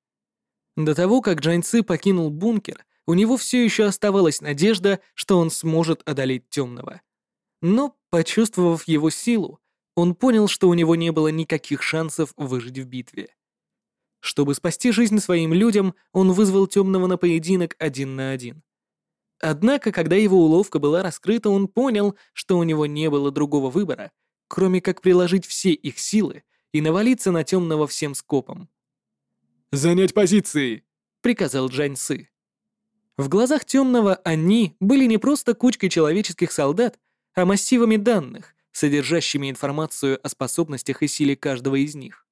До того, как Джаньцы покинул бункер, у него все еще оставалась надежда, что он сможет одолеть темного. Но, почувствовав его силу, он понял, что у него не было никаких шансов выжить в битве. Чтобы спасти жизнь своим людям, он вызвал темного на поединок один на один. Однако, когда его уловка была раскрыта, он понял, что у него не было другого выбора, кроме как приложить все их силы и навалиться на темного всем скопом. «Занять позиции!» — приказал Джань Сы. В глазах темного они были не просто кучкой человеческих солдат, а массивами данных, содержащими информацию о способностях и силе каждого из них.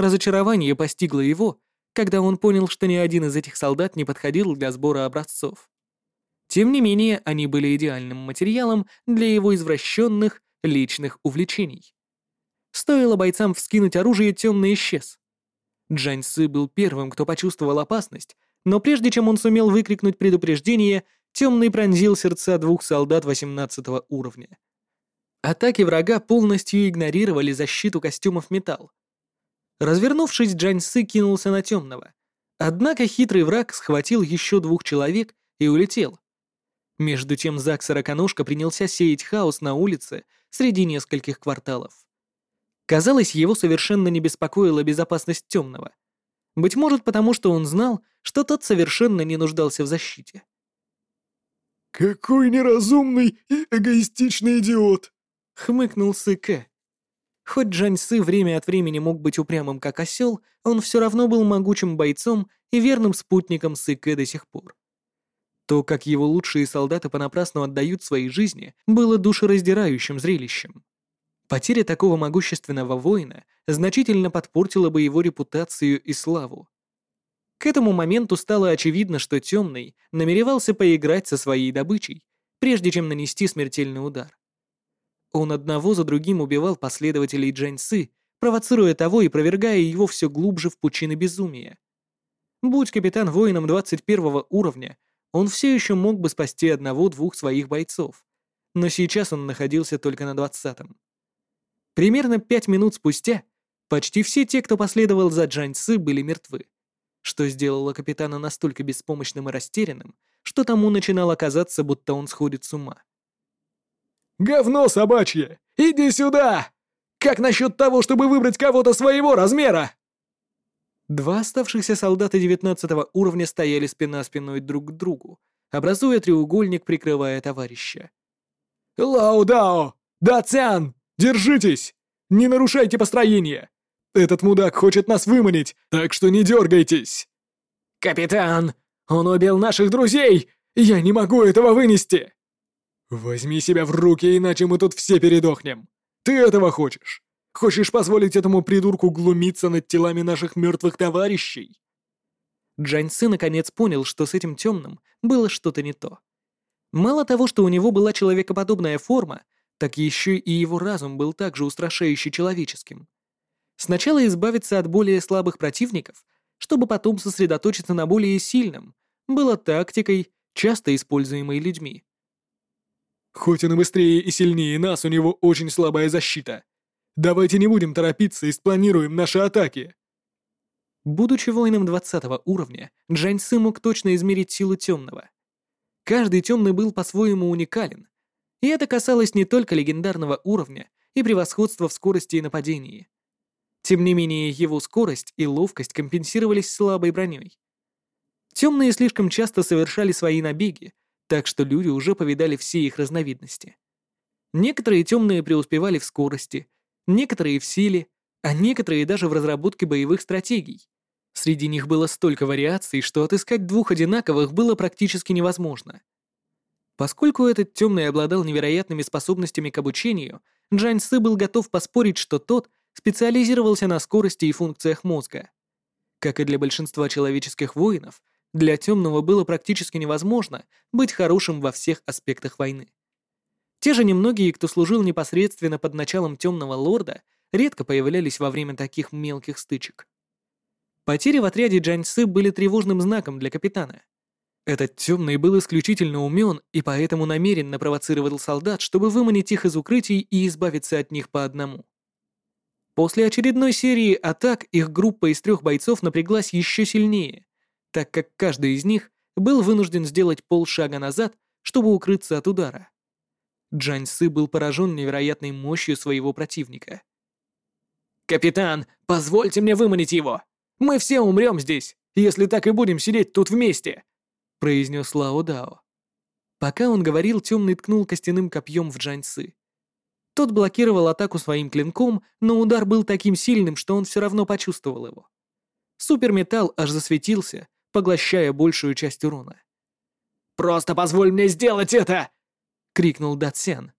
Разочарование постигло его, когда он понял, что ни один из этих солдат не подходил для сбора образцов. Тем не менее, они были идеальным материалом для его извращенных личных увлечений. Стоило бойцам вскинуть оружие, темный исчез. Джань Сы был первым, кто почувствовал опасность, но прежде чем он сумел выкрикнуть предупреждение, темный пронзил сердца двух солдат 18 уровня. Атаки врага полностью игнорировали защиту костюмов металл. Развернувшись, Джань Сы кинулся на темного. Однако хитрый враг схватил еще двух человек и улетел. Между тем Зак Сороконожка принялся сеять хаос на улице среди нескольких кварталов. Казалось, его совершенно не беспокоила безопасность темного. Быть может, потому что он знал, что тот совершенно не нуждался в защите. «Какой неразумный и эгоистичный идиот!» — хмыкнул Сыке. Хоть Джань Сы время от времени мог быть упрямым как осел, он все равно был могучим бойцом и верным спутником Сыке до сих пор. То, как его лучшие солдаты понапрасну отдают свои жизни, было душераздирающим зрелищем. Потеря такого могущественного воина значительно подпортила бы его репутацию и славу. К этому моменту стало очевидно, что Темный намеревался поиграть со своей добычей, прежде чем нанести смертельный удар. Он одного за другим убивал последователей Джаньсы, провоцируя того и провергая его все глубже в пучины безумия. Будь капитан воином 21 уровня, он все еще мог бы спасти одного-двух своих бойцов, но сейчас он находился только на 20-м. Примерно пять минут спустя почти все те, кто последовал за Джань Ци, были мертвы, что сделало капитана настолько беспомощным и растерянным, что тому начинало казаться, будто он сходит с ума. «Говно собачье! Иди сюда! Как насчет того, чтобы выбрать кого-то своего размера?» Два оставшихся солдата 19 уровня стояли спина спиной друг к другу, образуя треугольник, прикрывая товарища. «Лао Дао! Дацян!» Держитесь! Не нарушайте построение! Этот мудак хочет нас выманить, так что не дергайтесь!» «Капитан! Он убил наших друзей! Я не могу этого вынести!» «Возьми себя в руки, иначе мы тут все передохнем! Ты этого хочешь? Хочешь позволить этому придурку глумиться над телами наших мертвых товарищей?» Джаньсы наконец понял, что с этим темным было что-то не то. Мало того, что у него была человекоподобная форма, так еще и его разум был также устрашающе человеческим. Сначала избавиться от более слабых противников, чтобы потом сосредоточиться на более сильном, было тактикой, часто используемой людьми. «Хоть он и быстрее и сильнее нас, у него очень слабая защита. Давайте не будем торопиться и спланируем наши атаки». Будучи воином 20 уровня, Джань Сы мог точно измерить силу темного. Каждый темный был по-своему уникален, и это касалось не только легендарного уровня и превосходства в скорости и нападении. Тем не менее, его скорость и ловкость компенсировались слабой броней. Темные слишком часто совершали свои набеги, так что люди уже повидали все их разновидности. Некоторые темные преуспевали в скорости, некоторые в силе, а некоторые даже в разработке боевых стратегий. Среди них было столько вариаций, что отыскать двух одинаковых было практически невозможно. Поскольку этот темный обладал невероятными способностями к обучению, Джань Сы был готов поспорить, что тот специализировался на скорости и функциях мозга. Как и для большинства человеческих воинов, для темного было практически невозможно быть хорошим во всех аспектах войны. Те же немногие, кто служил непосредственно под началом темного лорда, редко появлялись во время таких мелких стычек. Потери в отряде Джань Сы были тревожным знаком для капитана. Этот темный был исключительно умен и поэтому намеренно провоцировал солдат, чтобы выманить их из укрытий и избавиться от них по одному. После очередной серии атак их группа из трех бойцов напряглась еще сильнее, так как каждый из них был вынужден сделать полшага назад, чтобы укрыться от удара. Джань Сы был поражен невероятной мощью своего противника. «Капитан, позвольте мне выманить его! Мы все умрем здесь, если так и будем сидеть тут вместе!» произнес Лао Дао. Пока он говорил, темный ткнул костяным копьем в Джань Сы. Тот блокировал атаку своим клинком, но удар был таким сильным, что он все равно почувствовал его. Суперметалл аж засветился, поглощая большую часть урона. «Просто позволь мне сделать это!» — крикнул Датсян.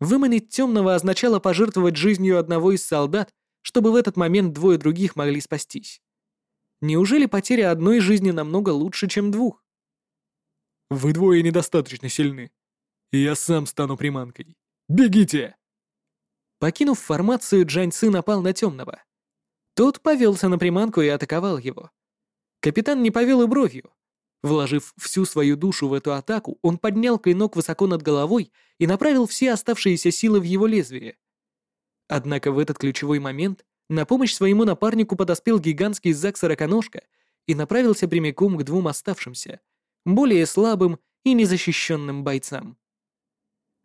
Выманить темного означало пожертвовать жизнью одного из солдат, чтобы в этот момент двое других могли спастись. Неужели потеря одной жизни намного лучше, чем двух? «Вы двое недостаточно сильны. Я сам стану приманкой. Бегите!» Покинув формацию, Джань Ци напал на темного. Тот повелся на приманку и атаковал его. Капитан не повел и бровью. Вложив всю свою душу в эту атаку, он поднял клинок высоко над головой и направил все оставшиеся силы в его лезвие. Однако в этот ключевой момент на помощь своему напарнику подоспел гигантский Зак-сороконожка и направился прямиком к двум оставшимся, более слабым и незащищенным бойцам.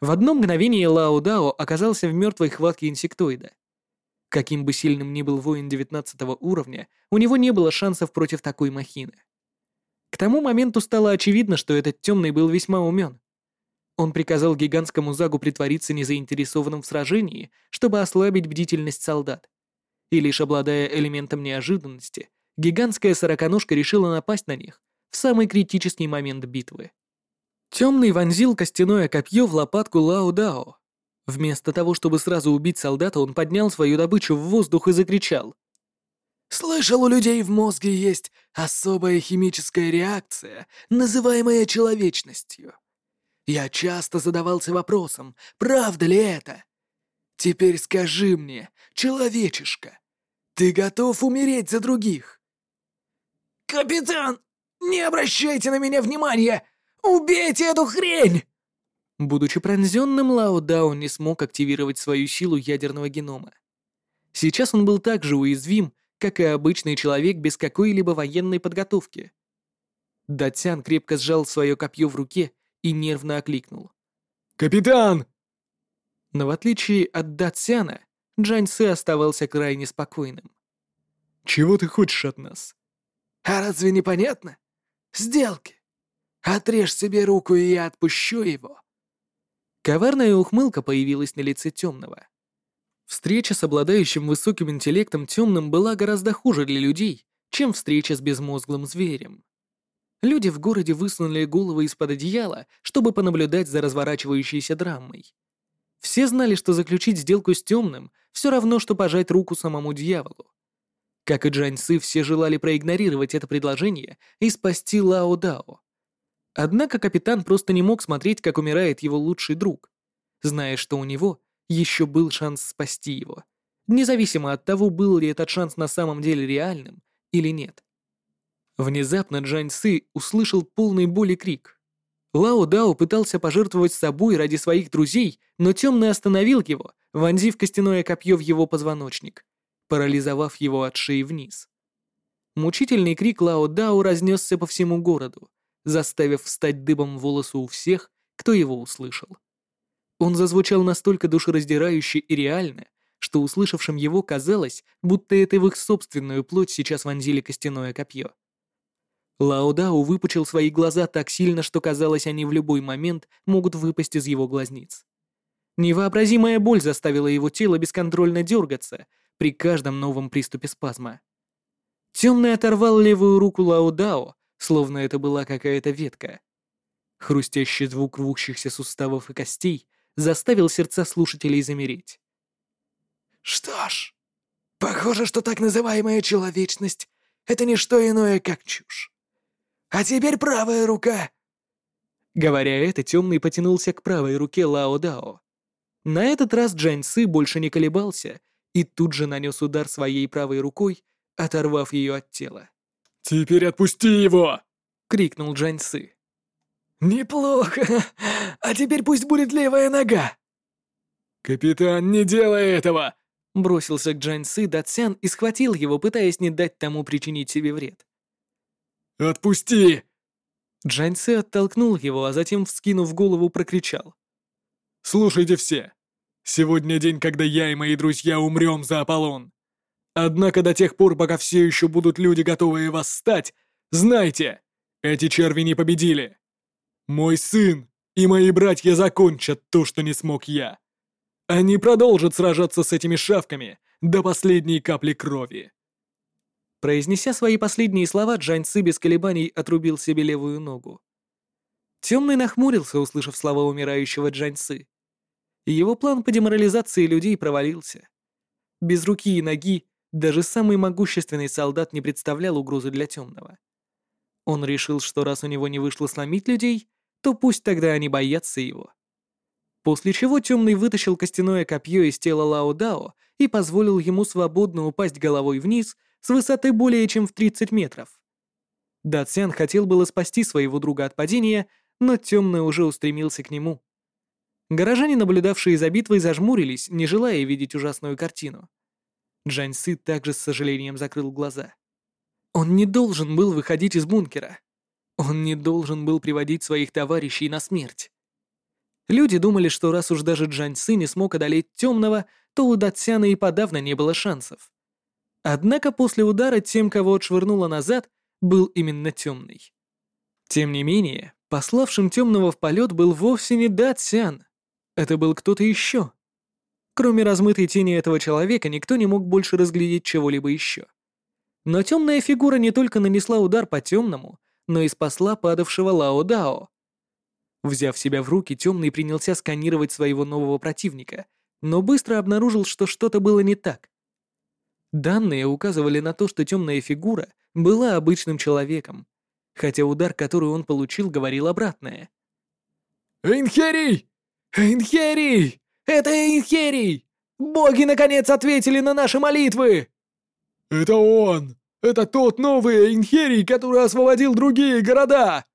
В одно мгновение Лао Дао оказался в мертвой хватке инсектоида. Каким бы сильным ни был воин 19 уровня, у него не было шансов против такой махины. К тому моменту стало очевидно, что этот темный был весьма умен. Он приказал гигантскому Загу притвориться незаинтересованным в сражении, чтобы ослабить бдительность солдат. И лишь обладая элементом неожиданности, гигантская сороконожка решила напасть на них в самый критический момент битвы. Темный вонзил костяное копье в лопатку Лао Дао. Вместо того, чтобы сразу убить солдата, он поднял свою добычу в воздух и закричал. «Слышал, у людей в мозге есть особая химическая реакция, называемая человечностью. Я часто задавался вопросом, правда ли это? Теперь скажи мне, человечишка, ты готов умереть за других?» «Капитан, не обращайте на меня внимания!» «Убейте эту хрень!» Будучи пронзенным, Лао Дао не смог активировать свою силу ядерного генома. Сейчас он был так же уязвим, как и обычный человек без какой-либо военной подготовки. Датян крепко сжал свое копье в руке и нервно окликнул. «Капитан!» Но в отличие от Датсяна, Джань Сы оставался крайне спокойным. «Чего ты хочешь от нас?» «А разве непонятно? Сделки. Отрежь себе руку, и я отпущу его». Коварная ухмылка появилась на лице темного. Встреча с обладающим высоким интеллектом темным была гораздо хуже для людей, чем встреча с безмозглым зверем. Люди в городе высунули головы из-под одеяла, чтобы понаблюдать за разворачивающейся драмой. Все знали, что заключить сделку с темным все равно, что пожать руку самому дьяволу. Как и Джань Сы, все желали проигнорировать это предложение и спасти Лао Дао. Однако капитан просто не мог смотреть, как умирает его лучший друг, зная, что у него еще был шанс спасти его, независимо от того, был ли этот шанс на самом деле реальным или нет. Внезапно Джань Сы услышал полный боли крик. Лао Дао пытался пожертвовать собой ради своих друзей, но темный остановил его, вонзив костяное копье в его позвоночник, парализовав его от шеи вниз. Мучительный крик Лао Дао разнесся по всему городу, заставив встать дыбом волосы у всех, кто его услышал. Он зазвучал настолько душераздирающе и реально, что услышавшим его казалось, будто это в их собственную плоть сейчас вонзили костяное копье. Лао Дао выпучил свои глаза так сильно, что казалось, они в любой момент могут выпасть из его глазниц. Невообразимая боль заставила его тело бесконтрольно дергаться при каждом новом приступе спазма. Темный оторвал левую руку Лао Дао, словно это была какая-то ветка. Хрустящий звук рвущихся суставов и костей заставил сердца слушателей замереть. «Что ж, похоже, что так называемая человечность — это не что иное, как чушь. А теперь правая рука!» Говоря это, темный потянулся к правой руке Лао Дао. На этот раз Джань Сы больше не колебался и тут же нанес удар своей правой рукой, оторвав ее от тела. «Теперь отпусти его!» — крикнул Джаньсы. «Неплохо! А теперь пусть будет левая нога!» «Капитан, не делай этого!» Бросился к Джаньсы Датсян и схватил его, пытаясь не дать тому причинить себе вред. «Отпусти!» Джаньсы оттолкнул его, а затем, вскинув голову, прокричал. «Слушайте все! Сегодня день, когда я и мои друзья умрем за Аполлон. Однако до тех пор, пока все еще будут люди, готовые восстать, знайте, эти черви не победили. Мой сын и мои братья закончат то, что не смог я. Они продолжат сражаться с этими шавками до последней капли крови. Произнеся свои последние слова, Джань Ци без колебаний отрубил себе левую ногу. Темный нахмурился, услышав слова умирающего Джань Ци. Его план по деморализации людей провалился. Без руки и ноги даже самый могущественный солдат не представлял угрозы для темного. Он решил, что раз у него не вышло сломить людей, то пусть тогда они боятся его. После чего темный вытащил костяное копье из тела Лао Дао и позволил ему свободно упасть головой вниз с высоты более чем в 30 метров. Датсян хотел было спасти своего друга от падения, но темный уже устремился к нему. Горожане, наблюдавшие за битвой, зажмурились, не желая видеть ужасную картину. Джань Сы также с сожалением закрыл глаза. Он не должен был выходить из бункера. Он не должен был приводить своих товарищей на смерть. Люди думали, что раз уж даже Джань Сы не смог одолеть темного, то у Датсяна и подавно не было шансов. Однако после удара тем, кого отшвырнуло назад, был именно темный. Тем не менее, пославшим темного в полет был вовсе не Датсян. Это был кто-то еще. Кроме размытой тени этого человека, никто не мог больше разглядеть чего-либо еще. Но темная фигура не только нанесла удар по темному, но и спасла падавшего Лао Дао. Взяв себя в руки, темный принялся сканировать своего нового противника, но быстро обнаружил, что что-то было не так. Данные указывали на то, что темная фигура была обычным человеком, хотя удар, который он получил, говорил обратное. «Эйнхерий! Эйнхерий! Это Эйнхерий! Боги наконец ответили на наши молитвы!» «Это он! Это тот новый Эйнхерий, который освободил другие города!»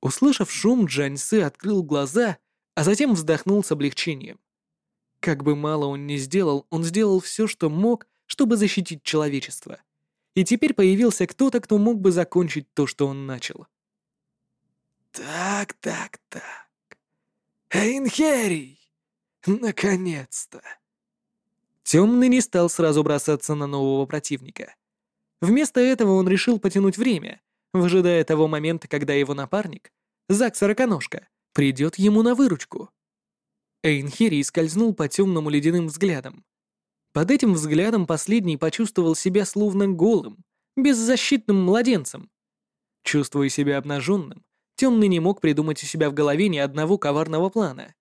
Услышав шум, Джаньсы открыл глаза, а затем вздохнул с облегчением. Как бы мало он ни сделал, он сделал все, что мог, чтобы защитить человечество. И теперь появился кто-то, кто мог бы закончить то, что он начал. «Так, так, так. Эйнхерий! Наконец-то!» Темный не стал сразу бросаться на нового противника. Вместо этого он решил потянуть время, выжидая того момента, когда его напарник, Зак Сороконожка, придет ему на выручку. Эйнхири скользнул по темному ледяным взглядам. Под этим взглядом последний почувствовал себя словно голым, беззащитным младенцем. Чувствуя себя обнаженным, темный не мог придумать у себя в голове ни одного коварного плана.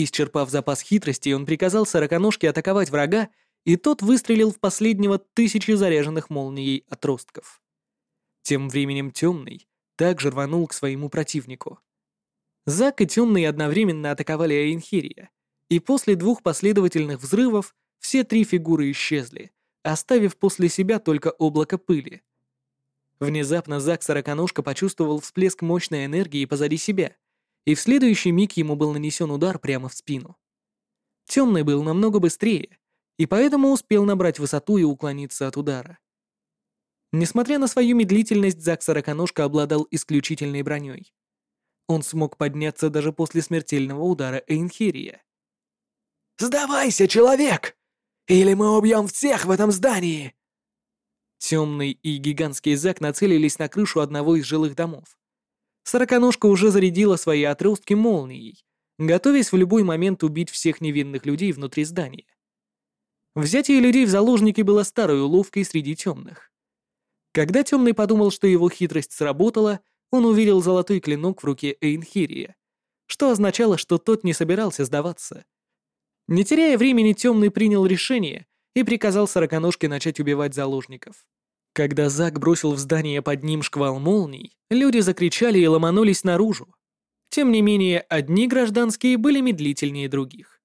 Исчерпав запас хитрости, он приказал Сороконожке атаковать врага, и тот выстрелил в последнего тысячи заряженных молнией отростков. Тем временем Темный также рванул к своему противнику. Зак и Темный одновременно атаковали Айнхирия, и после двух последовательных взрывов все три фигуры исчезли, оставив после себя только облако пыли. Внезапно Зак Сороконожка почувствовал всплеск мощной энергии позади себя, и в следующий миг ему был нанесен удар прямо в спину. Темный был намного быстрее, и поэтому успел набрать высоту и уклониться от удара. Несмотря на свою медлительность, Зак Сороконожка обладал исключительной броней. Он смог подняться даже после смертельного удара Эйнхирия. «Сдавайся, человек! Или мы убьем всех в этом здании!» Темный и гигантский Зак нацелились на крышу одного из жилых домов. Сороконожка уже зарядила свои отростки молнией, готовясь в любой момент убить всех невинных людей внутри здания. Взятие людей в заложники было старой уловкой среди темных. Когда темный подумал, что его хитрость сработала, он увидел золотой клинок в руке Эйнхирия, что означало, что тот не собирался сдаваться. Не теряя времени, темный принял решение и приказал сороконожке начать убивать заложников. Когда Зак бросил в здание под ним шквал молний, люди закричали и ломанулись наружу. Тем не менее, одни гражданские были медлительнее других.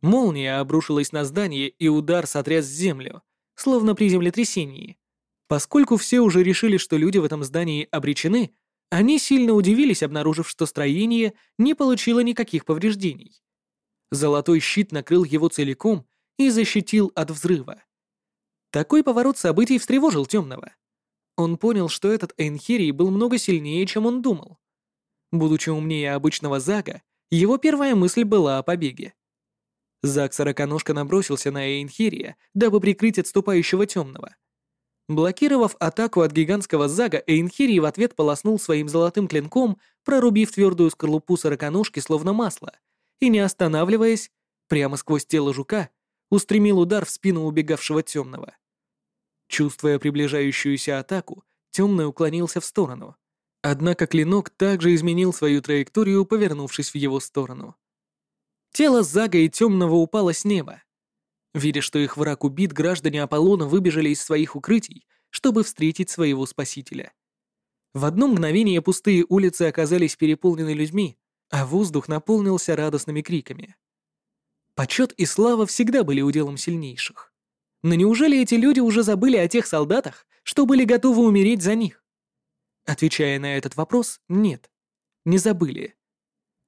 Молния обрушилась на здание, и удар сотряс землю, словно при землетрясении. Поскольку все уже решили, что люди в этом здании обречены, они сильно удивились, обнаружив, что строение не получило никаких повреждений. Золотой щит накрыл его целиком и защитил от взрыва. Такой поворот событий встревожил темного. Он понял, что этот Эйнхерий был много сильнее, чем он думал. Будучи умнее обычного Зага, его первая мысль была о побеге. Заг Сороконожка набросился на Эйнхерия, дабы прикрыть отступающего темного. Блокировав атаку от гигантского Зага, Эйнхерий в ответ полоснул своим золотым клинком, прорубив твердую скорлупу Сороконожки словно масло, и, не останавливаясь, прямо сквозь тело жука, устремил удар в спину убегавшего темного. Чувствуя приближающуюся атаку, темный уклонился в сторону. Однако клинок также изменил свою траекторию, повернувшись в его сторону. Тело Зага и Темного упало с неба. Видя, что их враг убит, граждане Аполлона выбежали из своих укрытий, чтобы встретить своего спасителя. В одно мгновение пустые улицы оказались переполнены людьми, а воздух наполнился радостными криками. Почет и слава всегда были уделом сильнейших. Но неужели эти люди уже забыли о тех солдатах, что были готовы умереть за них? Отвечая на этот вопрос, нет, не забыли.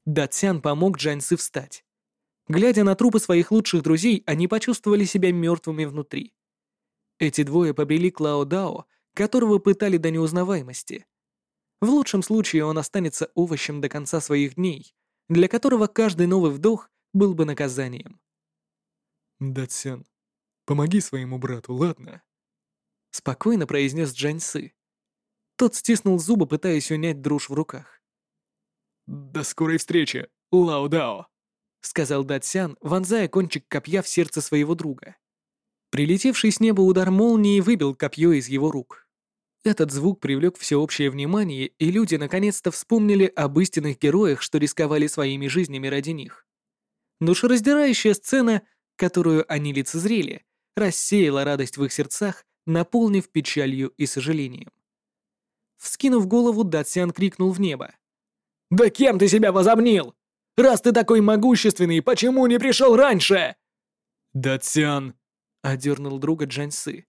Датсян помог Джаньсы встать. Глядя на трупы своих лучших друзей, они почувствовали себя мертвыми внутри. Эти двое побрели к Лао Дао, которого пытали до неузнаваемости. В лучшем случае он останется овощем до конца своих дней, для которого каждый новый вдох был бы наказанием. «Датсян, помоги своему брату, ладно?» Спокойно произнес Джаньсы. Тот стиснул зубы, пытаясь унять дрожь в руках. «До скорой встречи, Лао Дао!» — сказал Датсян, вонзая кончик копья в сердце своего друга. Прилетевший с неба удар молнии выбил копье из его рук. Этот звук привлек всеобщее внимание, и люди наконец-то вспомнили об истинных героях, что рисковали своими жизнями ради них. Душераздирающая сцена, которую они лицезрели, рассеяла радость в их сердцах, наполнив печалью и сожалением. Вскинув голову, Датсян крикнул в небо. «Да кем ты себя возомнил? Раз ты такой могущественный, почему не пришел раньше?» «Датсян!» — одернул друга Джаньсы.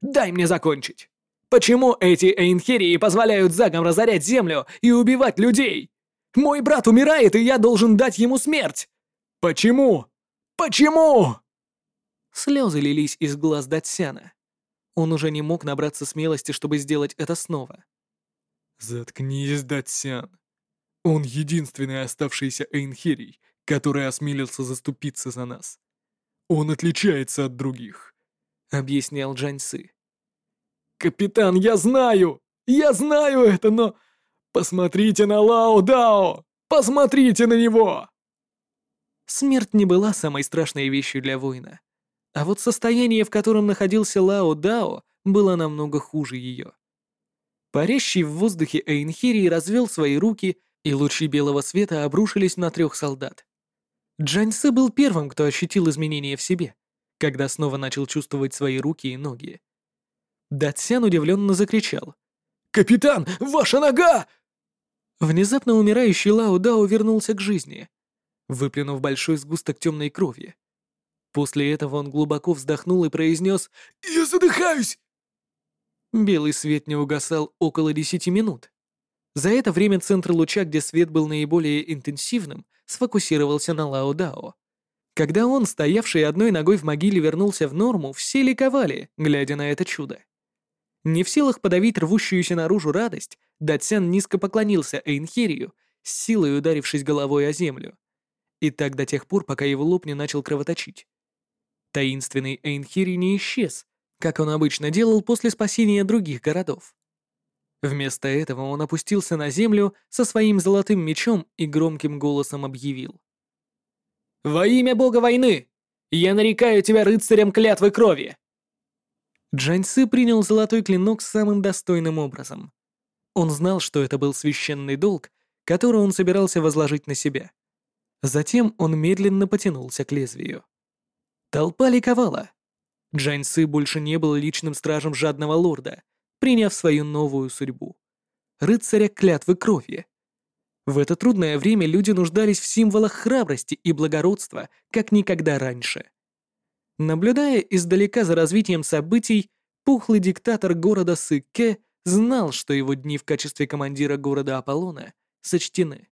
«Дай мне закончить. Почему эти Эйнхерии позволяют загам разорять землю и убивать людей? Мой брат умирает, и я должен дать ему смерть. Почему? Почему?» Слезы лились из глаз Датсяна. Он уже не мог набраться смелости, чтобы сделать это снова. «Заткнись, Датсян. Он единственный оставшийся Эйнхерий, который осмелился заступиться за нас. Он отличается от других», — объяснял Джаньсы. «Капитан, я знаю! Я знаю это, но... Посмотрите на Лао Дао! Посмотрите на него!» Смерть не была самой страшной вещью для воина. А вот состояние, в котором находился Лао Дао, было намного хуже ее. Парящий в воздухе Эйнхирий развел свои руки, и лучи белого света обрушились на трех солдат. Джаньсы был первым, кто ощутил изменения в себе, когда снова начал чувствовать свои руки и ноги. Датсян удивленно закричал. «Капитан, ваша нога!» Внезапно умирающий Лао Дао вернулся к жизни, выплюнув большой сгусток темной крови. После этого он глубоко вздохнул и произнес «Я задыхаюсь!» Белый свет не угасал около десяти минут. За это время центр луча, где свет был наиболее интенсивным, сфокусировался на Лао Дао. Когда он, стоявший одной ногой в могиле, вернулся в норму, все ликовали, глядя на это чудо. Не в силах подавить рвущуюся наружу радость, Датсян низко поклонился Эйнхерию, силой ударившись головой о землю. И так до тех пор, пока его лоб не начал кровоточить. Таинственный Эйнхири не исчез, как он обычно делал после спасения других городов. Вместо этого он опустился на землю со своим золотым мечом и громким голосом объявил. «Во имя бога войны! Я нарекаю тебя рыцарем клятвы крови!» Джаньсы принял золотой клинок самым достойным образом. Он знал, что это был священный долг, который он собирался возложить на себя. Затем он медленно потянулся к лезвию. Толпа ликовала. Джаньсы больше не был личным стражем жадного лорда, приняв свою новую судьбу. Рыцаря клятвы крови. В это трудное время люди нуждались в символах храбрости и благородства, как никогда раньше. Наблюдая издалека за развитием событий, Пухлый диктатор города Сыкке знал, что его дни в качестве командира города Аполлона сочтены.